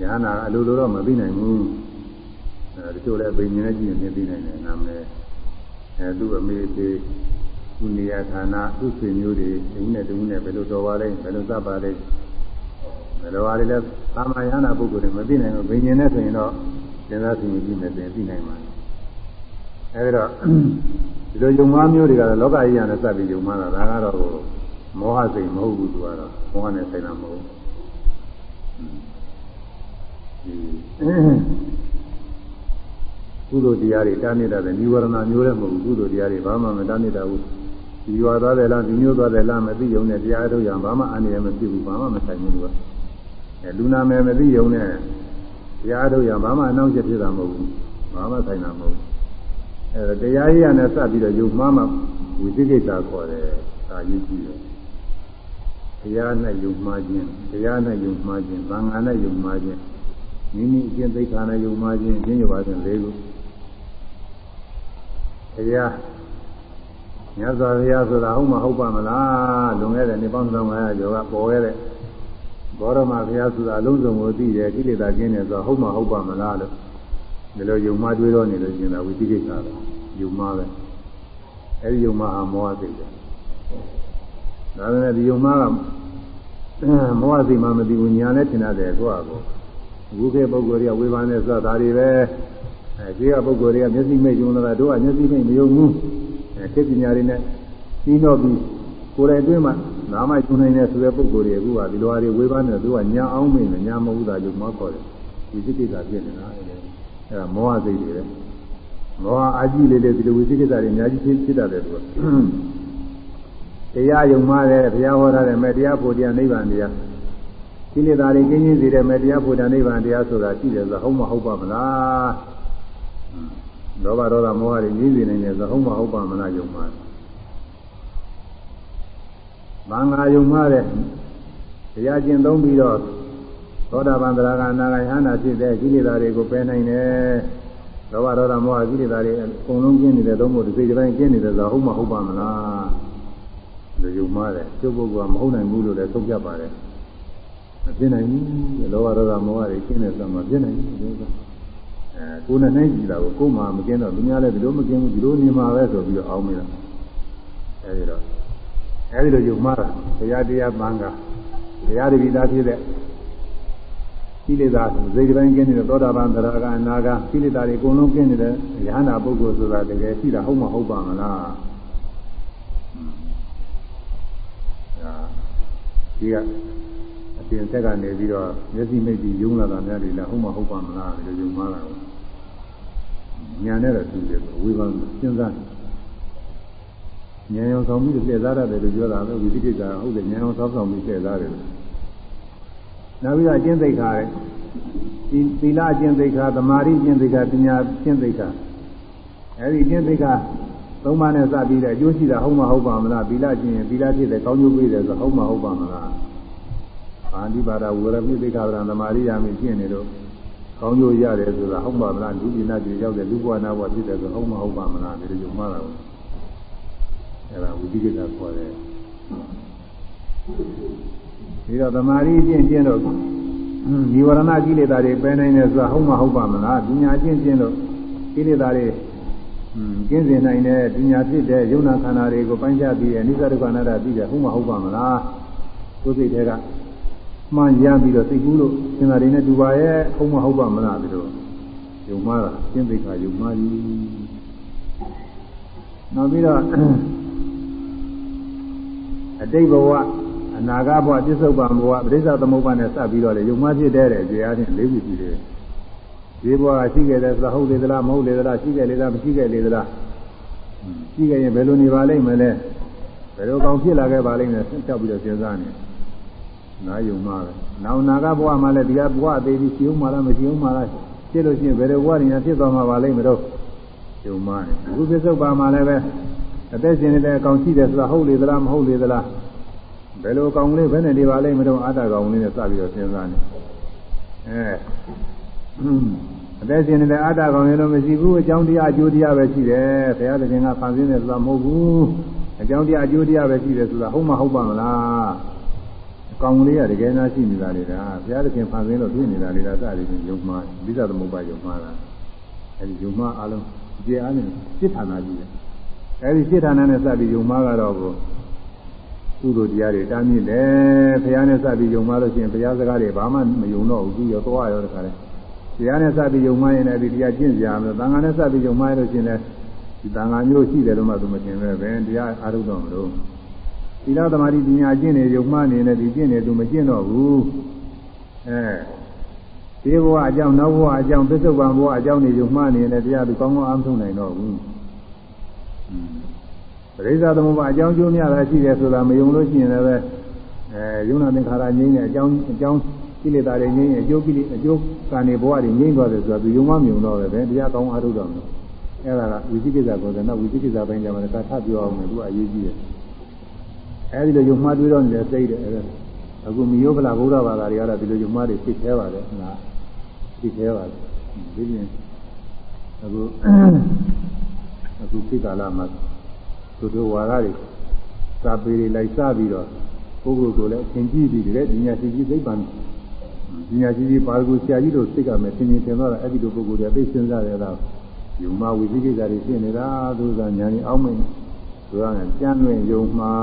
ညာနာအလိုလိုတော့မသိနိုင်ဘူးအဲတချို့လည်းဘိညာဉ်နဲ့ကြည့်ရင်သိနိုင်တယ်နာမည်အဲသူ့အမေသေးသူနေရာဌာနသူ့ဆွေမျိုးတွေဒီနဲ့တူနဲ့ဘယ်လိုတော်ပါလဲဘယ်လိုသတ်ပါလဲဘယ်လိုပါလဲလဲသာမယနာပုဂ္ဂိုလ်တွေမသိနိုင်ဘူးဘိညာဉ်နဲ့ဆိုရင်တော့စဉ်းစားသိရင်ကြည့်မယ်ဆိုရင်သိနိုင်မှာအဲဒီတော့ဒီလိုယုံမှားမျိုးတွေကတော့လောကကြီးရနဲ့စပ်ပြီးယုံမှားတာဒါကတော့မောဟစိတ်မဟုတ်ဘူးသူကတော့မောဟနဲ့ဆိုင်တာမဟုတ်ဘူး ကုသိုလ်တရားတွေတားနေတာပဲនិဝရဏမျိုးလည်းမဟုတ်ဘူးကုသိုလ်တရားတွေဘာမှမတားနေတာဘူးဒီရွာသွားတယ်လားဒီမျိုးသွားတယ်လားမသိုံနဲ့တရားထုတ်ရဘာမှအန္တရာယ်မဖြစ်ဘူးဘာမှမဆိုင်ဘူးကအဲလူနာမယ်မသိုံနဲ့တရားထုတ်ရဘာမှအနှောင့်အယှက်ဖြစ်တာမဟုတ်ဘူးဘာမှဆိုင်တာမဟုတ်ဘူးအဲတရားရည်ရနဲ့စပ်ပြီးတော့ယုံမှားမှဝိသိကိစ္စခေါ်တယ်ဒါရည်ကြည့်တယ်တရားနဲ့ယုံမှားခြင်းတရားနဲ့ယုံမှားခြင်းသံဃာနဲ့ယုံမှားခြင်း မိမိအကျင့်သိက္ခာနဲ့ယုံမှားခြင်းကျင့်ရပါခြင်းလေးခုတရားမြတ်စွာဘုရားဆိုတာဟုတ်မဟုတ်ပါမလားလွန်ခဲ့တဲ့နှစ်ပေါင်း1500ကျော်ကပေါ်ခဲ့တဲ့ဘောရမဘုရားဆိုတာအလုံးစုံကိုသိတယ်ကိလေသာကင်းတယ်ဆိုတာဟုတ်မဟုတ်ပါမလားလို့ဒီလိုယုံမှားတွေးတော့နေလို့ရှင်တာဝိသိကိစ္စပဲယုံမှားပဲအဲဒီယုံမှားဟာမောဟသိတယ်ဒါပေမဲ့ဒီယုံမှားကမောဟသိမှမသိဘူးညာနဲ့ထင်ရတယ်ကိုယ့်အကော အခုခေတ်ပုဂ္ဂိုလ်တွေကဝေဘာနဲ့ဆိုတာဒါတွေပဲအဲဒီကပုဂ္ဂိုလ်တွေကမျက်စိမိတ်ယုံလာတို့ကမျက်စိမိတ်မယုံဘူးအဲခေတ်ပညာတွေနဲ့ပြီးတော့ပြီးကိုယ်တိုင်အတွင်းမှာနာမယုံနိုင်တဲ့ဆိုတဲ့ပုဂ္ဂိုလ်တွေအခုကဒီလိုဟာတွေဝေဘာနဲ့သူကညာအောင်မင်းနဲ့ညာမဟုတ်တာယုံမခေါ်တယ်ဒီစိတ်ကိစ္စဖြစ်နေတာအဲဒါမောဟစိတ်တွေပဲမောဟအာကြီးလေးလေးဒီလိုဝိသိကိစ္စတွေအများကြီးဖြစ်ဖြစ်တတ်တယ်သူကတရားယုံမှတဲ့ဘုရားဟောထားတဲ့မဲ့တရားဖို့တရားနိဗ္ဗာန်တရား ကိလေသာတွေကင်းခြင်းစေတဲ့မဲ့တရားဖို့တရားနိဗ္ဗာန်တရားဆိုတာရှိတယ်ဆိုဟုတ်မဟုတ်ပါမလားလောဘဒေါသမောဟတွေကြီးစေနိုင်တယ်ဆိုဟုတ်မဟုတ်ပါမလားယုံမှမင်္ဂလာယုံမှတဲ့တရားကျင့်သုံးပြီးတော့သောတာပန်သရဂအနာဂယဟနာဖြစ်တဲ့ကိလေသာတွေကိုပယ်နိုင်တယ်လောဘဒေါသမောဟကိလေသာတွေအကုန်လုံးကျင်းနေတယ်သုံးဖို့တစ်စိတ်တစ်ပိုင်းကျင်းနေတယ်ဆိုဟုတ်မဟုတ်ပါမလားလူယုံမှတဲ့ကျုပ်ပုဂ္ဂိုလ်ကမဟုတ်နိုင်ဘူးလို့လည်းသုံးပြပါတယ် မပြနိုင်ဘူးလောဘဒေါသမောဟတွေကျင်းနေဆိုမှပြနိုင်ဘူးလို့အဲကိုယ်နဲ့နိုင်ကြည့်တာကိုကိုယ်မှမကျင်းတော့လူများလည်းဒီလိုမကျင်းဘူးဒီလိုနေမှာပဲဆိုပြီးတော့အောင်းမိတာအဲဒီတော့အဲဒီလိုယုံမှတာတရားတရားမှန်ကတရားတပိသားဖြစ်တဲ့ကိလေသာစိတ်တိုင်းကျင်းနေတဲ့သောတာပန်သရဂအနာဂကိလေသာတွေအကုန်လုံးကျင်းနေတဲ့ယဟနာပုဂ္ဂိုလ်ဆိုတာတကယ်ရှိတာဟုတ်မဟုတ်ပါမလားဒါဒီက အပြင်ဆက်ကနေပြီးတော့မျက်စိမိတ်ပြီးယုံလာတာများတယ်လားဟုတ်မဟုတ်ပါမလားဒီလိုယုံမှလာတော့ညာနဲ့တော့သူတယ်ဝေဘာစဉ်းစားဉာဏ်ရောဆောင်ပြီးလှည့်စားရတယ်လို့ပြောတာပဲဝိသိကိစ္စဟုတ်တယ်ဉာဏ်ရောဆောင်ဆောင်ပြီးလှည့်စားတယ်နောက်ပြီးတော့အကျင့်သိက္ခာတဲ့ဒီသီလအကျင့်သိက္ခာသမာဓိအကျင့်သိက္ခာပညာအကျင့်သိက္ခာအဲဒီအကျင့်သိက္ခာသုံးပါးနဲ့စပြီးတဲ့အကျိုးရှိတာဟုတ်မဟုတ်ပါမလားသီလကျင့်ရင်သီလဖြစ်တယ်ကောင်းကျိုးပေးတယ်ဆိုဟုတ်မဟုတ်ပါမလား အာဒီပါဒဝရမိသိက္ခာပဒံသမာဓိယာမိကျင့်နေတော့ကောင်းကျိုးရတယ်ဆိုတာဟုတ်ပါမလားလူပြည်နာပြည်ရောက်တဲ့လူဘဝနာဘဝဖြစ်တယ်ဆိုဟုတ်မဟုတ်ပါမလားဒီလိုကြုံမှားတာကိုအဲဒါဝိသိကိစ္စခေါ်တယ်ပြီးတော့သမာဓိကျင့်ကျင့်တော့ဒီဝရဏကိလေသာတွေပယ်နိုင်တယ်ဆိုတာဟုတ်မဟုတ်ပါမလားပညာကျင့်ကျင့်တော့ကိလေသာတွေကျင့်စဉ်နိုင်တဲ့ပညာဖြစ်တဲ့ယုံနာခန္ဓာတွေကိုပိုင်းခြားပြီးအနိစ္စဒုက္ခအနတ္တပြီးတယ်ဟုတ်မဟုတ်ပါမလားကိုယ်စိတ်ထဲက မှန်ရပြီးတော့သိကူးလို့သင်္သာတွေနဲ့တူပါရဲ့ဟုတ်မဟုတ်ပါမလားဒီလိုယုံမှားတာကျင့်သိက္ခာယုံမှားကြီးနောက်ပြီးတော့အတိတ်ဘဝအနာဂတ်ဘဝပြစ္ဆုတ်ပံဘဝပရိစ္ဆသမုပ္ပါနဲ့စပ်ပြီးတော့လေယုံမှဖြစ်တဲ့တဲ့တရားချင်းလေးခုရှိတယ်ဒီဘဝကရှိခဲ့တယ်ဆိုတာဟုတ်လေသလားမဟုတ်လေသလားရှိခဲ့လေလားမရှိခဲ့လေသလားရှိခဲ့ရင်ဘယ်လိုနေပါလိမ့်မလဲဘယ်လိုကောင်းဖြစ်လာခဲ့ပါလိမ့်မယ်ဆက်ပြီးတော့စဉ်းစားနေ နာယုံမှပဲနောက်နာဂတ်ဘဝမှာလည်းဒီကဘဝသေးပြီးရှိဦးမှာလားမရှိဦးမှာလားဖြစ်လို့ရှိရင်ဘယ်လိုဘဝညာဖြစ်သွားမှာပါလိမ့်မလို့ယုံမှတယ်အခုပြစ္ဆုတ်ပံမှာလည်းပဲအသက်ရှင်နေတဲ့အကောင်ရှိတယ်ဆိုတာဟုတ်လေသလားမဟုတ်လေသလားဘယ်လိုကောင်လေးဘယ်နဲ့နေပါလိမ့်မလို့အာတကောင်လေးနဲ့စပြီးတော့စဉ်းစားနေအဲအသက်ရှင်နေတဲ့အတကောင်လေးတော့မရှိဘူးအကြောင်းတရားအကျိုးတရားပဲရှိတယ်ဘုရားသခင်ကဖန်ဆင်းတယ်ဆိုတာမဟုတ်ဘူးအကြောင်းတရားအကျိုးတရားပဲရှိတယ်ဆိုတာဟုတ်မဟုတ်ပါမလား ကောင်လေးကတကယ်နာရှိနေတာလေဒါဘုရားသခင်ဖန်ဆင်းလို့တွေ့နေတာလေဒါစသည်ဖြင့်ယုံမှာလိသသမုပ္ပါယုံမှာလားအဲဒီယုံမှာအလုံးကျေအားနဲ့စိတ်ဌာနကြီးတယ်အဲဒီစိတ်ဌာနနဲ့စပြီးယုံမှာကတော့ကိုကုသိုလ်တရားတွေတားမြစ်တယ်ဘုရားနဲ့စပြီးယုံမှလို့ရှိရင်ဘုရားစကားတွေဘာမှမယုံတော့ဘူးသူရောသွားရောတခါလဲဘုရားနဲ့စပြီးယုံမှရင်လည်းဒီတရားကျင့်ကြရမယ်သံဃာနဲ့စပြီးယုံမှရလို့ရှိရင်လည်းဒီသံဃာမျိုးရှိတယ်လို့မှသူမထင်ပဲပဲတရားအားထုတ်တော့မလို့ သီလသမာဓိပညာကျင့်နေယုံမှနေနဲ့ဒီကျင့်နေသူမကျင့်တော့ဘူးအဲဒီဘဝအကြောင်းနောက်ဘဝအကြောင်းသစ္စုပ္ပန်ဘဝအကြောင်းနေယုံမှနေနဲ့တရားသူကောင်းကောင်းအားထုတ်နိုင်တော့ဘူးပရိစ္ဆာသမုပ္ပါအကြောင်းကျိုးများတာရှိတယ်ဆိုတာမယုံလို့ရှိရင်လည်းအဲယုံနာသင်္ခါရငြိမ်းတဲ့အကြောင်းအကြောင်းကိလေသာတွေငြိမ်းအကျိုးကိလေအကျိုးကံတွေဘဝတွေငြိမ်းသွားတယ်ဆိုတာသူယုံမမြုံတော့ပဲတရားကောင်းအားထုတ်တော့မယ်အဲ့ဒါကဝိသိကိစ္စကိုလည်းနောက်ဝိသိကိစ္စပိုင်းကြမှာလည်းသာထပြောအောင်မယ်သူကအရေးကြီးတယ် အဲဒီလိုယုံမှားတွေးတော့နေတဲ့စိတ်တဲ့အခုမိယောဗလာဗုဒ္ဓဘာသာတွေကတော့ဒီလိုယုံမှားတွေဖြစ်သေးပါတယ်ဟုတ်လားဖြစ်သေးပါတယ်ဒီပြင်အခုအခုခေတ်ကာလမှာသူတို့ဝါရတွေစာပေတွေလိုက်စပြီးတော့ပုဂ္ဂိုလ်ကိုလည်းအသင်ကြည့်ပြီးတဲ့ဉာဏ်ရှိကြီးသိပ္ပံဉာဏ်ရှိကြီးပါရဂူဆရာကြီးတို့သိကမယ်သင်ရင်သင်တော့အဲ့ဒီလိုပုဂ္ဂိုလ်တွေသိစဉ်းစားရတာယူမဝိသိကိစ္စတွေဖြစ်နေတာသူကဉာဏ်ကြီးအောင်းမင်းသူ ဆိုရရင်ကြံ့လွင်ယုံမှာ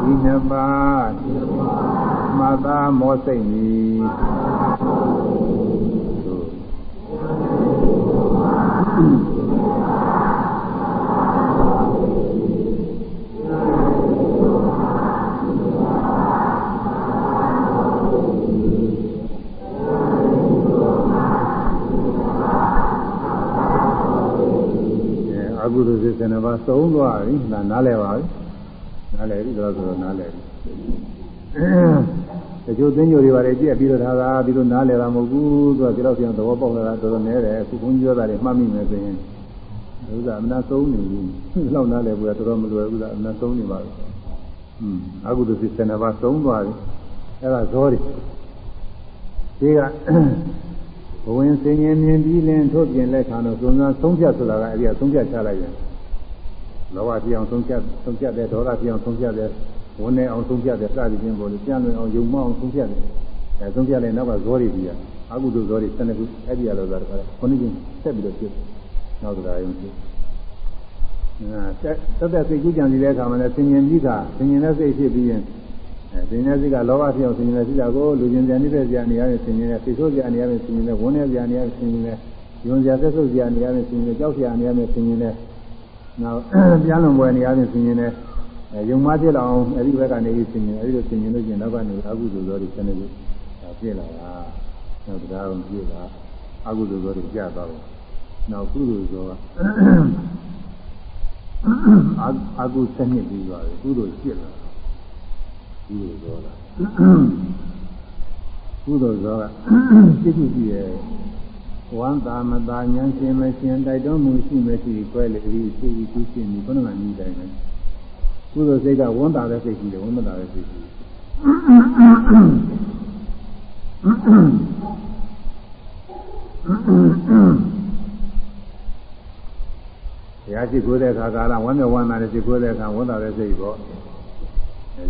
ဒီနှစ်ပါးမသာမောစိတ်မီ ကုသိုလ်စိတ်12ပါးသုံးသွားပြီဒါနားလည်ပါပြီနားလည်ပြီတော့ဆိုတော့နားလည်ပြီတချို့သင်္ကြန်တွေပါလေကြည့်ပြီးတော့ဒါကဒီလိုနားလည်တာမဟုတ်ဘူးသူကကြောက်ပြန်သဘောပေါက်လာတာတော်တော်နည်းတယ်အခုဘုန်းကြီးပြောတာတွေမှတ်မိမယ်ဆိုရင်ဥစ္စာအမနာသုံးနေပြီလောက်နားလည်ဘူးတော်တော်မလွယ်ဘူးလားအမနာသုံးနေပါဘူးอืมအကုသိုလ်စိတ်12ပါးသုံးသွားပြီအဲ့ဒါဇောတွေဒီက ဘဝင်စင်ရင်မြင်ပြီးလင်းထုတ်ပြင်လက်ခံတော့သုံးစားသုံးဖြတ်ဆိုတာကအဲ့ဒီကသုံးဖြတ်ချလိုက်ရင်လောဘပြအောင်သုံးဖြတ်သုံးဖြတ်တယ်ဒေါသပြအောင်သုံးဖြတ်တယ်ဝန်နေအောင်သုံးဖြတ်တယ်စသည်ဖြင့်ပေါ်လို့ပြန်လွင်အောင်ယုံမအောင်သုံးဖြတ်တယ်အဲသုံးဖြတ်လိုက်နောက်ကဇောရီကြီးကအကုသိုလ်ဇောရီ12ခုအဲ့ဒီရလို့သာတခါခုနှစ်ချင်းဆက်ပြီးတော့ဖြစ်နောက်တရားရုံဖြစ်အဲတက်တက်စိတ်ကူးကြံနေတဲ့အခါမှာလည်းဆင်ញင်ပြီးတာဆင်ញင်တဲ့စိတ်ဖြစ်ပြီးရင်အဲ ဆင်ញင်တဲ့စိတ်ကလောဘဖြစ်အောင်ဆင်ញင်တဲ့စိတ်ကိုလူကျင်ပြန်နေတဲ့ဇာနေရတဲ့ဆင်ញင်တဲ့စိတ်ဆိုးဇာနေရတဲ့ဆင်ញင်တဲ့ဝန်းတဲ့ဇာနေရတဲ့ဆင်ញင်တဲ့ယွန်ဇာသက်ဆုပ်ဇာနေရတဲ့ဆင်ញင်တဲ့ကြောက်ဇာနေရတဲ့ဆင်ញင်တဲ့နောက်ပြန်လွန်ပွဲနေရတဲ့ဆင်ញင်တဲ့ယုံမဖြစ်လာအောင်အဲဒီဘက်ကနေဆင်ញင်အဲဒီလိုဆင်ញင်လို့ကျင်နောက်ကနေအကုသိုလ်သောတွေဆင်းနေလို့ပြည့်လာတာနောက်တရားအောင်ပြည့်တာအကုသိုလ်သောတွေကြာသွားတယ်နောက်ကုသိုလ်သောကအကုစနစ်ပြီးသွားတယ်ကုသိုလ်ဖြစ်လာ ကုသိုလ်သောကကုသိုလ်သောကစိတ်ကြည့်ရဲ့ဝန္တာမတာဉာဏ်ရှင်မရှင်တိုက်တော်မူရှိမရှိခွဲလေပြီးရှိပြီးသူရှင်ဒီဘုရားမြည်တိုင်းပဲကုသိုလ်စိတ်ကဝန္တာတဲ့စိတ်ကြီးတယ်ဝန္တာတဲ့စိတ်ကြီးတရားရှိခိုးတဲ့အခါကာလဝမ်းမြောက်ဝမ်းသာတဲ့ရှိခိုးတဲ့အခါဝမ်းသာတဲ့စိတ်ပေါ့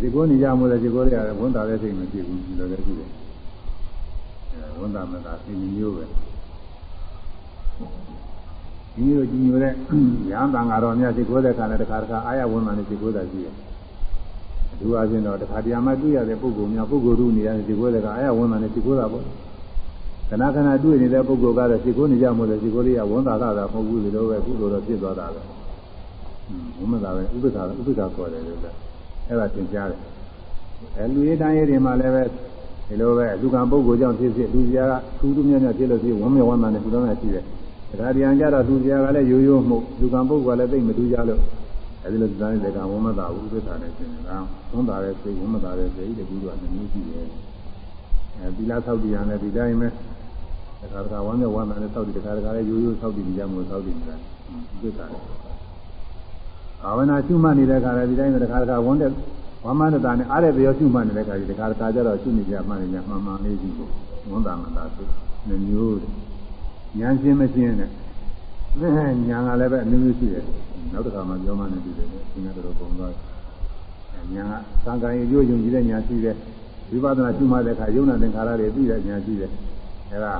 ဒီကိုနေကြမှုလည်းဒီကိုရဝန်တာတဲ့စိတ်မရှိဘူးဒီလိုလည်းရှိတယ်အဲဝန်တာမသာစိတ်မျိုးပဲဒီလိုကြီးညိုတဲ့ရဟန်းတန်ဃာတော်များစိတ်ကိုတဲ့ခါနဲ့တခါတခါအာရဝန်တာနဲ့စိတ်ကိုတာရှိတယ်အထူးအားဖြင့်တော့တခါတရံမှတွေ့ရတဲ့ပုဂ္ဂိုလ်များပုဂ္ဂိုလ်တို့နေရတဲ့စိတ်ကိုတဲ့ခါအာရဝန်တာနဲ့စိတ်ကိုတာပေါ့ခဏခဏတွေ့နေတဲ့ပုဂ္ဂိုလ်ကတော့စိတ်ကိုနေကြမှုလည်းစိတ်ကိုလေးကဝန်တာလာတာမဟုတ်ဘူးဒီလိုပဲကုသိုလ်တော့ဖြစ်သွားတာပဲဟွန်းဘုမသာပဲဥပ္ပဒါဥပ္ပဒါခေါ်တယ်လို့လည်း အဲ့ဒါသင်ကြားတယ်အဲလူရေးတိုင်းရေးတွေမှာလည်းပဲဒီလိုပဲလူကံပုဂ္ဂိုလ်ကြောင့်ဖြစ်ဖြစ်လူစရာကသူသူမြတ်မြတ်ဖြစ်လို့ဖြစ်ဝမ်းမြောက်ဝမ်းသာနဲ့ဒီလိုနဲ့ရှိတယ်ဒါတရားကြတော့လူစရာကလည်းရိုးရိုးမှုလူကံပုဂ္ဂိုလ်ကလည်းသိမတူကြလို့အဲဒီလိုတိုင်းတဲ့ကဝမ်းမသာဘူးသစ္စာနဲ့ရှင်းတယ်ကဝန်တာတဲ့စိတ်ဝမ်းမသာတဲ့စိတ်ဒီကူကလည်းမျိုးရှိတယ်အဲဒီလားသောက်တရားနဲ့ဒီတိုင်းပဲတခါတခါဝမ်းမြောက်ဝမ်းသာနဲ့သောက်တည်တခါတခါလည်းရိုးရိုးသောက်တည်ကြမှုသောက်တည်နေတာသစ္စာနဲ့ ဘာဝနာရှုမှတ်နေတဲ့ခါလည်းဒီတိုင်းပဲတစ်ခါတစ်ခါဝန်းတဲ့ဝမ်းမန္တတာနဲ့အားရပြောရှုမှတ်နေတဲ့ခါဒီတစ်ခါတစ်ခါကျတော့ရှုနေကြမှတ်နေကြမှန်မှန်လေးရှိကိုဝန်တာမတာဆိုနှမျိုးဉာဏ်ရှင်းမရှင်းနဲ့ဉာဏ်ကလည်းပဲအမျိုးမျိုးရှိတယ်နောက်တစ်ခါမှပြောမှနေပြီလေသင်္ကတော်ပုံသွားဉာဏ်ကသံဃာရေကျိုးယုံကြည်တဲ့ဉာဏ်ရှိတယ်ဝိပဿနာရှုမှတ်တဲ့အခါယုံနာသင်္ခါရတွေသိတဲ့ဉာဏ်ရှိတယ်အဲဒါ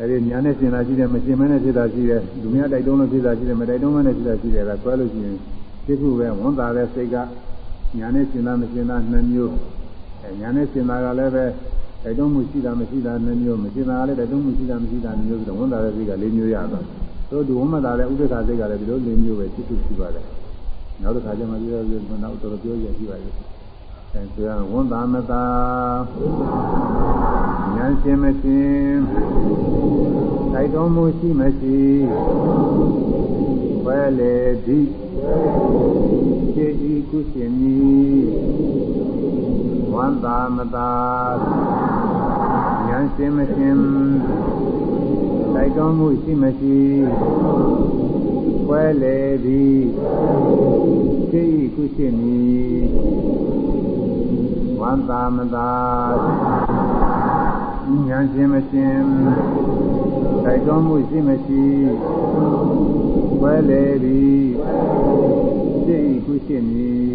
အဲဒီညာနဲ့ရှင်းတာရှိတယ်မရှင်းမနဲ့ဖြစ်တာရှိတယ်လူများတိုက်တုံးလို့ဖြစ်တာရှိတယ်မတိုက်တုံးမနဲ့ဖြစ်တာရှိတယ်ဒါဆွဲလို့ရှိရင်ဖြစ်ခုပဲဝန်တာတဲ့စိတ်ကညာနဲ့ရှင်းတာမရှင်းတာနှစ်မျိုးအဲညာနဲ့ရှင်းတာကလည်းပဲတိုက်တုံးမှုရှိတာမရှိတာနှစ်မျိုးမရှင်းတာကလည်းတိုက်တုံးမှုရှိတာမရှိတာနှစ်မျိုးဆိုတော့ဝန်တာတဲ့စိတ်က၄မျိုးရတာတို့ဒီဝန်မတာတဲ့ဥပ္ပခါစိတ်ကလည်းဒီလို၄မျိုးပဲဖြစ်ခုရှိပါတယ်နောက်တစ်ခါကျမှပြောပြောနောက်တော့ပြောရရှိပါလိ မ့်အဲဆိုရဝန်တာမတာဉာဏ်ရှင်မရှင်တိုက်တော်မူရှိမရှိဝဲလေသည်ခြေဤကုရှင်မီဝန္တာမတာဉာဏ်ရှင်မရှင်တိုက်တော်မူရှိမရှိဝဲလေသည်ခြေဤကုရှင်မီ ဝန္တာမတာဉာဏ်ရှင်မရှင်တိုက်တော်မှုရှိမရှိဝဲလေသည်စိတ်ကုရှိမည်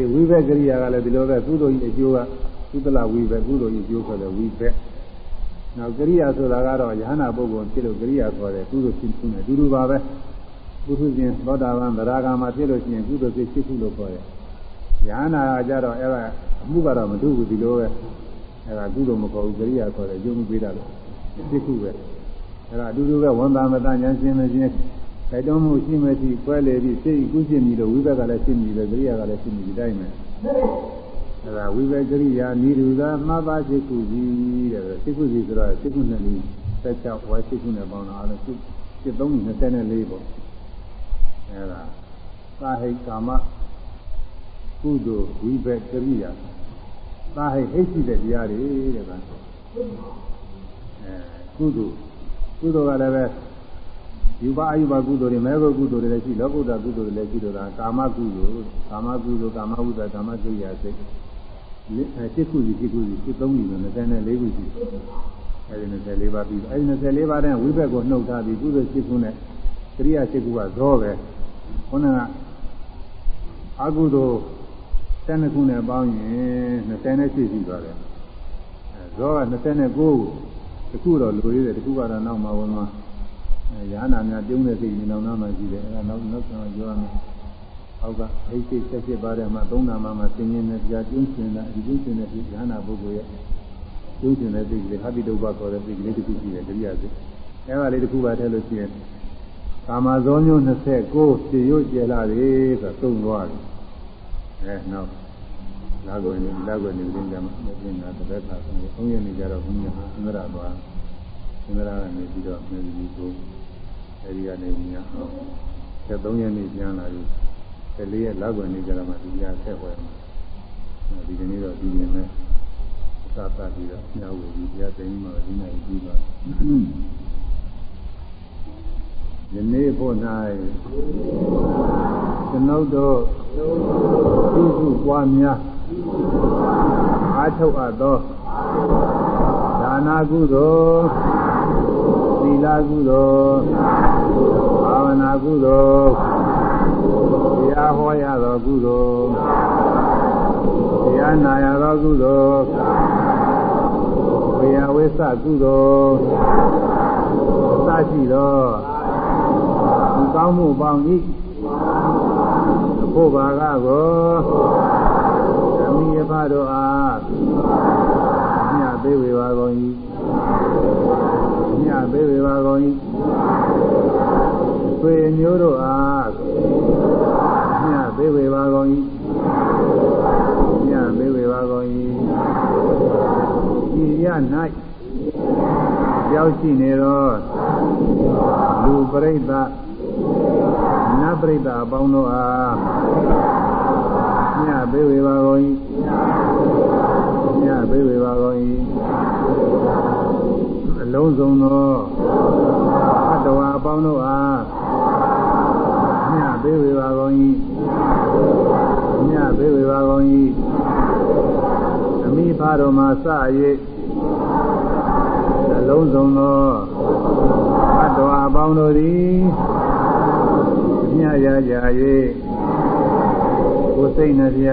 ဒီဝိဘက်ကရိယာကလည်းဒီလိုပဲကုသိုလ်ကြီးအကျိုးကကုသလဝိဘက်ကုသိုလ်ကြီးအကျိုးဆိုတဲ့ဝိဘက်နောက်ကရိယာဆိုတာကတော့ယ ahanan ပုဂ္ဂိုလ်ဖြစ်လို့ကရိယာခေါ်တယ်ကုသိုလ်ဖြစ်ခုနဲ့အတူတူပါပဲပုထုဇဉ်သောတာပန်သရဂါမှာဖြစ်လို့ရှိရင်ကုသိုလ်ဖြစ်ဖြစ်ခုလို့ခေါ်တယ်ယ ahanan ကကြတော့အဲ့ဒါအမှုကတော့မတူဘူးဒီလိုပဲအဲ့ဒါကုသိုလ်မခေါ်ဘူးကရိယာခေါ်တယ်ယုံမှုပေးတာလို့ဖြစ်ခုပဲအဲ့ဒါအတူတူပဲဝန်တာမတဉာဏ်ရှင်းမချင်း တိုက်တွန်းမှုရှိမရှိကွဲလေပြီးစိတ်ကူးရှင်းပြီးတော့ဝိဘက်ကလည်းရှင်းပြီးတယ်ကရိယာကလည်းရှင်းပြီးတိုင်းမယ်အဲ့ဒါဝိဘက်ကရိယာနိရုဒမှတ်ပါစိတ်ကူကြီးတဲ့စိတ်ကူကြီးဆိုတော့စိတ်ကူနဲ့လေးသက်ချဝါစိတ်ကူနဲ့ပေါင်းတာအဲ့ဒါစိတ်စိတ်324ပေါ့အဲ့ဒါသာဟိကာမကုသိုလ်ဝိဘက်ကရိယာသာဟိဟိရှိတဲ့တရားတွေတဲ့ဗျာအဲကုသိုလ်ကုသိုလ်ကလည်းပဲ ယူပါအယူပါကုသိုလ်တွေမဲဘကုသိုလ်တွေလည်းရှိလောကုတ္တကုသိုလ်တွေလည်းရှိတော့တာကာမကုသိုလ်ကာမကုသိုလ်ကာမဝုဒ္ဒကာမကိရိယာစိတ်အဲစိတ်ခုစီစိတ်ခုစီစိတ်သုံးခုနဲ့24ခုရှိအဲဒီ24ပါးပြီးအဲဒီ24ပါးတဲ့ဝိဘက်ကိုနှုတ်ထားပြီးကုသိုလ်စိတ်ခုနဲ့ကရိယာစိတ်ခုကဇောပဲခုနကအကုသိုလ်12ခုနဲ့ပေါင်းရင်28ရှိသွားတယ်အဲဇောက29တခုတော့လူသေးတယ်တခုကတော့နောက်မှဝင်သွား ရဟနာများပြုံးတဲ့စိတ်ဉာဏ်တော်နာမှရှိတယ်အဲဒါနောက်နောက်ဆုံးပြောရမယ်။အောက်ကအိတ်စိတ်ဆက်ဖြစ်ပါတယ်မှာသုံးနာမှမှသင်ခြင်းနဲ့ကြာကျွန်းရှင်တာဒီကျွန်းရှင်တဲ့စိတ်ရဟနာပုဂ္ဂိုလ်ရဲ့ကျွန်းရှင်တဲ့စိတ်ကလေးဟာတိတုပ္ပခေါ်တဲ့စိတ်ကလေးတစ်ခုရှိတယ်တတိယစိတ်။အဲဒါလေးတစ်ခုပါထည့်လို့ရှိရင်ကာမဇောမျိုး29ပြည့်ရွကျလာတယ်ဆိုသုံးသွားတယ်။အဲနောက်လာကိုနေလာကိုနေပြင်ကြမှာမင်းကတပည့်သာဆုံးသုံးရနေကြတော့ဘုရားအင်္ဂရသွားအင်္ဂရကနေပြီးတော့မြေကြီးကို အဲဒီကနေညအောင်73ရက်နေ့ပြန်လာပြီ14ရက်လောက်ကနေကြတော့မှဒီညဆက်ဝယ်မှာဒီကနေ့တော့ဒီရင်မဲ့သာသပြီးတော့ညဝေပြီးတရားသိမ်းမှဒီနေ့ပြီးတော့ယနေ့ဖို့၌ကျွန်ုပ်တို့ပြုစုပွားများအားထုတ်အပ်သောဒါနာကုသိုလ်သီ လကုသိုလ်ဘာဝနာကုသိုလ်တရားဟောရသောကုသိုလ်တရားနာရသောကုသိုလ်ဝေယဝိသကုသိုလ်အစရှိသောဒီကောင်းမှုပေါင်းဤအဖို့ဘာကကိုသမီးရဖတို့အားမြတ်သေးဝေပါကုန်၏မြတ် ပေးပေပါကုန်၏ဆွေမျိုးတို့အားမြတ်ပေးပေပါကုန်၏မြတ်ပေးပေပါကုန်၏ဤရ၌ရောက်ရှိနေသောလူပရိသတ်နတ်ပရိသတ်အပေါင်းတို့အားမြတ်ပေးပေပါကုန်၏မြတ်ပေးပေပါကုန်၏ လုံးစုံသောအတ္တဝါအပေါင်းတို့အားမြတ်ပေးဝေပါကုန်၏မြတ်ပေးဝေပါကုန်၏အမိဖာတော်မှာစ၍လုံးစုံသောအတ္တဝါအပေါင်းတို့သည်မြတ်ရကြ၍ကိုယ်စိတ်နှပြ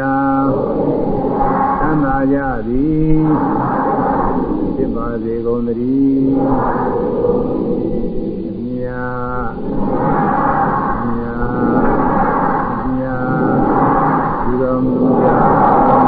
သမ်းသာကြသည် ဖြစ်ပါစေကုန်သတည်းမြာမြာမြာဒီတော်မူရာ